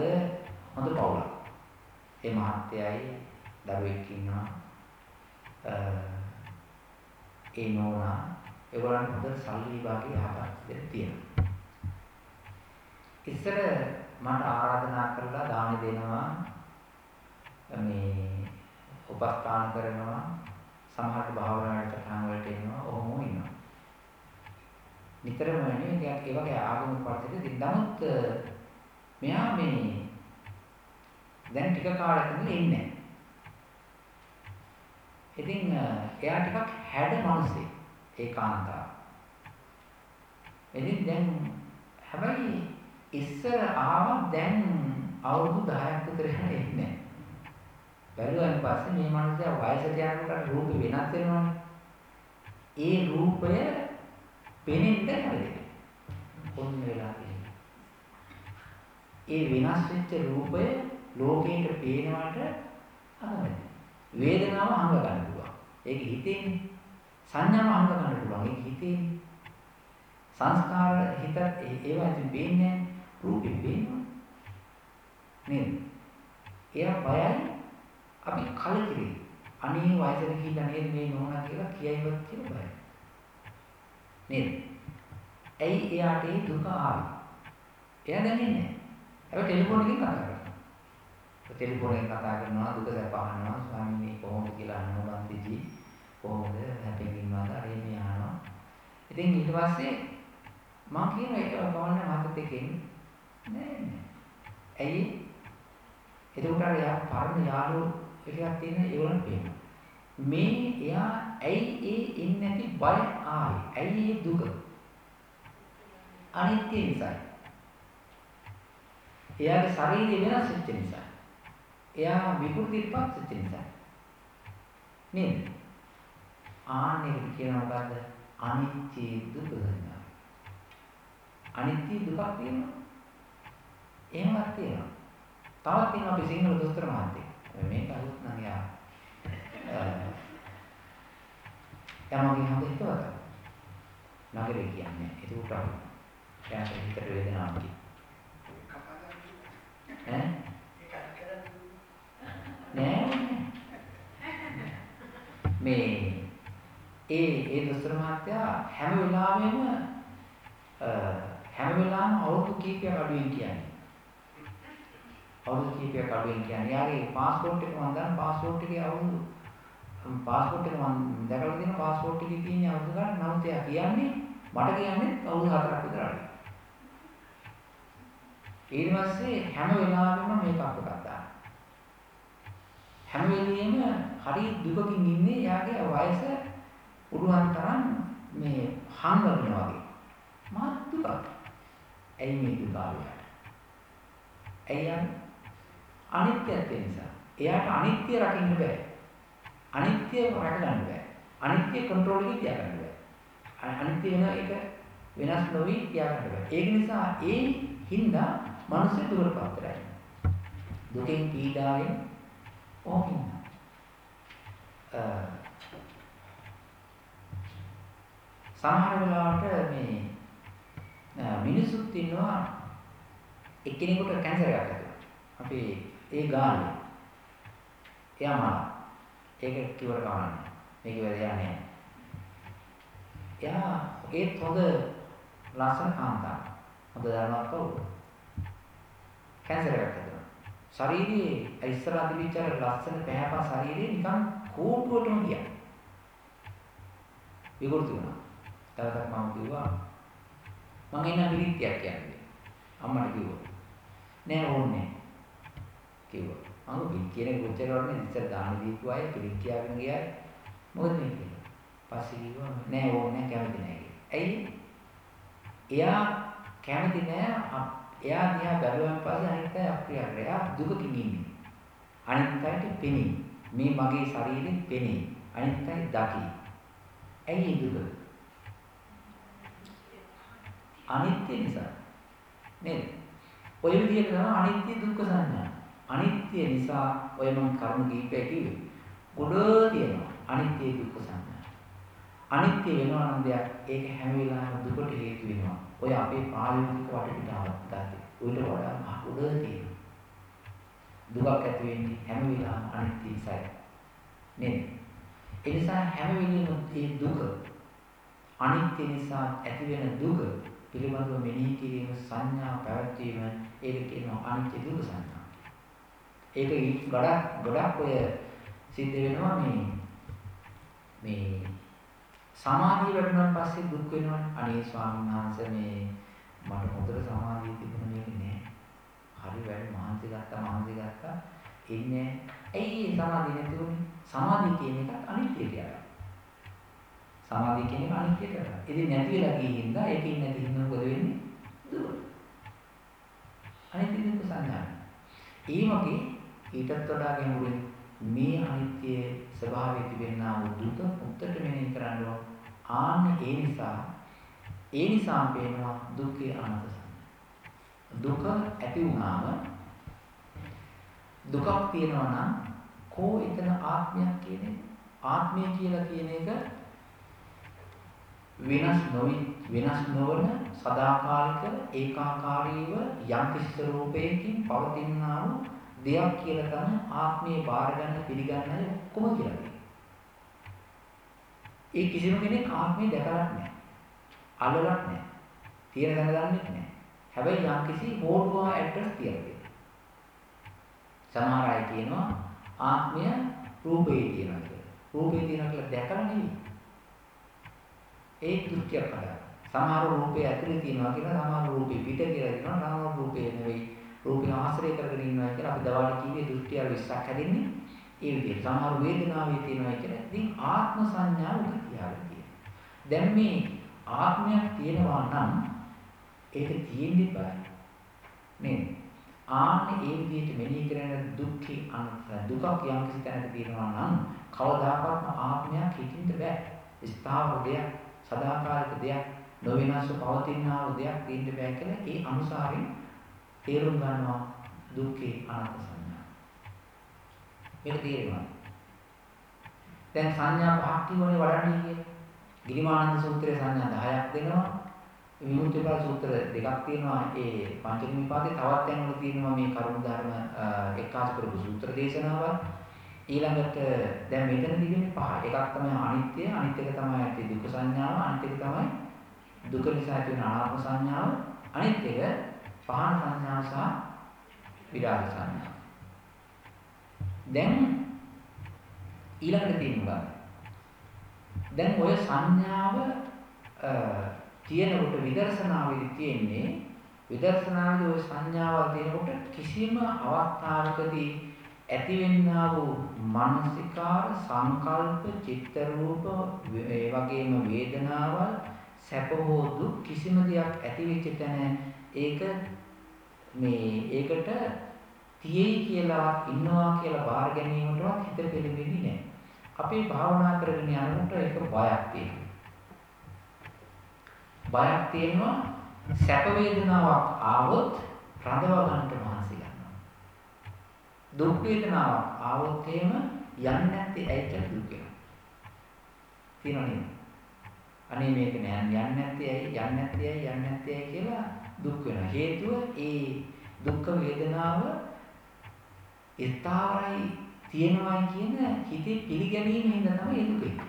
හොඳ පවුලක්. ඒ මහත්තයයි දරුවෙක් ඉන්නවා. ඒ නෝනා ඒගොල්ලන් හොඳ සල්ලි විභාගේ යහපත් දෙයක් තියෙනවා. ඉස්සර මට ආරාධනා කරලා දාන දෙනවා මේ උපස්ථාන කරනවා සමහරට භාවනාවට සටහන් වලට එනවා ඔහොම ඉන්නවා. නිතරම නේ ඒ වගේ ආගමික පරිසරයක නමුත් මෙයා මේ දැන් ටික කාලයක ඉඳලා ඉන්නේ ඉතින් එයා ටිකක් හැඩ මිනිස්සේ ඒකාන්තව. ඉතින් දැන් හැබැයි ඉස්සර ආව දැන් අවුරුදු 10ක් විතර ඉන්නේ. බැලුවන් පස්සේ මේ මිනිස්සයා වයසට යනකොට රූප වෙනස් වෙනවනේ. ඒ රූපය පෙනෙන්න හැදෙන්නේ. කොන්න වෙලා ඒ වෙනස් වෙච්ච රූපය ලෝකයට පේනවට අනවැයි. වේදනාව හංග ගන්න පුළුවන්. ඒක හිතේනේ. සංඥාව හංග ගන්න පුළුවන්. ඒක හිතේනේ. සංස්කාර හිත ඒවා ඉතින් පේන්නේ රූපෙ පේනවා. නේද? එයා බයයි අපි කලකිරේ. අනේ වයසට ගිහිල්ලා නේද මේ නෝනා කියලා කියයිවත් කියලා බයයි. නේද? ඇයි එයාට ඒ දුක ආවේ? එයා දන්නේ නැහැ. හැබැයි ටෙලිෆෝන් එකෙන් කතා කරනවා. ටෙලිෆෝන් එකෙන් කතා කරනවා දුක සැප අහනවා ස්වාමීනි කොහොමද කියලා අහනවා බන්තිජි කොහොමද හැපෙන් ඉන්නවද අර මේ අහනවා. ඉතින් ඊට පස්සේ මම කියන එක ගවන්න මාතත් එකෙන් නෑ නෑ. ඇයි? එතකොට අර යා පරණ යාළුවෝ එකක් තියෙන ඒගොල්ලන් පේනවා. මේ එයා ඇයි ඒ එන්නේ නැති බය ආවේ? ඇයි ඒ දුක? අනිත්‍ය නිසායි. එයාගේ ශරීරය වෙනස් වෙච්ච නිසා. එයා විකෘතිපත් වෙච්ච නිසා. නේද? ආන්නේ කියන මොකද්ද? අනිත්‍ය දුක සංඥා. අනිත්‍ය දුකක් තියෙනවා. එහෙමත් තියෙනවා. තවත් තියෙනවා අපි සිංහල දොස්තර මහත්තයෙක්. මේක අලුත් නම් යා. යමගේ හඳ හිතවද? නගරේ කියන්නේ. ඒක උටා. එයාට හිතට වේදනාවක් තියෙනවා. ඈ නෑ මේ ඒ ඒ දොස්තර මහත්තයා හැම වෙලාවෙම හැම වෙලාවෙම අවුරුදු කීපයක් අඩුවෙන් කියන්නේ. අවුරුදු කීපයක් අඩුවෙන් කියන්නේ. යාගේ પાස්පෝර්ට් එක මම ගන්න પાස්පෝර්ට් එකේ අවුරුදු පාස්පෝර්ට් එක මම දැකලා තියෙන පාස්පෝර්ට් එකේ තියෙන අවුරුදු ගන්න නමුත් එයා කියන්නේ මට කියන්නේ අවුරුදු 4ක් විතර අඩුයි. ඊට පස්සේ හැම වෙලාවෙම මේක අපකට දාන්න. හැම වෙලෙම හරි දුකකින් ඉන්නේ යාගේ වයස උරුවන් තරම් මේ හංගනවා වගේ. මහත් දුකක්. ඇයි මේ දුක ආවේ? ඇයි අනිත්‍යත්වය නිසා. එයාට අනිත්‍ය රකින්න බෑ. අනිත්‍ය රැකගන්න බෑ. අනිත්‍ය කන්ට්‍රෝල් එකේ තියාගන්න බෑ. අනිත්‍ය වෙන එක වෙනස් නොවි තියාගන්න බෑ. ඒක නිසා ඒ හින්දා මනස දුරපත් කරයි. දුකෙන් පීඩාවෙන් ඕකින්න. සමහර වෙලාවට මේ මිනිසුත් ඉන්නවා එක්කෙනෙකුට කැන්සර් එකක් ඇතිවෙනවා. අපි ඒ ගානේ එයාම ඒක කිව්වට කවන්නේ. මේක වෙලා යන්නේ. එයා ඒත් හොඳ ලස්සන කාන්තාවක්. හොඳ දරුවක් කවුද? කැන්සර් එකක් හැදෙනවා. ශරීරයේ ඉස්සරහ තිබිච්ච අර ලස්සන පැහැපා ශරීරේ නිකන් කෝටුවටම ගියා. විකෘති වුණා. තවදක් මම කිව්වා මම එන්න පිළිත්‍යක් කියන්නේ. අම්මට කිව්වා. නෑ ඕනේ. කිව්වා. මම පිළිච්චේනේ කොච්චර වරනේ ඉස්සර දාන දීපු අය පිළිච්චයාගෙන ගියා. මොකද මේ කියන්නේ? පස්සේ කිව්වා නෑ ඕනේ කැමති නෑ කියලා. ඇයි? එයා කැමති නෑ එයා දිහා බැලුවන් පස්සේ අනිත් අය අප්‍රිය කරලා එයා දුකකින් ඉන්නේ. අනිත් අයට පෙනේ. මේ මගේ ශරීරෙන් පෙනේ. අනිත් අය දකි. ඇයි දුක? අනිත්‍ය නිසා. නේද? ඔය විදිහට තමයි අනිත්‍ය දුක්ඛ සංඥා. අනිත්‍ය නිසා ඔය මම කර්ම කීපය කිව්වේ. ගොඩ තියෙනවා. අනිත්‍ය දුක්ඛ සංඥා. අනිත්‍ය වෙනවා නම් දෙයක් ඒක හැම වෙලාවෙම දුකට හේතු වෙනවා. ඔය අපේ පාරිභෝගික වටපිටාවක් දාතේ. උඩට වඩා උඩ තියෙනවා. දුකක් ඇති වෙන්නේ හැම වෙලාවෙම අනිත්‍ය නිසායි. නේද? ඒ නිසා හැම වෙලෙම මේ දුක අනිත්‍ය නිසා ඇති වෙන දුක පිළිබඳව මෙනෙහි කිරීම සංඥා පැවැත්වීම ඒක කියනවා අනිත්‍ය දුක සංඥා. ඒක ගොඩක් ගොඩක් ඔය සිද්ධ වෙනවා මේ මේ සමාධිය වැඩුණාන් පස්සේ දුක් වෙනවනේ. අනේ ස්වාමීන් වහන්සේ මේ මට හොඳට සමාධිය තිබුණ මේක නෑ. හරි වැඩ මහන්සි ගත්තා මහන්සි ගත්තා. ඉන්නේ ඇයි සමාධිය නැති උනේ? සමාධිය කියන එකත් අනිත්‍ය කියලා. සමාධිය කියන එක අනිත්‍ය කියලා. ඉතින් නැති වෙලා ගිහින් හින්දා ඒකෙන් නැති හින්දා මොකද වෙන්නේ? දුක. අනිත්‍ය දුක සංඥා. ඊමගේ ඊටත් වඩා ගැඹුරින් මේ අනිත්‍ය ස්වභාවය තිබෙනා වූ දුක උත්තර මෙනෙහි කරන්න ඕන. ආන්න ඒ නිසා ඒ නිසා පේනවා දුක්ඛේ අනන්ත දුක ඇති වුණාම දුකක් තියෙනවා නම් කෝ එතන ආත්මයක් කියන්නේ ආත්මය කියලා කියන එක වෙනස් නොවි වෙනස් නොවන සදාකාලික ඒකාකාරීව යම් කිසි රූපයකින් පවතිනා වූ දෙයක් කියලා තමයි ආත්මේ බාර ගන්න පිළිගන්න අය ඔක්කොම කියලා තියෙන්නේ. ඒ කිසිම කෙනෙක් ආත්මේ දැකලත් නැහැ. අල්ලලත් නැහැ. තියෙන දැන දන්නේ නැහැ. හැබැයි යම් කිසි හෝඩුවා ඇඩ්‍රස් තියලා තියෙනවා. සමහර අය කියනවා ආත්මය රූපේ තියෙනවා කියලා. රූපේ තියෙනවා කියලා දැකලා නෙවෙයි. ඒ දෘෂ්ටියක් හදා. සමහර රූපේ ඇතුලේ තියෙනවා කියලා සමහර රූපේ පිට කියලා කියනවා. සමහර රූපේ නෙවෙයි. රූපේ ආශ්‍රය කරගෙන ඉන්නවා කියලා අපි දවාලේ කීවේ දෘෂ්ටිය 20ක් හැදෙන්නේ ඒ විදිහට. සමහර වේදනාවේ තියෙනවා කියලා. ඉතින් ආත්ම සංඥාව උඩ තියාගෙන තියෙනවා. දැන් මේ ආත්මයක් තියෙනවා නම් ඒක තියෙන්නේ බෑ. නේද? ආන්නේ ඒ විදිහට මෙනෙහි කරන දුක්ඛී අනත් දුකක් යම් කිසි තැනක තියෙනවා නම් කවදාකවත් ආත්මයක් හිතින්ද බෑ. ස්ථාවර දෙයක්, සදාකාලික දෙයක්, නොවෙනස්ව පවතිනා වූ දෙයක් තියෙන්න බෑ කියලා ඒ අනුසාරයෙන් තේරුම් ගන්නවා දුක්ඛේ අනාත්ම සංඥා. මේක තේරෙනවා. දැන් සංඥා පහක් කියවනේ වඩන්නේ කියන්නේ. ගිරිමානන්ද සූත්‍රයේ සංඥා 10ක් දෙනවා. විමුක්තිපාල සූත්‍ර දෙකක් තියෙනවා. ඒ පංචක නිපාතේ තවත් තැන්වල තියෙනවා මේ කරුණු ධර්ම එක්කාසු කරපු සූත්‍ර දේශනාවල්. ඊළඟට දැන් මෙතනදී වෙන්නේ පහ. එකක් තමයි අනිත්‍ය, අනිත් එක තමයි ඇති දුක් සංඥාව, අනිත් එක තමයි දුක නිසා ඇති වෙන අනාත්ම සංඥාව, අනිත් එක පහන සංඥාව සහ විරාග සංඥාව. දැන් ඊළඟට තියෙනවා. දැන් ඔය සංඥාව තියෙනකොට විදර්ශනාවේදී තියෙන්නේ විදර්ශනාවේදී ඔය සංඥාවල් තියෙනකොට කිසිම අවස්ථාවකදී ඇතිවෙන්නා වූ මානසිකාර සංකල්ප චිත්ත රූප ඒ වගේම වේදනාවල් සැප හෝ දුක් කිසිම දෙයක් ඇති වෙච්ච තැන ඒක මේ ඒකට තියෙයි කියලා ඉන්නවා කියලා බාර ගැනීමටවත් හිත පෙළෙන්නේ නැහැ. අපි භාවනා කරගෙන යනකොට ඒක බයක් තියෙනවා. බයක් තියෙනවා සැප වේදනාවක් ආවොත් රඳව ගන්නට මහන්සි ගන්නවා. දුක් වේදනාවක් ආවොත් එහෙම යන්නේ නැත්තේ ඇයි කියලා දුක් වෙනවා. තියෙනවනේ. අනේ මේක නෑ යන්නේ නැත්තේ ඇයි යන්නේ නැත්තේ ඇයි යන්නේ නැත්තේ ඇයි කියලා දුක් වෙනවා. හේතුව ඒ දුක් වේදනාව ස්ථාවරයි තියෙනවා කියන හිතේ පිළිගැනීම හින්දා තමයි ඒ දුක එන්නේ.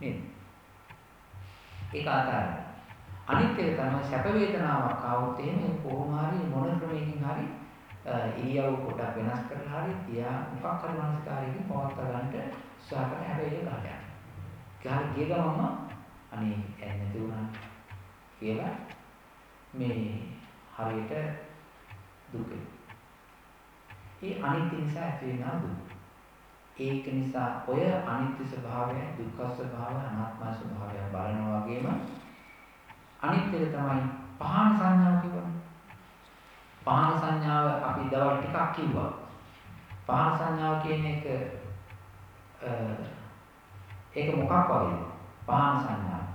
නේද? ඒක ආකාරයි. අනිත් එක තමයි සැප වේදනාවක් ආවොත් එහෙම කොහොම හරි මොන ක්‍රමයකින් හරි ඉරියව් පොඩක් වෙනස් කරලා හරි තියා මොකක් හරි මානසිකාරයකින් පවත් ගන්නට උත්සාහ කරන හැබැයි ඒක ගහලා යනවා. ගහලා ගිය ගමන්ම අනේ ඇයි නැති වුණා කියලා මේ හරියට දුක. ඒ අනිත්‍ය නිසා ඇති වෙනා දුක. ඒක නිසා ඔය අනිත්‍ය ස්වභාවය, දුක්ඛ ස්වභාවය, අනාත්ම ස්වභාවය බලනවා වගේම අනිත්‍ය තමයි පහන සංඥාව කියවනේ. පහන සංඥාව අපි දවල් ටිකක් කිව්වා. පහන සංඥාව කියන එක ඒක මොකක් වගේද? පහන සංඥාව.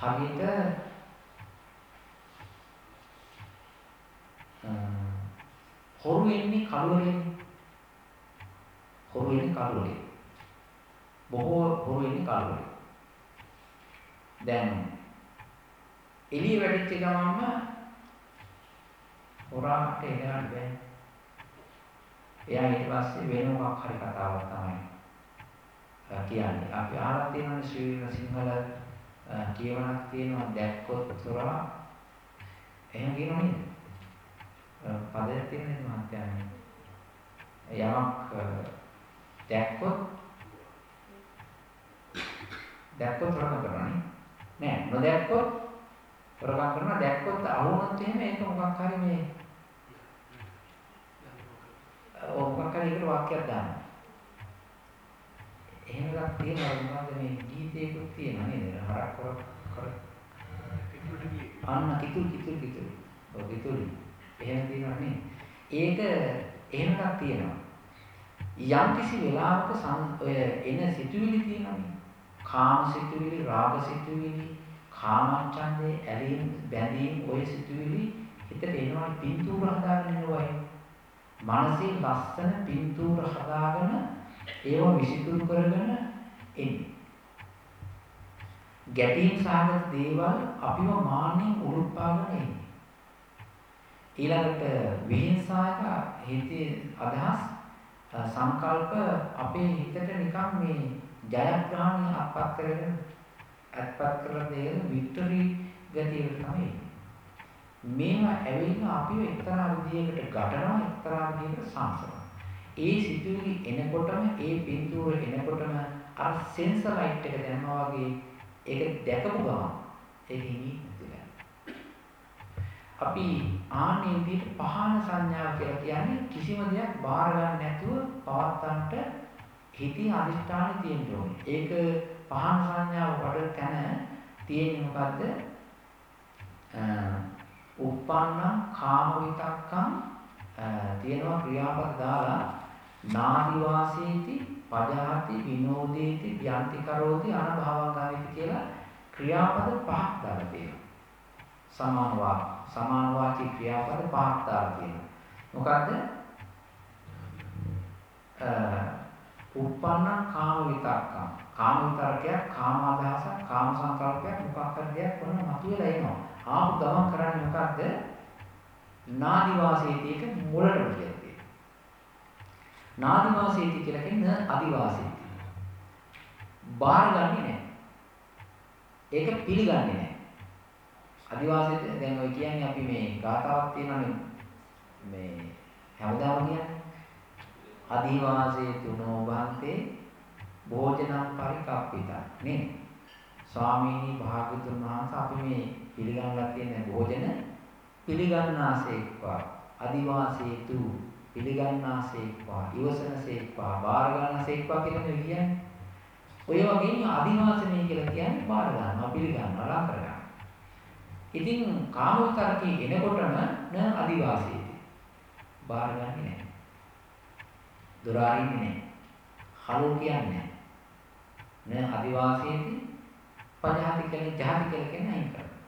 හරියට හොරු වෙන්නේ කළුවරෙන්. හොරු වෙන්නේ කළුවරෙන්. බොහෝ හොරු වෙන්නේ කළුවරෙන්. දැන් එළිය වැටිච්ච ගමන්ම හොරාට එනවට බෑ. එයා ඊට පස්සේ වෙන මොකක් හරි කතාවක් තමයි කියන්නේ. අපි අහලා තියෙනවා ශ්‍රී සිංහල කියවනක් තියෙනවා දැක්කොත් හොරා එහෙම කියනෝ නේද? පදයක් තියෙන මහත්යන්නේ. යමක් දැක්කොත් දැක්කොත් හොරකම් කරනනේ. නෑ නොදැක්කොත් හොරකම් කරනවා දැක්කොත් අහුනොත් එහෙම ඒක මොකක් හරි මේ ඔව් මොකක් හරි ඒකට වාක්‍යයක් දානවා. එහෙම එකක් තියෙනවා මොකද මේ ගීතයකුත් තියෙනවා නේද? හරක් කර කර අන්න කිතුල් කිතුල් කිතුල්. ඔව් කිතුල්. එහෙම තියෙනවා නේ. ඒක එහෙම එකක් තියෙනවා. යම් කිසි වෙලාවක ඔය එන සිතුවිලි තියෙනවානේ. කාම සිතුවිලි, රාග සිතුවිලි, කාමච්ඡන්දේ, ඇලීම්, බැඳීම් ඔය සිතුවිලි හිතට එනවා පින්තූර හදාගෙන එනවා. මනසේ ලස්සන පින්තූර හදාගෙන ඒව විසිතුරු කරගෙන එන්නේ. ගැටීම් සාගත දේවල් අපිව මාන්නෙන් උරුප්පාගෙන එන්නේ. ඊළඟට විහිංසායක හිතේ අදහස් සංකල්ප අපේ හිතට නිකන් මේ ජයග්‍රහණය අත්පත් කරගෙන අත්පත් කරලා දෙන වික්ටරි ගතියකට තමයි මේවා ඇවිල්ලා අපිව එක්තරා විදියකට ගටනවා එක්තරා විදියකට සංසනවා. ඒ සිතුවිලි එනකොටම ඒ පින්තූර එනකොටම අර සෙන්සර් ලයිට් එක දැම්මා වගේ ඒක දැකපු ගමන් ඒක හිමි අපි ආන්නේ විදිහට පහන සංඥාව කියලා කියන්නේ කිසිම දෙයක් බාර ගන්න නැතුව පවත්තන්ට හිතින් අදිෂ්ඨානෙ තියෙන්න ඕනේ. ඒක පහන සංඥාව වඩ තැන තියෙන්නේ මොකද්ද? උප්පන්න කාම විතක්කම් තියෙනවා ක්‍රියාපද දාලා නාදි වාසීති පජාති විනෝදේති ව්‍යන්ති කරෝති අනභවංගාවිති කියලා ක්‍රියාපද පහක් දාලා තියෙනවා. සමාන වාක්‍ය සමාන වාචික ක්‍රියාපද පහක් දාලා තියෙනවා. මොකද්ද? උප්පන්න කාම විතක්කම්. කාම විතරකයක්, කාම අදහසක්, කාම සංකල්පයක් මොකක් හරි දෙයක් වුණ මතුවලා එනවා. ආපු ගමන් කරන්නේ මොකද්ද? නාදි වාසීතියක මුලට කියලා නාදි වාසීති කියලා කියන්නේ අදි වාසීති. බාරගන්නේ නැහැ. ඒක පිළිගන්නේ නැහැ. අදිවාසීත් දැන් ඔය කියන්නේ අපි මේ ගාතාවක් තියෙනවානේ මේ හැමදාම කියන්නේ අදිවාසී තුනෝ භන්තේ භෝජනම් පරිකප්පිතා නේ ස්වාමීනි භාග්‍යතුන් වහන්සේ අපි මේ පිළිගන්නලා තියෙන භෝජන පිළිගන්නාසේක්වා අදිවාසීතු පිළිගන්නාසේක්වා ඉවසනසේක්වා බාර ගන්නසේක්වා කියලා කියන්නේ ඔය වගේම අදිවාසනය කියලා කියන්නේ බාර ගන්නවා පිළිගන්නවා ලං කරගන්නවා ඉතින් කාමෝතරකේ එනකොටම න අදිවාසීති. බාරගන්නේ නැහැ. දොර අරින්නේ නැහැ. හලෝ කියන්නේ නැහැ. න අදිවාසීති පජාති කියන්නේ ජාති කියලා කියන්නේ අයින් කරනවා.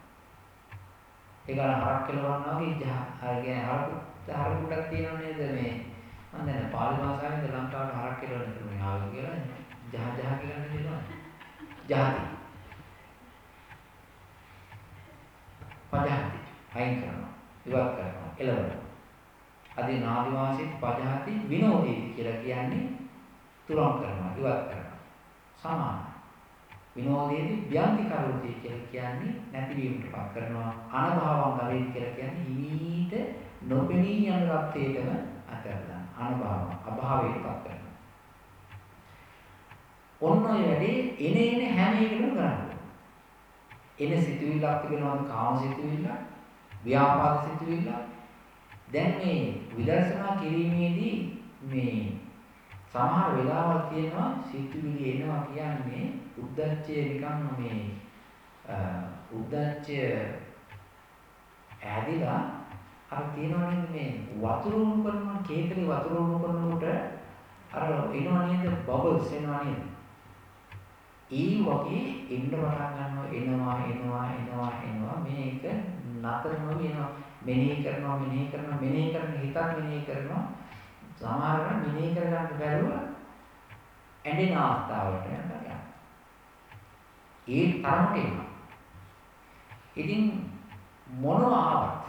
ඒක අර හරක් කෙලවන්නා වගේ ජා අර කියන්නේ හරක් හරකුටක් තියෙනව නේද මේ? මම දැන් පාලි භාෂාවෙන් ලංකාවට හරක් කෙලවන්න කියලා ආවා කියලා ජහ ජහ කියලා නේද ජාති පජහති. අයින් කරනවා. ඉවත් කරනවා. එළවනවා අදී නාදිවාසීත් පජහති විනෝදීති කියලා කියන්නේ තුරන් කරනවා ඉවත් කරනවා. සමාන. විනෝදීති ව්‍යන්ති කරෝති කියලා කියන්නේ නැතිවීමටපත් කරනවා අනභවං ගලී කියලා කියන්නේ හිමීට නොපෙනී යන රත්යේටම අතරලා අනභවං අභාවයටපත් කරනවා. ඔන්න ඔය වැඩේ එන එන හැම එකකම කරන්නේ එන සිතුවිල්ලක් තිබෙනවද කාම සිතුවිල්ල ව්‍යාපාද සිතුවිල්ල. දැන් මේ විදර්ශනා කිරීමේදී මේ සමහර වෙලාවල් තියෙනවා සිතුවිලි එනවා කියන්නේ උද්දච්චය නිකන් මේ උද්දච්චය ඇදිලා අර තියෙනවා නේද මේ වතුර උණු කරනවා කේකලේ වතුර උණු කරනකොට අර එනවා නේද බබල්ස් එනවා නේද? ඒ වගේ එන්න පටන් ගන්නවා එනවා එනවා එනවා එනවා. මේක නතර නොවෙනවා මෙනෙහි කරනවා මෙනෙහි කරනවා මෙනෙහි කරන හිතක් මෙනෙහි කරනවා. සමහරවිට මෙනෙහි කර ගන්න බැරුව ඇඬෙන අවස්ථාවලට යනවා. ඒ තරමට එනවා. ඉතින් මොනවා ආවත්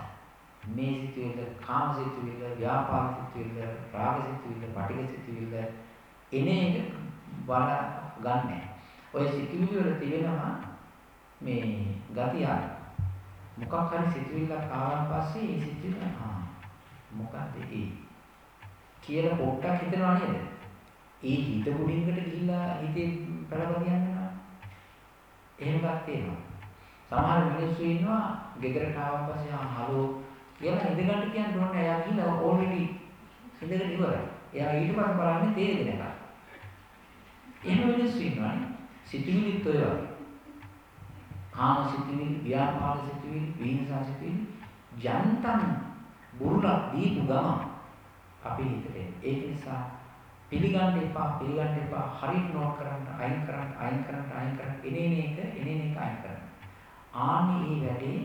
මේ සිතුවිල්ල කාම සිතුවිල්ල ව්‍යාපාද සිතුවිල්ල රාග සිතුවිල්ල පටිඝ සිතුවිල්ල එන එක බල ගන්නෑ ඔය සිතුවිලි වල තිබෙනවා මේ ගතිය මොකක් හරි සිතුවිල්ලක් ආවන් පස්සේ ඒ සිතුවිල්ල ආ මොකක්ද ඒ කියලා පොට්ටක් හිතනවා නේද? ඒ හිත මුඩින්කට ගිහිල්ලා හිතේ පළවදියන්න යනවා. එහෙම එකක් තියෙනවා. සමහර මිනිස්සු ඉන්නවා ගෙදරට ආවන් පස්සේ ආ හලෝ කියලා ඉඳගන්න කියන්න ඕනේ එයා ගිහිල්ලා ඕල්රෙඩි ඉඳගෙන ඉවරයි. එයා ඊට පස්සේ බලන්නේ තේරෙන්නේ නැහැ. එහෙම මිනිස්සු ඉන්නවානේ. සිතුවිලිත් ඔය වගේ. කාම සිතුවිලි, ව්‍යාපාද සිතුවිලි, විහිංසා සිතුවිලි යන්තම් බුරුලක් දීපු ගම අපේ හිතට ඒක නිසා පිළිගන්න එපා පිළිගන්න එපා හරියට නෝට් කරන්න අයින් කරන්න අයින් කරන්න අයින් කරන්න එනේන එක එනේන එක අයින් කරන්න ආනි මේ වැඩේ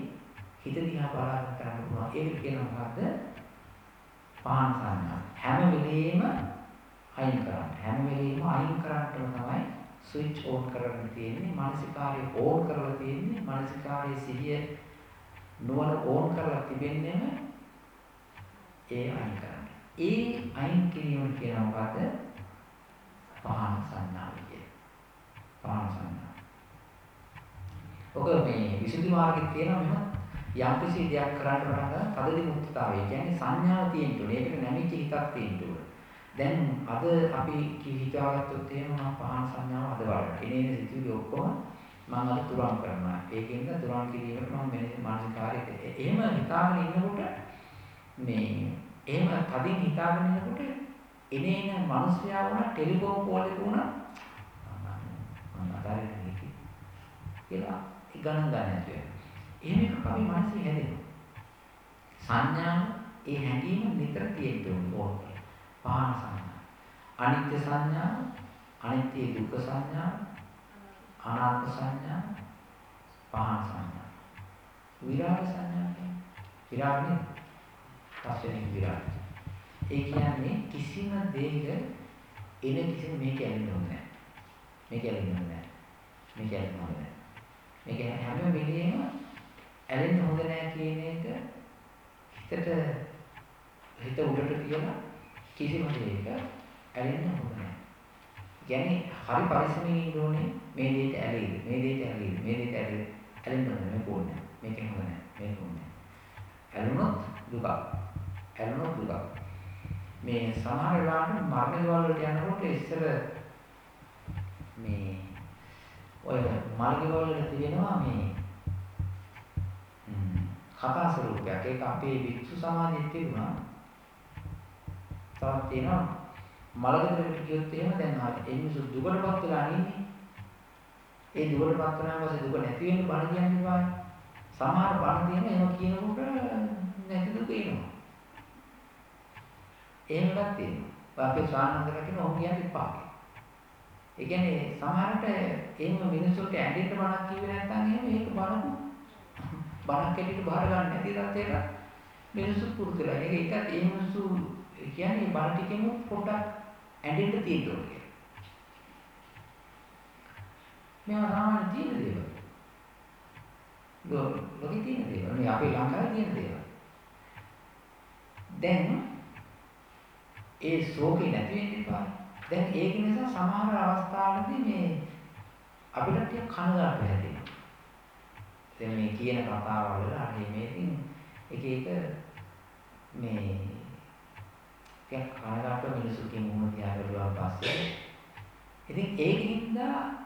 හිත දිහා බලාගෙන කරන්න පුළුවන් ඒක කියනවා මොකද්ද පාන් සංඥා හැම වෙලෙම අයින් කරන්න හැම වෙලෙම අයින් කරන්නම තමයි ස්විච් ඕන් කරගෙන තියෙන්නේ මානසිකාරය ඕන් කරලා තියෙන්නේ මානසිකාරයේ සිහිය නුවණ ඕන් කරලා තිබෙන්නේම ඒ අයින් කරන්න. ඒ අයින් කිරීම කියන මොකද? පහන සංඥාව කියන. පහන සංඥා. ඔක මේ විසුද්ධි මාර්ගයේ තියෙනවා මෙහෙම යම් කිසි දෙයක් කරන්න පටන් ගන්න තදදි මුක්තතාවය කියන්නේ සංඥාව තියෙන්න ඕනේ. ඒකට නැමිච්ච හිතක් තියෙන්න ඕනේ. දැන් අද අපි හිතාගත්තොත් එහෙම මම පහන සංඥාව අද වලට. එනේන සිතුවිලි ඔක්කොම මම අද තුරන් කරනවා. ඒකෙන්ද තුරන් කිරීමට මම මේ මානසිකාරයට එහෙම හිතාගෙන ඉන්නකොට මේ එහෙම තදින් හිතාගෙන ඉන්නකොට එනේන මිනිස්යා වුණා ටෙලිෆෝන් කෝල් එක වුණා මම අතාරින්න කියලා ගණන් ගන්න නැතුව. එහෙම එකක් අපි මනසේ හැදෙනවා. සංඥාව ඒ හැඟීම නිතර තියෙන්න ඕනේ. පහන සංඥා. අනිත්‍ය සංඥා, අනිත්‍ය දුක්ඛ සංඥා, අනාත්ම සංඥා, පහන සංඥා. විරාග සංඥා කියන්නේ විරාගනේ පස්වෙනි විරාග. ඒ කියන්නේ කිසිම දෙයක එන කිසිම මේක ඇලෙන්නේ නැහැ. මේක ඇලෙන්නේ නැහැ. මේක ඇලෙන්නේ නැහැ. මේක හැම වෙලෙම ඇලෙන්න හොඳ නැහැ කියන එක හිතට හිත උඩට තියලා කිසිම දෙයක ඇලෙන්න හොඳ නැහැ. කියන්නේ හරි පරිස්සමෙන් ඉන්න ඕනේ මේ දෙයට ඇලෙයිද මේ දෙයට ඇලෙයිද මේ දෙයට ඇලෙයිද ඇලෙන්න හොඳ නැහැ ඕනේ. මේකෙන් හොඳ නැහැ. මේක හොඳ නැහැ. ඇලුනොත් දුක. ඇලුනොත් දුක. මේ සමහර වෙලාවට මරණ ගෙවල් වලට යනකොට ඉස්සර මේ ඔය මරණ ගෙවල් වල තිබෙනවා මේ කතා ස්වරූපයක්. ඒක අපේ වික්ෂු සමාජයේ තිබුණා. තවත් තියෙනවා මලගෙදරකට ගියොත් එහෙම දැන් ආ එන්නේ දුකටපත් වෙලා ඉන්නේ. ඒ දුකටපත් වුණාම පස්සේ දුක නැති වෙන්න බණ කියන්නේ වායි. සමහර බණ තියෙන එහෙම කියනකොට නැති දුක එනවා. එහෙම එකක් තියෙනවා. අපේ ස්වාමීන් කියන ඔහු කියන්නේ එපා. ඒ කියන්නේ සමහරට එහෙම මිනිස්සුන්ට ඇඬෙන්න බණක් කිව්වේ නැත්නම් එහෙම ඒක බණක් බණක් ඇටියට බාර ගන්න නැති තත්ත්වයකට මිනිස්සු පුරුදුලා. ඒක ඒකත් ඒ මිනිස්සු කියන්නේ බණ ටිකෙම පොඩ්ඩක් ඇඬෙන්න තියෙනවා කියලා. මේවා සාමාන්‍ය තියෙන දේවල්. ලෝකෙ තියෙන දේවල්. මේ අපේ ලංකාවේ තියෙන දේවල්. දැන් ඒ ශෝකේ නැති වෙන්න එපා. දැන් ඒක නිසා සමහර අවස්ථාවලදී මේ අපිට ටික කනගාටු හැදෙනවා. දැන් මේ කියන කතාවල අනේ මේකින් එක එක මේ ටික කනගාටු මිනිසුකින් මුහුණ තියා බලුවා පස්සේ ඉතින් ඒකින්ද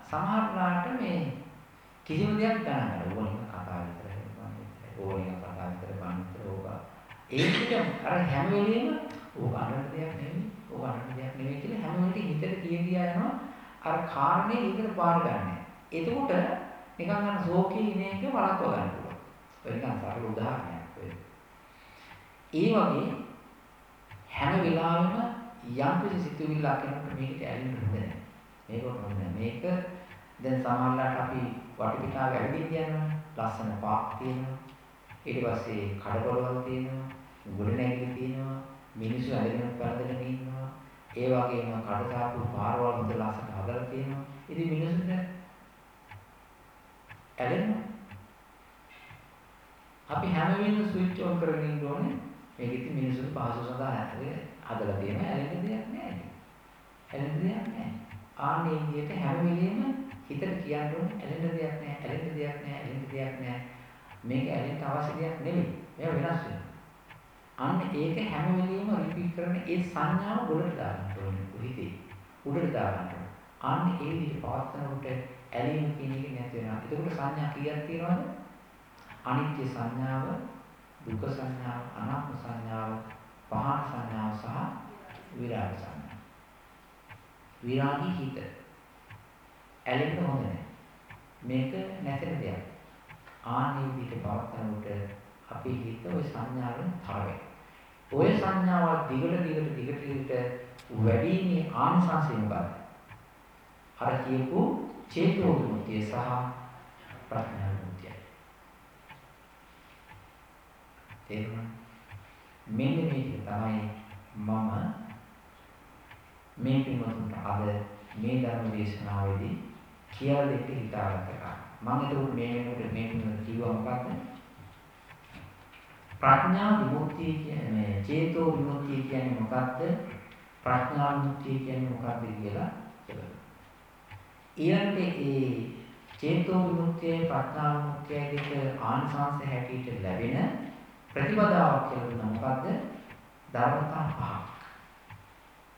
සමහරලාට මේ කිසිම දෙයක් ගණන් ගන්න ඕනේ කතා විතරයි ඕනේ කතා විතර බන් විතර ඕක ඒක අර හැම වෙලෙම ඕක අරන්න දෙයක් නෙමෙයි. ඕක අරන්න දෙයක් නෙමෙයි කියලා හැම වෙලේම හිතට කිය කියා යනවා. අර කාරණේ ඊකට බාර ගන්න. එතකොට නිකන් අර ශෝකී ඉන එක වළක්ව ගන්න පුළුවන්. ඔය නිකන් සරල උදාහරණයක් ඔය. ඒ වගේ හැම වෙලාවෙම යම් කිසි සිතුවිල්ලක් එනකොට මේකට ඇලෙන්න හොඳ නැහැ. මේක හොඳ නැහැ. මේක දැන් සමහරවිට අපි වටපිටාව වැඩිමින් යනවා. ලස්සන පාක් තියෙනවා. ඊට පස්සේ කඩවලවල් තියෙනවා. ගොඩනැගිලි තියෙනවා. මිනිස්සු ඇදගෙන පැනගෙන ඉන්නවා. ඒ වගේම කඩසාප්පු පාරවල් හොඳ ලස්සනට හදලා තියෙනවා. ඉතින් මිනිස්සුන්ට ඇලෙනවා. අපි හැම වෙලේම ස්විච් ඔන් කරගෙන ඉන්න ඕනේ. මේක ඉතින් මිනිස්සුන්ට පහසු සඳහා හැදේ හදලා තියෙනවා. ඇලෙන්න දෙයක් නැහැ. ඇලෙන්න දෙයක් නැහැ. ආන්නේ විදිහට හැම වෙලේම හිතට කියන්න ඕනේ ඇලෙන්න දෙයක් නැහැ. ඇලෙන්න දෙයක් නැහැ. ඇලෙන්න දෙයක් නැහැ. මේක ඇලෙන්න අවශ්‍ය දෙයක් නෙමෙයි. මේක වෙනස් වෙනවා. අන්න ඒක හැම වෙලෙම රිපීට් කරන ඒ සංඥාව ගොඩට දාගන්න ඕනේ හිතේ. උඩට දාගන්න ඕනේ. අන්න ඒ විදිහට පවත්නකොට ඇලීම කියන එක නැති වෙනවා. එතකොට සංඥා කීයක් තියෙනවද? අනිත්‍ය සංඥාව, දුක්ඛ සංඥාව, අනාත්ම සංඥාව, පහන සංඥාව සහ විරාග සංඥාව. විරාගී හිත. ඇලෙන්න හොඳ නැහැ. මේක නැතර දෙයක්. ආන්නේ විදිහට පවත්නකොට අපේ හිත ওই සංඥාවෙන් තර වෙනවා. ඔය සංඥාවල් දිගට දිගට දිගට දිගට වැඩිමේ ආංශාසය මොකක්ද? අර කියපු චේතෝ විමුක්තිය සහ ප්‍රඥා විමුක්තිය. තේරුණා? මෙන්න මේක තමයි මම මේ පින්වතුන්ට අද මේ ධර්ම දේශනාවේදී කියලා දෙන්න හිතාගත්ත එක. මම ඒක මේ වෙනකොට මේ පින්වතුන්ට කිව්වා මොකක්ද? ප්‍රඥා විමුක්තිය කියන්නේ චේතෝ විමුක්තිය කියන්නේ මොකක්ද? ප්‍රඥා විමුක්තිය කියන්නේ මොකක්ද කියලා කියනවා. ඊළඟට ඒ චේතෝ විමුක්තිය ප්‍රඥා විමුක්තිය දෙක ආනිසංස හැටියට ලැබෙන ප්‍රතිපදාවක් කියලා දුන්නා මොකද්ද? ධර්මතා පහක්.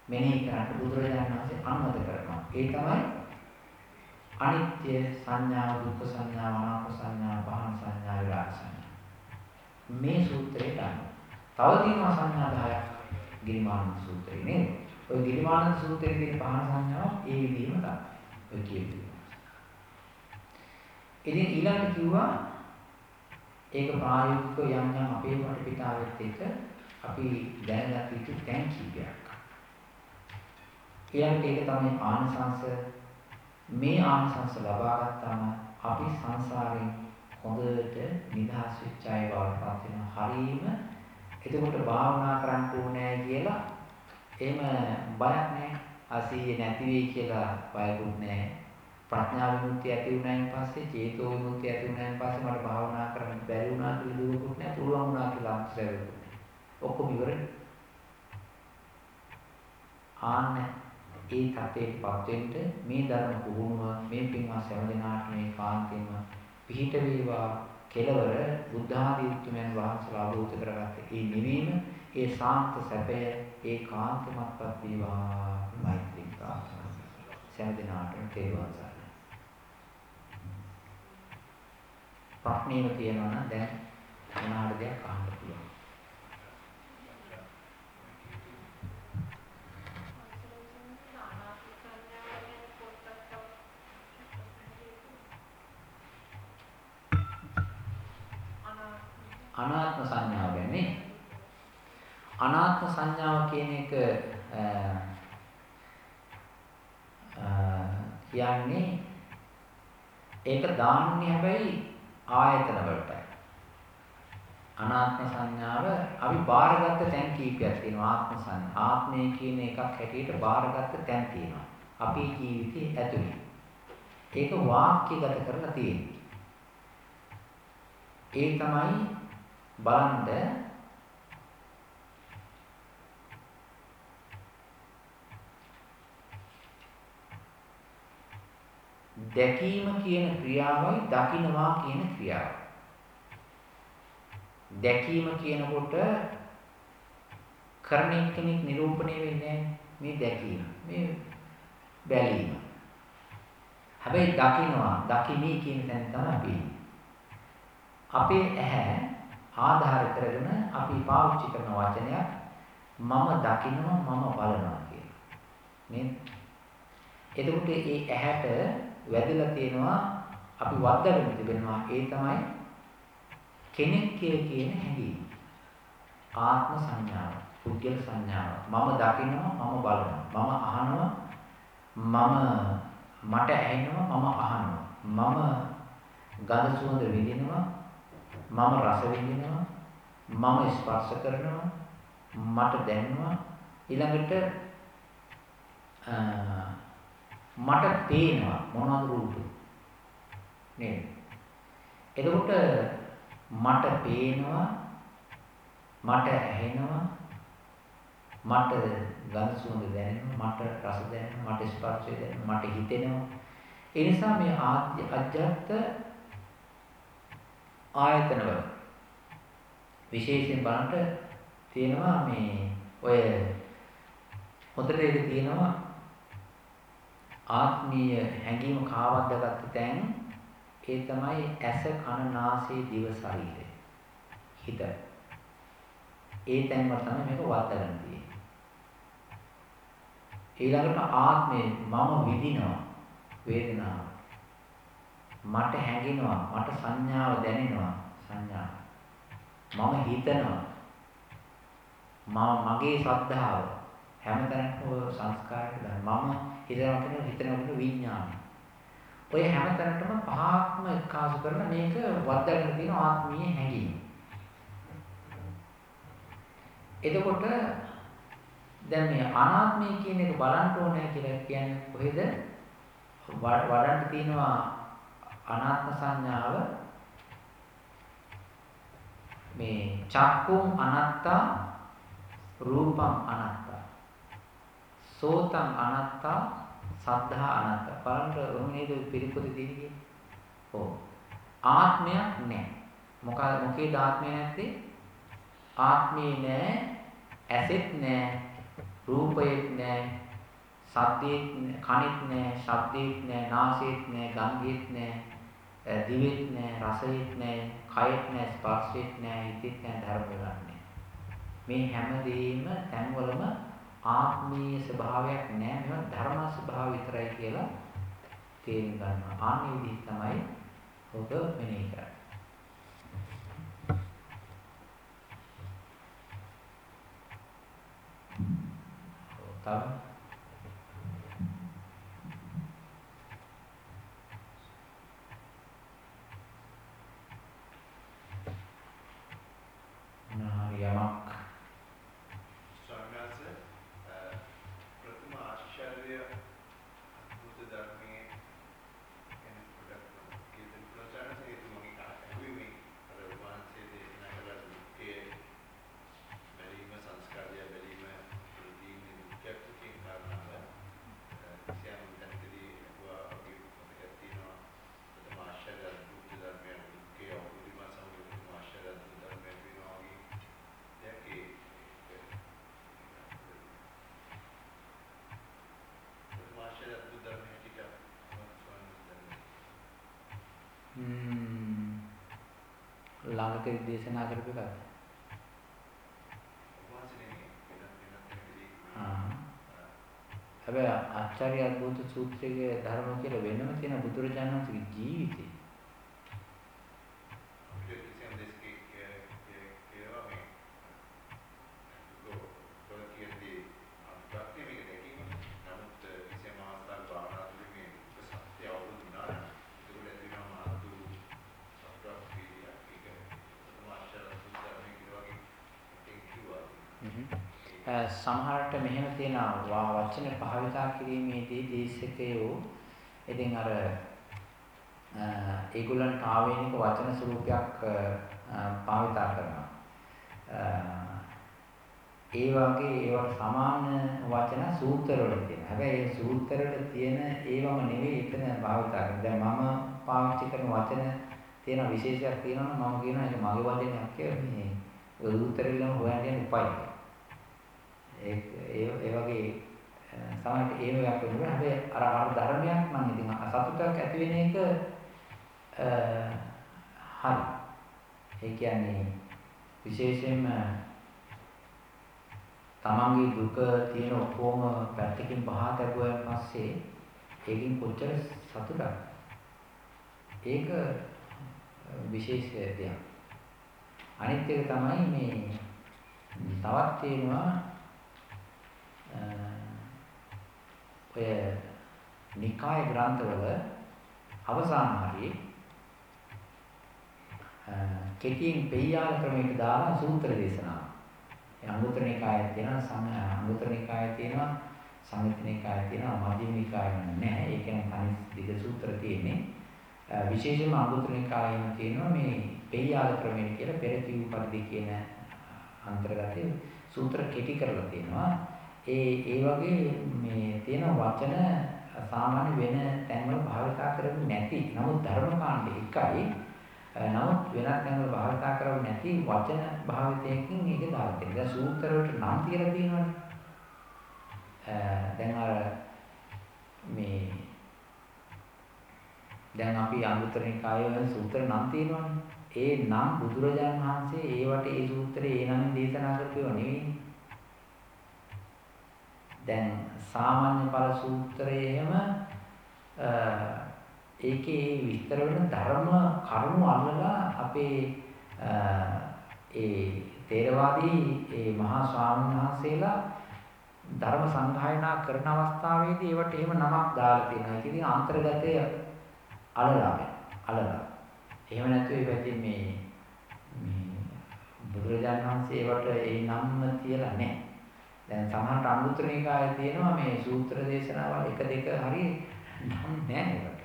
මෙනෙහි කරන්න බුදුරජාණන් වහන්සේ අනුමත කරනවා. ඒ තමයි අනිත්‍ය සංඥාව, දුක්ඛ සංඥාව, අනාත්ම සංඥාව, පහන සංඥාව, විරාග සංඥාව. මේ සූත්‍රේ ගන්න. තව තියෙනවා සංඥා 10ක් ගිරිමානන්ද සූත්‍රේ නේද? ඔය ගිරිමානන්ද සූත්‍රයේ තියෙන පහන සංඥාව ඒ විදිහම තමයි. ඔය කියන්නේ. ඉතින් ඊළඟට කිව්වා ඒක ප්‍රායෝගිකව යම් යම් අපේ වටපිටාවෙත් එක්ක අපි දැනගත යුතු තැන් කීපයක්. ඊළඟට ඒක තමයි ආනසංස මේ ආනසංස ලබා ගත්තාම අපි සංසාරයෙන් හොඳට නිදහස් වෙච්ච අය බවට පත් වෙනවා. හරීම එතකොට භාවනා කරන්න ඕනේ කියලා එහෙම බයක් නැහැ. අසීය නැති වෙයි කියලා බයකුත් නැහැ. ප්‍රඥා විමුක්තිය ඇති වුණායින් පස්සේ චේතෝ විමුක්තිය ඇති වුණායින් පස්සේ මට භාවනා කරන්න බැරි වුණා කියලා දුවකුත් නැහැ. පුළුවන් වුණා කියලා අන්තරයකුත් නැහැ. ඔක්කොම ඉවරයි. ආන්නේ ඒ තත්ත්වයටපත් වෙන්න මේ ධර්ම පුහුණුව මේ පින්වත් සෑම දිනාට මේ කාන්තේම පිහිට වේවා කෙලවර බුද්ධ ආදී උතුමයන් වහන්සේලා අවබෝධ කරගත්ත ඒ නිවීම ඒ ශාන්ත සැපය ඒ කාන්තමත්පත් වේවා මෛත්‍රී ප්‍රාර්ථනා සෑම දිනාටම තේරුවන් සරණයි. ප්‍රශ්නේම තියෙනවා නම් දැන් මොනවාද දෙයක් අහන්න පුළුවන්? අනාත්ම සංඥාව ගැන අනාත්ම සංඥාව කියන එක කියන්නේ ඒක දාන්නේ හැබැයි ආයතන වලට අනාත්ම සංඥාව අපි බාරගත්ත තැන් කීපයක් තියෙනවා. ආත්ම සංඥා ආත්මය කියන එකක් හැටියට බාරගත්ත තැන් තියෙනවා. අපේ ජීවිතයේ ඇතුළේ. ඒක වාක්‍යගත කරලා තියෙන්නේ ඒ තමයි බලන්න දැකීම කියන ක්‍රියාවයි දකින්නවා කියන ක්‍රියාව. දැකීම කියනකොට කරන කෙනෙක් නිරූපණය වෙන්නේ මේ දැකීම. මේ බැලීම. හැබැයි දකින්නවා, දකිමි කියන තැන තමයි අපි. අපේ ඇහැ ආධාර කරගෙන අපි පාවිච්චි කරන වචනයක් මම දකිනවා මම බලනවා කියන. නේද? එතකොට ඒ ඇහැට වැදලා තියෙනවා අපි වද්දගෙන තිබෙනවා ඒ තමයි කෙනෙක් කියන හැඟීම. ආත්ම සංඥාව, පුද්ගල සංඥාව. මම දකිනවා මම බලනවා. මම අහනවා මම මට ඇහෙනවා මම අහනවා. මම ගඳ සුවඳ විඳිනවා මම රස විඳිනවා මම ස්පර්ශ කරනවා මට දැනෙනවා ඊළඟට මට පේනවා මොනවද රූප නේද? එතකොට මට පේනවා මට ඇහෙනවා මට ගඳ සුවඳ දැනෙනවා මට රස දැනෙනවා මට ස්පර්ශය දැනෙනවා මට හිතෙනවා. ඒ නිසා මේ ආද්‍ය අජත්ත ආයතනවල විශේෂයෙන් බලන්න තියෙනවා මේ ඔය හොඳට ඒක තියෙනවා ආත්මීය හැඟීම කාවද්දගත්ත තැන් ඒ තමයි ඇස කන නාසය දිව ශරීරය. හිත. ඒ තැන් වල තමයි මේක වද්දගෙන තියෙන්නේ ඊළඟට ආත්මේ මම විඳිනවා. වේදනාව. මට හැඟෙනවා. මට සංඥාව දැනෙනවා. සංඥාව මම හිතනවා. මම මගේ ශ්‍රද්ධාව. හැමතැනකම සංස්කාරයක දාන මම හිතනවා කියන හිතනවා කියන විඥානය. ඔය හැමතැනටම පහක්ම එකාසු කරලා මේක වද්දාගෙන තියෙන ආත්මීය හැඟීම. එතකොට දැන් මේ අනාත්මය කියන එක බලන්න ඕනේ කියලා කියන්නේ කොහෙද? වඩන්න තියෙනවා අනාත්ම සංඥාව. මේ චක්කුම් අනත්තා රූපං අනත්තා. සෝතං අනත්තා සද්ධා අනත්තා. බලන්න ඔහු නේද පිළිපොත දෙන්නේ ඔව්. ආත්මයක් නැහැ මොකද මොකේද ආත්මය නැත්තේ? ආත්මේ නැහැ ඇසෙත් නැහැ රූපයෙත් නැහැ සද්දේත් කනෙත් නැහැ ශබ්දේත් නැහැ නාසයෙත් නැහැ ගන්ධයෙත් නැහැ දිවෙත් නැහැ රසයෙත් නැහැ කයෙත් නැහැ ස්පර්ශයෙත් නැහැ හිතෙත් නැහැ ධර්ම ගන්නෑ මේ හැමදේම තැන්වලම ආත්මීය ස්වභාවයක් නැහැ මේවා ධර්ම ස්වභාව විතරයි කියලා තේරුම් ගන්නවා. ආන්නේ විදිහ තමයි ඔබ මෙනෙහි කරන්නේ. තව? යමක් ළඟකදී දේශනා කරපු එකද? හැබැයි ආචාර්ය අද්භූත සූත්‍රයේ ධර්ම කියලා වෙනම තියෙන බුදුරජාණන් වහන්සේගේ ජීවිතේ සමහරට මෙහෙම තියෙනවා වචන භාවිතා කිරීමේදී දේශකයෝ ඉතින් අර ඒගොල්ලන්ට ආවේනික වචන ස්වරූපයක් භාවිතා කරනවා. ඒ වගේ ඒවට සමාන වචන සූත්‍රවල තියෙනවා. හැබැයි ඒ සූත්‍රවල තියෙන ඒවම නෙවෙයි එතන භාවිතා කරන්නේ. දැන් මම පාවිච්චි කරන වචන තියෙන විශේෂයක් තියෙනවා මම කියනවා ඒක මගේ වචනයක් කියලා මේ සූත්‍රවලම හොයන්න යන්න උපයි. ඒ ඒ වගේ සමහරට ඒ වගේ අපිට හැබැයි අර අර ධර්මයක් නම් ඉතින් සතුටක් ඇති වෙන එක හරි. ඒ කියන්නේ විශේෂයෙන්ම තමන්ගේ දුක තියෙන ඔක්කොම පැත්තකින් පහා තැබුවාන් පස්සේ ඒකින් කොච්චර සතුටක්. ඒක විශේෂ දෙයක්. අනිත් එක තමයි මේ තවත් තියෙනවා ඔය නිකාය ග්‍රන්ථවල අවසාන හරියේ කෙටියෙන් පෙය්‍යාල ක්‍රමයකට දාලා සූත්‍ර දේශනා. ඒ අනුත්තර නිකායේ තියෙන සංඝ අනුත්තර නිකායේ තියෙනවා සංයුත් නිකායේ තියෙනවා මධ්‍යම නිකායේ නැහැ. ඒ කියන්නේ කනිස් දිග සූත්‍ර තියෙන්නේ. විශේෂයෙන්ම අනුත්තර නිකායේම තියෙනවා මේ පෙය්‍යාල ක්‍රමය කියලා පෙර කිව් පරිදි කියන අන්තර්ගතයේ සූත්‍ර කෙටි කරලා තියෙනවා. ඒ ඒ වගේ මේ තියෙන වචන සාමාන්‍ය වෙන තැන්වල භාවිතා කරන්නේ නැති. නමුත් ධර්මකාණ්ඩ එකයි. නමුත් වෙනත් තැන්වල භාවිතා කරන්නේ නැති වචන භාවිතයකින් ඒක දාලා තියෙනවා. දැන් සූත්‍ර වලට නම් තියලා තියෙනවනේ. දැන් අර මේ දැන් අපි අනුත්තර නිකායේ සූත්‍ර නම් තියෙනවනේ. ඒ නම් බුදුරජාණන් වහන්සේ ඒවට ඒ සූත්‍රේ ඒ නමින් දේශනා කරපේව නෙවෙයි. දැන් සාමාන්‍ය ඵල සූත්‍රයේ එහෙම ඒකේ විස්තර වෙන ධර්ම කරුණු අල්ලලා අපේ ඒ තේරවාදී ඒ මහා ස්වාමීන් වහන්සේලා ධර්ම සංගායනා කරන අවස්ථාවේදී ඒවට එහෙම නමක් දාලා තියෙනවා. ඒක ඉතින් අන්තර්ගතය අලලා අලලා. එහෙම නැත්නම් ඒ පැත්තේ මේ මේ බුදුරජාණන් වහන්සේ ඒවට ඒ නම්ම තියලා නැහැ. දැන් සමහරට අනුත්තර නිකායේ තියෙනවා මේ සූත්‍ර දේශනාවල් එක දෙක හරි නම් නැහැ ඒකට.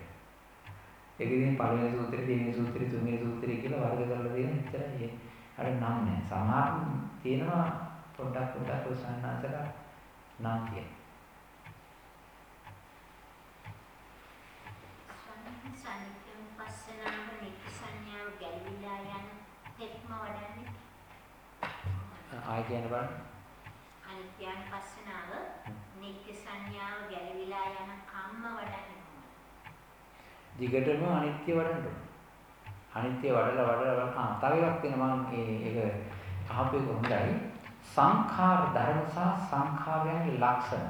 ඒක ඉතින් පළවෙනි සූත්‍රය, දෙවෙනි සූත්‍රය, තුන්වෙනි සූත්‍රය කියලා වර්ග කරලා දෙන විතරයි. අර නම් නෑ. සමහර තියෙනවා පොඩ්ඩක් පොඩ්ඩක් ඔය සන්නාසලා නම් කියන. සංපස්සනාව නිත්‍ය සංඥාව ගැළවිලා යන තෙක්ම වඩන්නේ ආය කියන බලන්න. අනිත්‍යංපස්සනාව නිත්‍ය සංඥාව ගැළවිලා යන කම්ම වඩන්නේ කොහොමද? දිගටම අනිත්‍ය වඩන්න ඕනේ. අනිත්‍ය වඩලා වඩලා වඩලා ආ තව එකක් තියෙනවා මම ඒක අහපු එක හොඳයි. සංඛාර ධර්ම සහ සංඛාරයන්ගේ ලක්ෂණ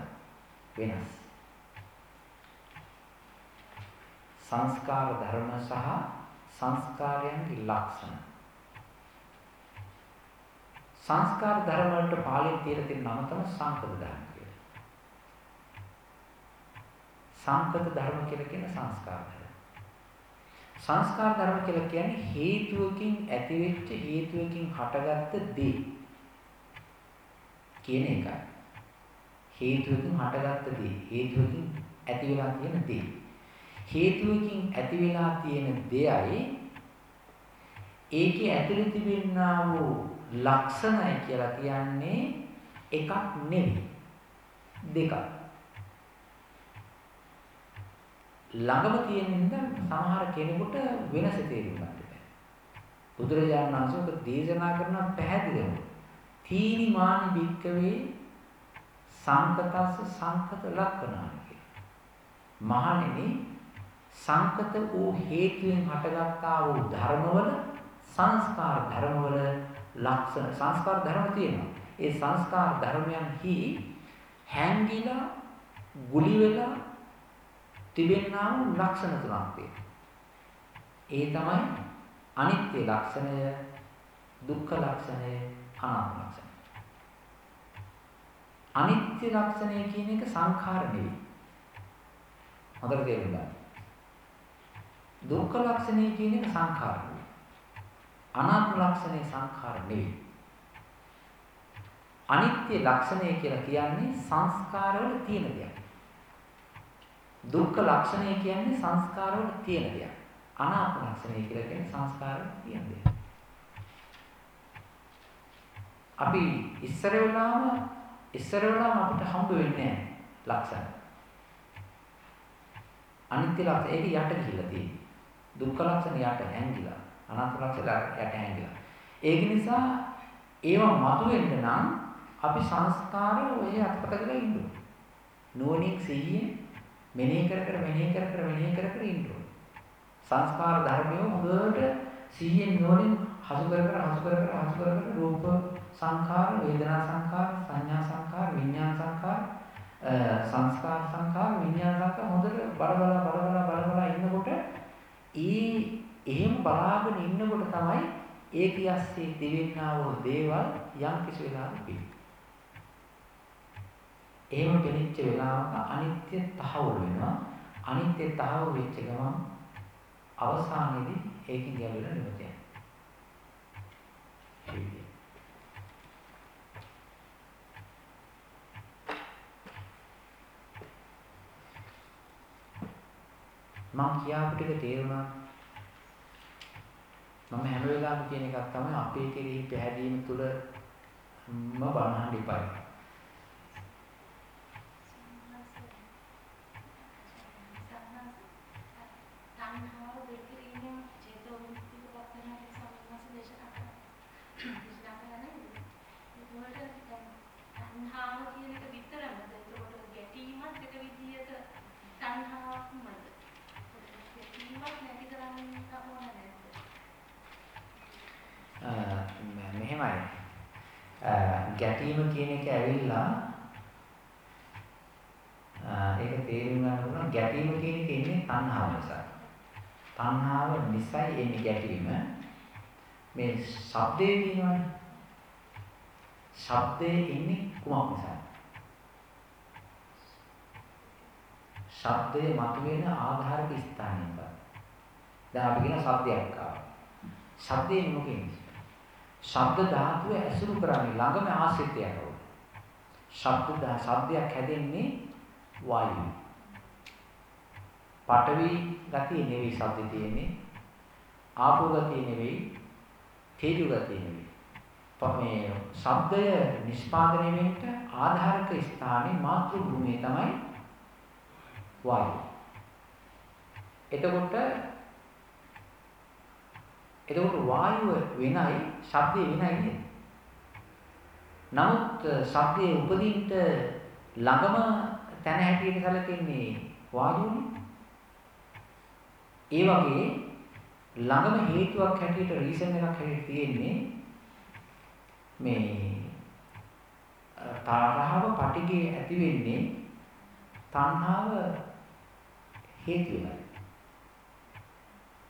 වෙනස්. සංස්කාර ධර්ම සහ සංස්කාරයන්ගේ ලක්ෂණ. සංස්කාර ධර්ම වලට පාළියෙන් තියලා තියෙන නම තමයි සංකත ධර්ම කියලා. සංකත ධර්ම කියලා කියන සංස්කාර ධර්ම. සංස්කාර ධර්ම කියලා කියන්නේ හේතුවකින් ඇතිවෙච්ච හේතුවකින් හටගත්ත දේ කියන එකයි. හේතුවකින් හටගත්ත දේ හේතුවකින් ඇති වෙලා තියෙන දේ. හේතුවකින් ඇති වෙලා තියෙන දෙයයි ඒකේ ඇතුළේ තිබෙනා වූ ලක්ෂණයි කියලා කියන්නේ එකක් නෙවෙයි දෙකක්. ළඟම තියෙන නිසා සමහර කෙනෙකුට වෙනස තේරුම් ගන්න බැහැ. බුදුරජාණන් වහන්සේ ඔබ දේශනා කරන පැහැදිලිව තීනි මානි භික්කවේ සංකතස්ස සංකත ලක්ෂණානි කියලා. මහණෙනි සංකත වූ හේතුයෙන් හටගත්තා වූ ධර්මවල සංස්කාර ධර්මවල ලක්ෂණ සංස්කාර ධර්ම තියෙනවා. ඒ සංස්කාර ධර්මයන්හි හැංගිලා ගුලි වෙලා තිබෙනා වූ ලක්ෂණ තුනක් තියෙනවා. ඒ තමයි අනිත්‍ය ලක්ෂණය, දුක්ඛ ලක්ෂණය, අනාත්ම ලක්ෂණය. අනිත්‍ය ලක්ෂණය කියන එක සංඛාර නෙවෙයි. හොඳට තේරුම් ගන්න. දුක්ඛ ලක්ෂණය කියන එක සංඛාර නෙවෙයි. අනාත්ම ලක්ෂණය සංඛාර නෙවෙයි. අනිත්‍ය ලක්ෂණය කියලා කියන්නේ සංස්කාරවල තියෙන දෙයක්. දුක්ඛ ලක්ෂණය කියන්නේ සංස්කාරවල තියෙන දෙයක්. අනාත්ම ලක්ෂණය කියලා කියන්නේ සංස්කාරවල තියෙන දෙයක්. අපි ඉස්සර වෙලාම ඉස්සර වෙලාම අපිට හම්බ වෙන්නේ ලක්ෂණ. අනිත්‍ය ලක්ෂණ ඒක යට ගිහිල්ලා තියෙන්නේ. දුක්ඛ ලක්ෂණ යට හැංගිලා. අනාත්ම ලක්ෂණ යට හැංගිලා. ඒක නිසා ඒවා මතුවෙන්න නම් අපි සංස්කාර ඔය අත්පත කරලා ඉන්න ඕනේ. නුවණින් සිහියෙන් මෙනෙහි කර කර මෙනෙහි කර කර මෙනෙහි කර කර ඉන්න ඕනේ. සංස්කාර ධර්මය හොඳට සිහියෙන් නුවණින් හසු කර කර හසු කර කර හසු කර කර රූප සංඛාර, වේදනා සංඛාර, සංඥා සංඛාර, විඥාන සංඛාර, සංස්කාර සංඛාර, විඥාන සංඛාර හොඳට බල බල බල බල බල බල ඉන්නකොට ඒ එහෙම බලාගෙන ඉන්නකොට තමයි ඒ කියස්සේ දෙවෙන්නා වූ දේවල් යම් කිසි වෙලාවක පිළි. එහෙම පෙනිච්ච වෙලාවක අනිත්‍ය තහවුරු වෙනවා. අනිත්‍ය තහවුරු වෙච්ච ගමන් අවසානයේදී ඒකෙන් ගැලවෙලා නිවත යනවා. මම කියාපු ටික තේරුණා. මම හැම වෙලාවෙම කියන එකක් තමයි අපේ කෙරෙහි පැහැදීම තුළ ම බණහන් ඉපයි. ගැටීම කියන එක ඇවිල්ලා ඒක තේරුම් ගන්න පුළුවන් ගැටීම කියන එක ඉන්නේ තණ්හාව නිසා. තණ්හාව නිසායි එන්නේ ගැටීම. මේ ශබ්දේ තියෙනවනේ. ශබ්දේ ඉන්නේ කුමක් නිසාද? ශබ්දයේ මතුවෙන ආධාරක ස්ථානයෙන් බලන්න. දැන් අපි කියන ශබ්දයක් ආවා. ශබ්දේ මොකෙන්ද? ශබ්ද ධාතුව ඇසුරු කරන්නේ ළඟම ආශ්‍රිතයක් වුණ. ශබ්ද දා ශබ්දයක් හැදෙන්නේ වායුව. පඨවි ගතිය නෙවෙයි ශබ්ද තියෙන්නේ. ආපෝ ගතිය නෙවෙයි. තේජු ගතිය නෙවෙයි. මේ ශබ්දය නිෂ්පාදනය වෙන්න ආධාරක ස්ථානයේ මාතෘ භූමිය තමයි වායුව. එතකොට එතකොට වායුව වෙනයි ශබ්දය වෙනයි නේද? නමුත් ශබ්දයේ උපදින්න ළඟම තැන හැටියට සැලකෙන්නේ වායුවනේ. ඒ වගේ ළඟම හේතුවක් හැටියට රීසන් එකක් හැටියට තියෙන්නේ මේ තරහව පටිගේ ඇති වෙන්නේ තණ්හාව හේතු වෙලා.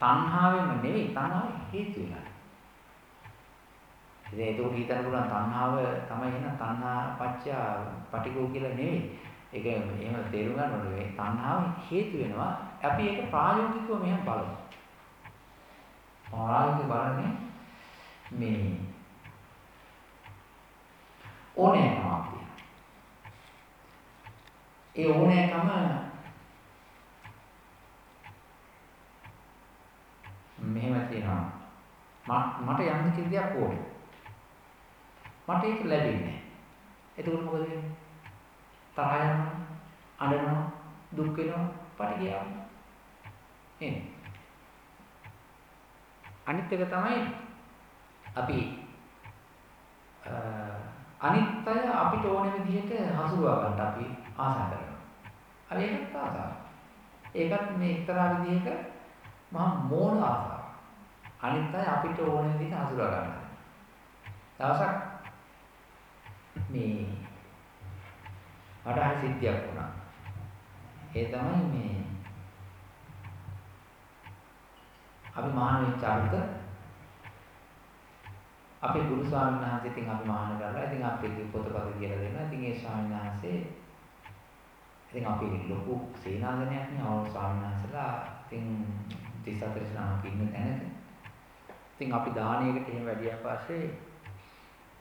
තණ්හාවෙම නෙවෙයි තණ්හාව හේතු වෙලා. ඉතින් ඒක උඩ හිතන්න පුළුවන් තණ්හාව තමයි එන තණ්හා පත්‍ය පටිගෝ කියලා නෙවෙයි. ඒක එහෙම තේරුම් ගන්න ඕනේ. මේ තණ්හාව හේතු වෙනවා. අපි ඒක ප්‍රායෝගිකව මෙහෙම බලමු. ප්‍රායෝගිකව බලන්නේ මේ ඕනෑකමක් තියෙනවා. ඒ ඕනෑකම මෙහෙම තියෙනවා. මට යන්න කිසි දෙයක් ඕනේ. මට ඒක ලැබෙන්නේ නැහැ. එතකොට මොකද වෙන්නේ? තරහ යනවා, අඬනවා, දුක් වෙනවා, පටි ගියා. එන්නේ. අනිත් එක තමයි අපි අනිත් අය අපිට ඕන විදිහට හසුරුවා ගන්න අපි ආසා කරනවා. අපි ඒකත් ආසාවක්. ඒකත් මේ එක්තරා විදිහක මහා මෝඩ ආසාවක්. අනිත් අය අපිට ඕන විදිහට හසුරුවා ගන්නවා. දවසක් මේ මට හරි සිද්ධියක් වුණා. ඒ තමයි මේ අපි මහාන වෙච්ච අරුත අපේ ගුරු ස්වාමීන් වහන්සේ ඉතින් අපි මහාන කරලා ඉතින් අපි පොතපත කියලා දෙනවා. ඉතින් ඒ ස්වාමීන් වහන්සේ ඉතින් අපි ලොකු සේනාසනයක් නේ අවුල් ස්වාමීන් වහන්සේලා ඉතින් 34 ස්නාමක ඉන්න තැනක. ඉතින් අපි දානයකට එහෙම වැඩියා පස්සේ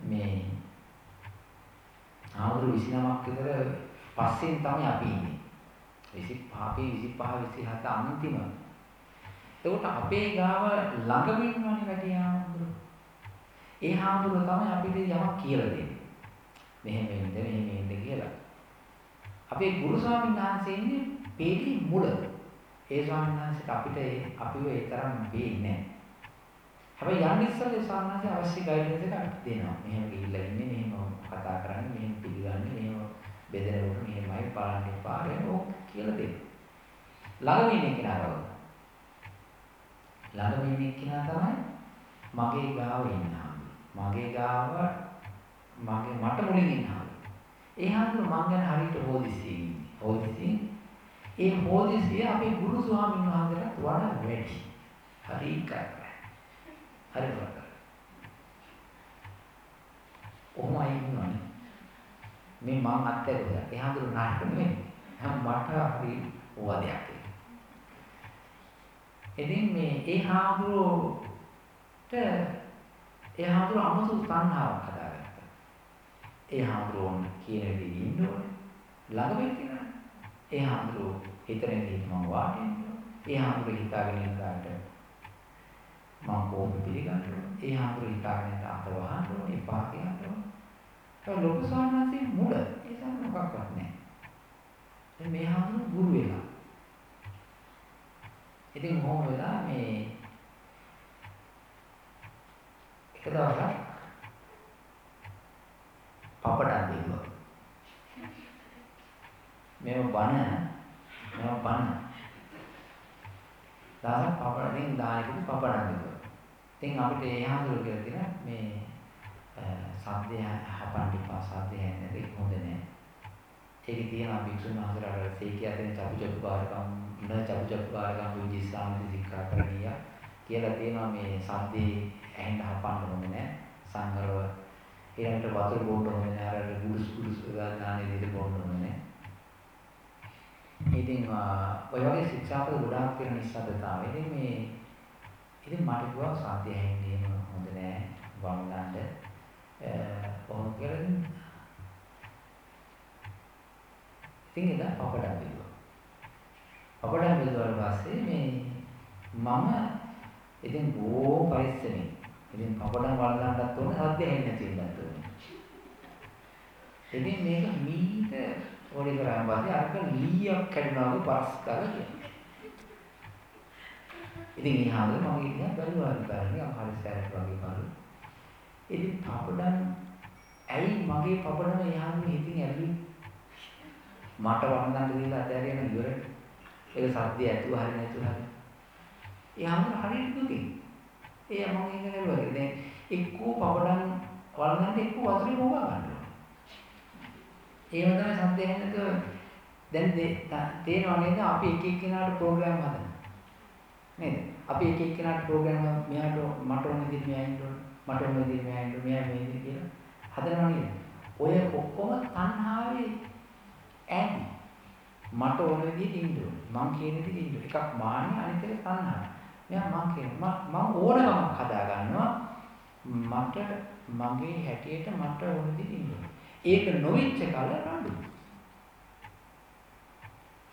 මේ ආවුරු 29ක් විතර පස්සෙන් තමයි අපි ඉන්නේ. 25 අපි 25 27 අන්තිම. එතකොට අපේ ගාව ළඟම ඉන්නවනේ වැඩි ආවුරු. ඒ හාමුදුරුවෝ තමයි අපිට යමක් කියලා දෙන්නේ. මෙහෙම වෙන්න මෙහෙම වෙන්න කියලා. අපේ ගුරු ස්වාමීන් වහන්සේ ඉන්නේ පෙළි මුල. ඒ ස්වාමීන් වහන්සේට අපිට අපිව ඒ තරම් වෙන්නේ නැහැ. හැබැයි යන්න ඉස්සෙල්ලා ස්වාමීන් වහන්සේ අවශ්‍ය ගයිඩන්ස් එකක් දෙනවා. මෙහෙම ගිහිල්ලා ඉන්නේ මෙහෙම කතා කරන්නේ මෙහෙම පිළිගන්නේ මෙහෙම බෙදෙනකොට මෙහෙමයි බලන්න එපා ඒක කියලා දෙනවා. ළඟම ඉන්නේ කෙනා ළඟම ඉන්නේ කෙනා තමයි මගේ ගාව ඉන්නා. මගේ ගාව මගේ මට මුලින් ඉන්නවා. ඒ හන්දු මං ගැන හරියට හොදිසියෙන් ඉන්නේ. හොදිසියෙන් ඒ හොදිසිය අපේ ගුරු ස්වාමීන් වහන්සේට වඩා වැඩි. හරි කරා. හරි කරා. ඔහොමයි ඉන්නවනේ. මේ මං අත්හැරුවා. ඒ හන්දු නාටක නෙමෙයි. මට හරි වදයක්. ඉතින් මේ ඒ හාමුදුරුවෝට ඒ හාමුදුරුව අමුතු තණ්හාවක් හදාගත්තා. ඒ හාමුදුරුවෝන් කියන විදිහේ ඉන්න ඕනේ. ළඟම ඉන්නවා. ඒ හාමුදුරුව හිතෙන් හිටම වාඩි ඒ හාමුදුරුව හිතාගෙන ඉන්න දාට මම කොහොමද පිළිගන්නේ? ඒ හාමුදුරුව හිතාගෙන ඉන්න අත වහන්න ඕනේ, එපා කියන්න ඕනේ. ඒ ලොකු සාමනාසේ මුල ඒ සම මොකක්වත් නැහැ. දැන් මේ හාමුදුරුව ගුරු වෙලා. ඉතින් මොහොම වෙලා මේ එක දවසක් පපඩම් දීවා. මේව බන මේව බන. දාන පපඩමින් දායකෙදි පපඩම් දීවා. ඉතින් අපිට ඒ හඳුර කියලා තියෙන මේ සද්දය හපන්න එපා සද්දය හැන්නේ හොඳ නෑ. ඒකේ තියෙන භික්ෂුන් වහන්සේලාට සීකිය අතරින් චපුචපු කාරකම් න චපුචපු කාරකම් විදිස්සාමිති සික්ඛා කරණීය කියලා තියෙනවා මේ සද්දේ ඇහෙන්න හපන්න ඕනේ නෑ සංගරව ඊළඟට වතුර බොන්න ඕනේ නෑ අර ගුඩුස් ගුඩුස් ගානේ දෙද බොන්න ඕනේ ඉතින් ඔය වගේ ශික්ෂාපද ගොඩාක් තියෙන නිස්සද්දතාවය. ඉතින් මේ ඉතින් මට කිව්වා සාධ්‍ය හැංගීම හොඳ නෑ වංගන්න කොහොම කියලා ඉතින් එදා පපඩම් බිලුවා. පපඩම් බිලුවාට පස්සේ මේ මම ඉතින් බොහෝ පරිස්සමෙන් ඉතින් පපඩම් වළඳන්නත් ඕන සද්ද ඇහෙන්නේ නැති වෙන්නත් ඕනේ. ඉතින් මේක මීට ඕනේ කරාම පස්සේ අරක ලීයක් කැඩුනා වගේ පරස් කරලා කියනවා. ඉතින් ඊහාම මගේ ඉතින් බැලුවා කරන්නේ අහරි සැරට වගේ කාලේ. ඉතින් පපඩම් ඇයි මගේ පපඩම ඊහාම ඉතින් ඇල්ලුවේ? මට වළඳන්න දීලා අතහැරියම ඉවරයි. ඒක සද්දය ඇතුව හරි නැතුව හරි. ඊහාම හරියට දුකින්. ඒ මම ඒක නේද දැන් එක්කෝ පපඩම් වළඳන්න එක්කෝ වතුරේ මොවා ගන්නවා. ඒව තමයි සද්ද ඇහෙන්නක දැන් තේරෙනව නේද අපි එක එක්කිනාට ප්‍රෝග්‍රෑම් හදන. නේද? අපි එක එක්කිනාට ප්‍රෝග්‍රෑම් මෙයාට මට ඕන විදිහට මෙයා ඉන්න ඕන. මට ඕන විදිහට මෙයා ඉන්න ඕන. මෙයා මේ විදිහට කියලා හදනව නේද? ඔය ඔක්කොම තණ්හාවේ ඈදි. මට ඕන විදිහට ඉන්න ඕන. මං කියන විදිහට ඉන්න. එකක් මාන්නේ අනිත් එක තණ්හා. මෙයා මං කියන මම ඕනකමක් හදා ගන්නවා. මට මගේ හැටියට මට ඕන විදිහට ඉන්න ඕන. ඒක නොවිච්ච කල රණ්ඩු.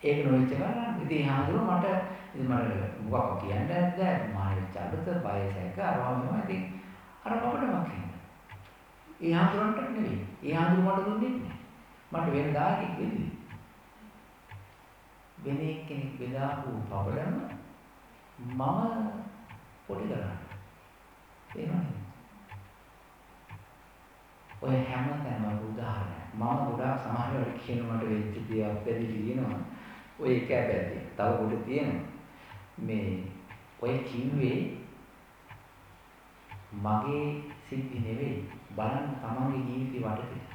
ඒක නොවිච්ච කල රණ්ඩු. ඉතින් හාමුදුරුවෝ මට ඉතින් මට මොකක් කියන්න ඇද්ද? මානෙ චඩත බය සැක අරවම ඉතින් අර බබඩමක් කියන්න. ඒ හාමුදුරන්ට නෙවෙයි. ඒ හාමුදුරුවෝ මට දුන්නේ නැහැ. මට වෙන දායකෙක් වෙන්නේ. වෙන කෙනෙක් බෙදාපු බබඩම මම පොඩි කරා. එහෙමයි. ඔය හැම තැනම උදාහරණයක්. මම ගොඩාක් සමහර වෙලාවට කියන මට වෙච්ච දේවල් පැහැදිලි කියනවා. ඔය එක පැත්තේ. තව කොට තියෙනවා. මේ ඔය කිව්වේ මගේ සිද්ධි නෙවෙයි. බලන්න තමන්ගේ ජීවිතේ වටපිට.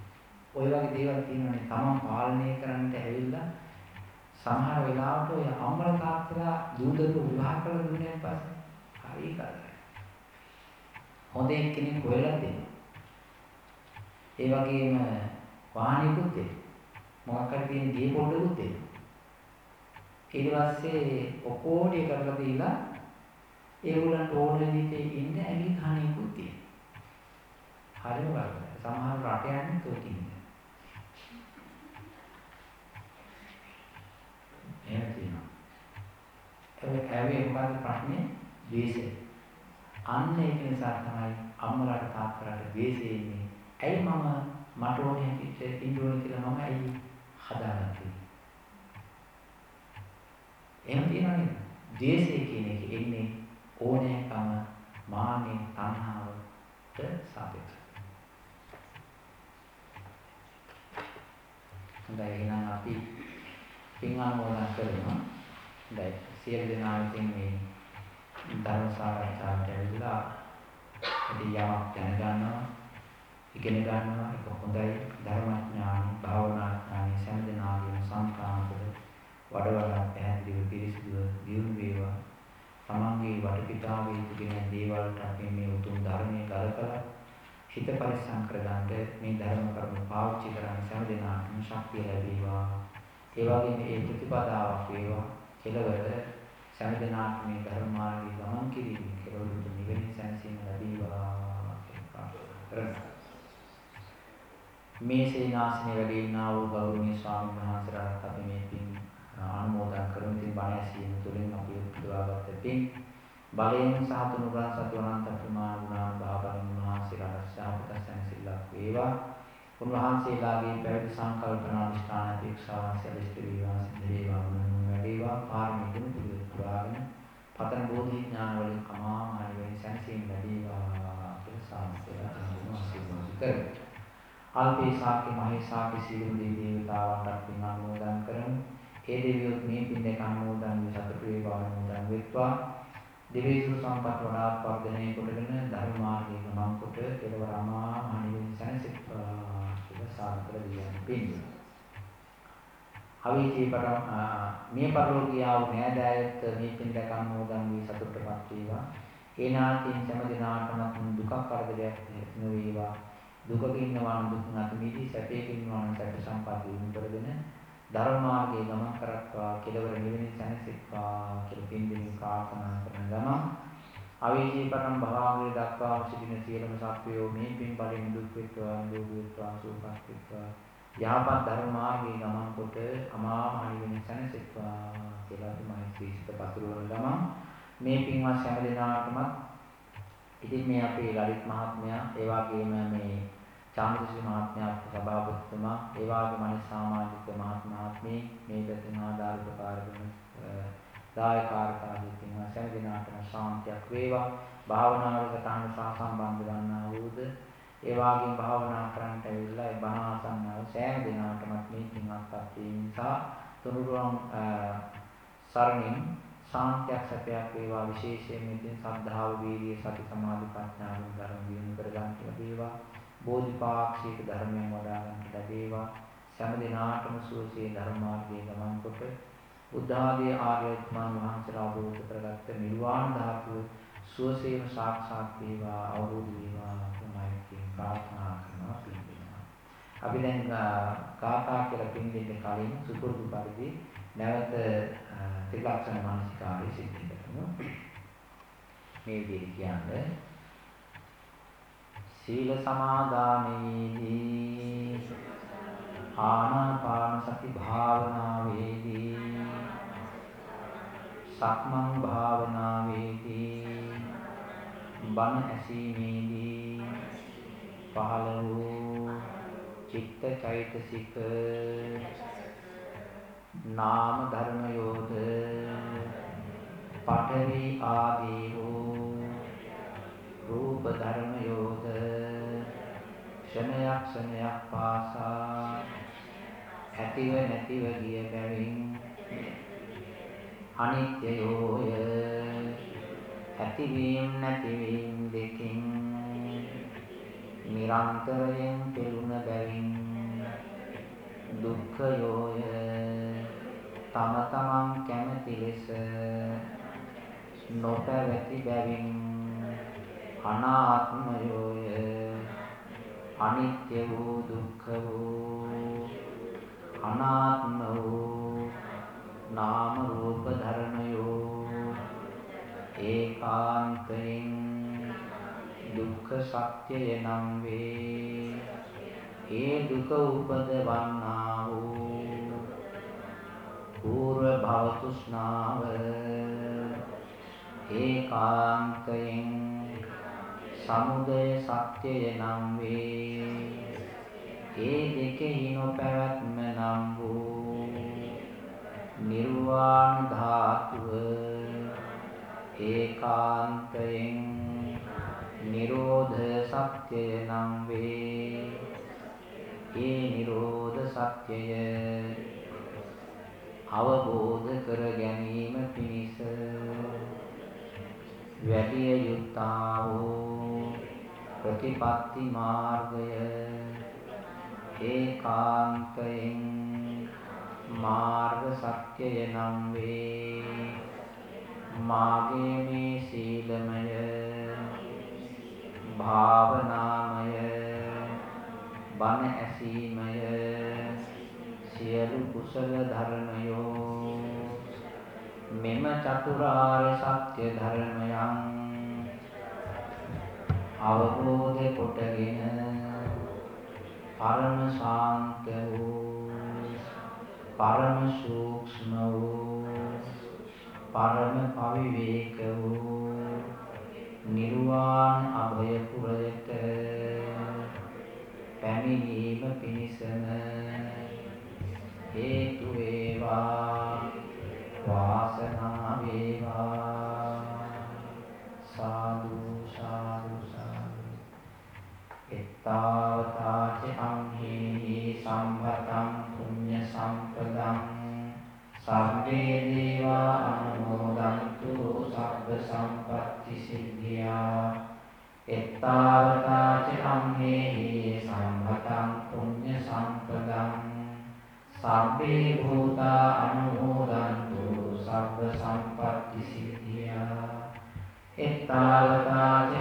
ඔය වගේ දේවල් තියෙනවානේ තමන් පාලනය කරන්නට ඇවිල්ලා සමහර වෙලාවට ඔය අම්මලා තාත්තලා දූදරු විවාහ කරලා දුන්නාන් පස්සේ හරි කරදරයි. හොඳ එක්කෙනෙක් හොයලා දෙන්න. ඒ වගේම වාහනයකුත් දෙන්න. මොකක් හරි තියෙන ගේ පොඩ්ඩකුත් දෙන්න. ඊට පස්සේ ඔකෝඩිය කරලා දීලා ඒගොල්ලන්ට ඕන විදිහට ඉන්න ඇඟිලි කණේකුත් තියෙන. හරිම වරද. සමහර රට යන්නේ තෝකින්. එහෙම තියෙනවා. ඒක ඇවේ මොකද ප්‍රශ්නේ? ද්වේෂය. අන්න ඒක නිසා තමයි අම්මලාට තාත්තලාට ද්වේෂය ඉන්නේ. ඇයි මම මට ඕනේ හිතේ ඉන්න ඕනේ කියලා මම ඇයි හදාගත්තේ? එහෙම තියනවා නේද? ද්වේෂය කියන එක එන්නේ ඕනෑකම මාන්නේ තණ්හාවට සාපේක්ෂව. හොඳයි එහෙනම් අපි පින් අනුමෝදන් කරනවා. හොඳයි සියලු දෙනා විසින් මේ ධර්ම සාකච්ඡාවට ඇවිල්ලා ඉතියාවක් දැනගන්නවා ඉගෙන ගන්නවා ඒක හොඳයි ධර්මඥානි භාවනාඥානි සම්දනාගින සංකාන්තද වඩ වඩා පැහැදිලිව පිරිසිදුව දියුණු වේවා. තමන්ගේ වටපිටාවේ තිබෙන දේවල්ට අපි මේ උතුම් ධර්මයේ ගලපලා හිත පරිස්සම් කරගන්න මේ ධර්ම කරුණු පාවිච්චි කරන් සෑම දිනකටම ශක්තිය ලැබේවා. ඒ වගේම ඒ ප්‍රතිපදාවක් වේවා. කෙලවර සෑම දිනකටම මේ ධර්ම මාර්ගයේ ගමන් කිරීමේ කෙලවර නිවෙන සැනසීම ලැබේවා කරනවා. මේ සේනාසනේ වැඩ ඉන්නා වූ ගෞරවනීය ස්වාමීන් වහන්සේලාට අපි මේ පින් අනුමෝදන් කරමු. ඉතින් බණ ඇසීම තුළින් අපි උපදවාගත්ත පින් බලයෙන් සහ තුනුරා සතු අනන්ත ප්‍රමාණ ගුණාන් භාවයෙන් උන්වහන්සේලාට ශාපතසන් සිල්ලක් වේවා. උන්වහන්සේලාගේ පැවිදි සංකල්පන අනිෂ්ඨාන අපේක්ෂාවන් සැලෙස්ට වේවා සිද්ධ වේවා වුණු වැඩේවා පාරමී ගුණ පිළිවෙත් පුරාගෙන පතන බෝධි ඥාන වලින් කමා මානෙ සැනසීම ලැබේවා කියලා සාමිතලා අනුමෝදන් කරමු. අල්පේ ශාක්‍ය මහේ ශාක්‍ය සීලු දේවතාවන්ට පින් අනුමෝදන් කරමු. ඒ දෙවියොත් මේ පින් දෙක අනුමෝදන් වී සතුටු වේවා අනුමෝදන් වෙත්වා. දෙවිසු සම්පත් වඩා වර්ධනය කොටගෙන ධර්ම මාර්ගයේ ගමන් කොට කෙලවර අමා මනින් සැනසෙත්වා කියලා සාර්ථක දියන් පින්. අවීචී පරම මේ පරිලෝකියා වූ නෑදෑයත් මේ පින් දෙක අනුමෝදන් වී සතුටටපත් වේවා. ඒ නාතින් සෑම දිනාටම දුකක් කරදරයක් නොවේවා. දුකක ඉන්නවා නම් දුක් නැති මිදී සැපයක ඉන්නවා නම් සැප සම්පත් දිනු කරගෙන ධර්ම මාර්ගයේ ගමන් කරත්වා කෙලවර නිවෙන සැනසෙත්වා කියලා පින් දෙමින් ප්‍රාර්ථනා කරන ගමන් අවීචී පරම් භාවයේ දක්වා සිටින සියලුම සත්වයෝ මේ පින් බලෙන් දුක් වෙත්වා නිරෝග වෙත්වා සුවපත් වෙත්වා. යහපත් ධර්ම මාර්ගයේ ගමන් කොට අමා මහ නිවෙන සැනසෙත්වා කියලා අපි මෛත්‍රී සිත පතුරවන ගමන් මේ පින්වත් හැම දිනාටම ඉතින් මේ අපේ ලලිත් මහත්මයා ඒ වගේම මේ චාමරසිරි මහත්මයා සභාපතිතුමා ඒ වගේම අනිත් සමාජික මහත්මයාත්මී මේ පැතින ආධාර ප්‍රකාර වෙන දායකාරකාදී තිනවා සෑම දිනකටම ශාන්තියක් වේවා. භාවනාවකට තහන සහ සම්බන්ධ වන්නා වූද ඒ වගේම භාවනා කරන්නට ඇවිල්ලා ඒ බණ ආසන්නව සෑම දිනකටම මේ පින්වත්පත් වීම නිසා තුනුරුවන් සරණින් ශාන්තියක් සැපයක් වේවා. විශේෂයෙන් ඉතින් සද්ධාව වීර්ය සති සමාධි ප්‍රඥා ධර්ම දිනු කර ගන්නට ලැබේවා. බෝධිපාක්ෂික ධර්මයන් වඩා ගන්නට ලැබේවා සෑම දිනාටම සුවසේ ධර්ම මාර්ගයේ ගමන් කොට බුද්ධ ආදී ආර්ය උත්මන් වහන්සේලා අවබෝධ කරගත්ත නිර්වාණ ධාතුව සුවසේම සාක්ෂාත් වේවා අවබෝධ වේවා තමයි ප්‍රාර්ථනා කරනවා පිළිගන්නවා. අපි දැන් කාකා කියලා පිළිදෙන්න කලින් සුපුරුදු පරිදි නැවත ත්‍රිලක්ෂණ මානසිකාරය සිද්ධ කරනවා. මේ විදිහට කියන්නේ සීල සමාදානයේදී ආනාපාන සති භාවනාවේදී සක්මන් භාවනාවේදී බණ ඇසීමේදී පහළ වූ චිත්ත චෛතසික නාම ධර්මයෝද පඨවි ආදී වූ රූප ධර්මයෝද ක්ෂණයක් ක්ෂණයක් පාසා. ඇතිව නැතිව ගිය බැවින් අනිත්‍යයෝය. ඇතිවීම නැතිවීම දෙකින් නිරන්තරයෙන් පෙළුණ බැවින් දුක්ඛයෝය. තම තමන් කැමති ලෙස නොපැවති බැවින් අනාත්මයෝය. අනිත්‍ය වූ දුක්ඛ වූ අනාත්ම වූ නාම රූප ධර්මයෝ ඒකාන්තයෙන් දුක්ඛ සත්‍යය නම් වේ. ඒ දුක උපදවන්නා වූ పూర్ව භව තෘෂ්ණාව ඒකාන්තයෙන් සමුදය සත්‍යය නම් වේ. ඒ දෙකෙහි නොපැවැත්ම නම් වූ නිර්වාණ ධාතුව ඒකාන්තයෙන් නිරෝධ සත්‍යය නම් වේ. ඒ නිරෝධ සත්‍යය අවබෝධ කර ගැනීම පිණිස වැඩිය යුත්තා වූ ප්‍රතිපත්ති මාර්ගය. ඒකාන්තයෙන් මාර්ග සත්‍යය නම් වේ. මාගේ මේ සීලමය භාවනාමය බණ ඇසීමය සියලු කුසල ධර්මයෝ. මෙම චතුරාර්ය සත්‍ය ධර්මයන් අවබෝධ කොටගෙන පරම ශාන්ත වූ පරම සූක්ෂම වූ පරම පවිවේක වූ නිර්වාණ අභය පුරයට පැමිණීම පිණිසම හේතු වේවා වාසනාව වේවා. සාදු සාදු එත්තාවතාච අම්හි සම්පතං පුඤ්ඤ සම්පදං සබ්බේ දේවා අනුමෝදන්තු සබ්බ සම්පත්ති සිද්ධියා එත්තාවතාච අම්හි සම්පතං පුඤ්ඤ සම්පදං සබ්බේ භූතා අනුමෝදන්තු සබ්බ සම්පත්ති සිද්ධියා එත්තාවතාච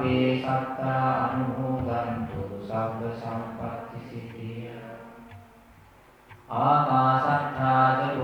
සබ්බේ සත්තා අනුමෝදන්තු සබ්බ සම්පත්ති සිද්ධියා. ආකාසත්තා ච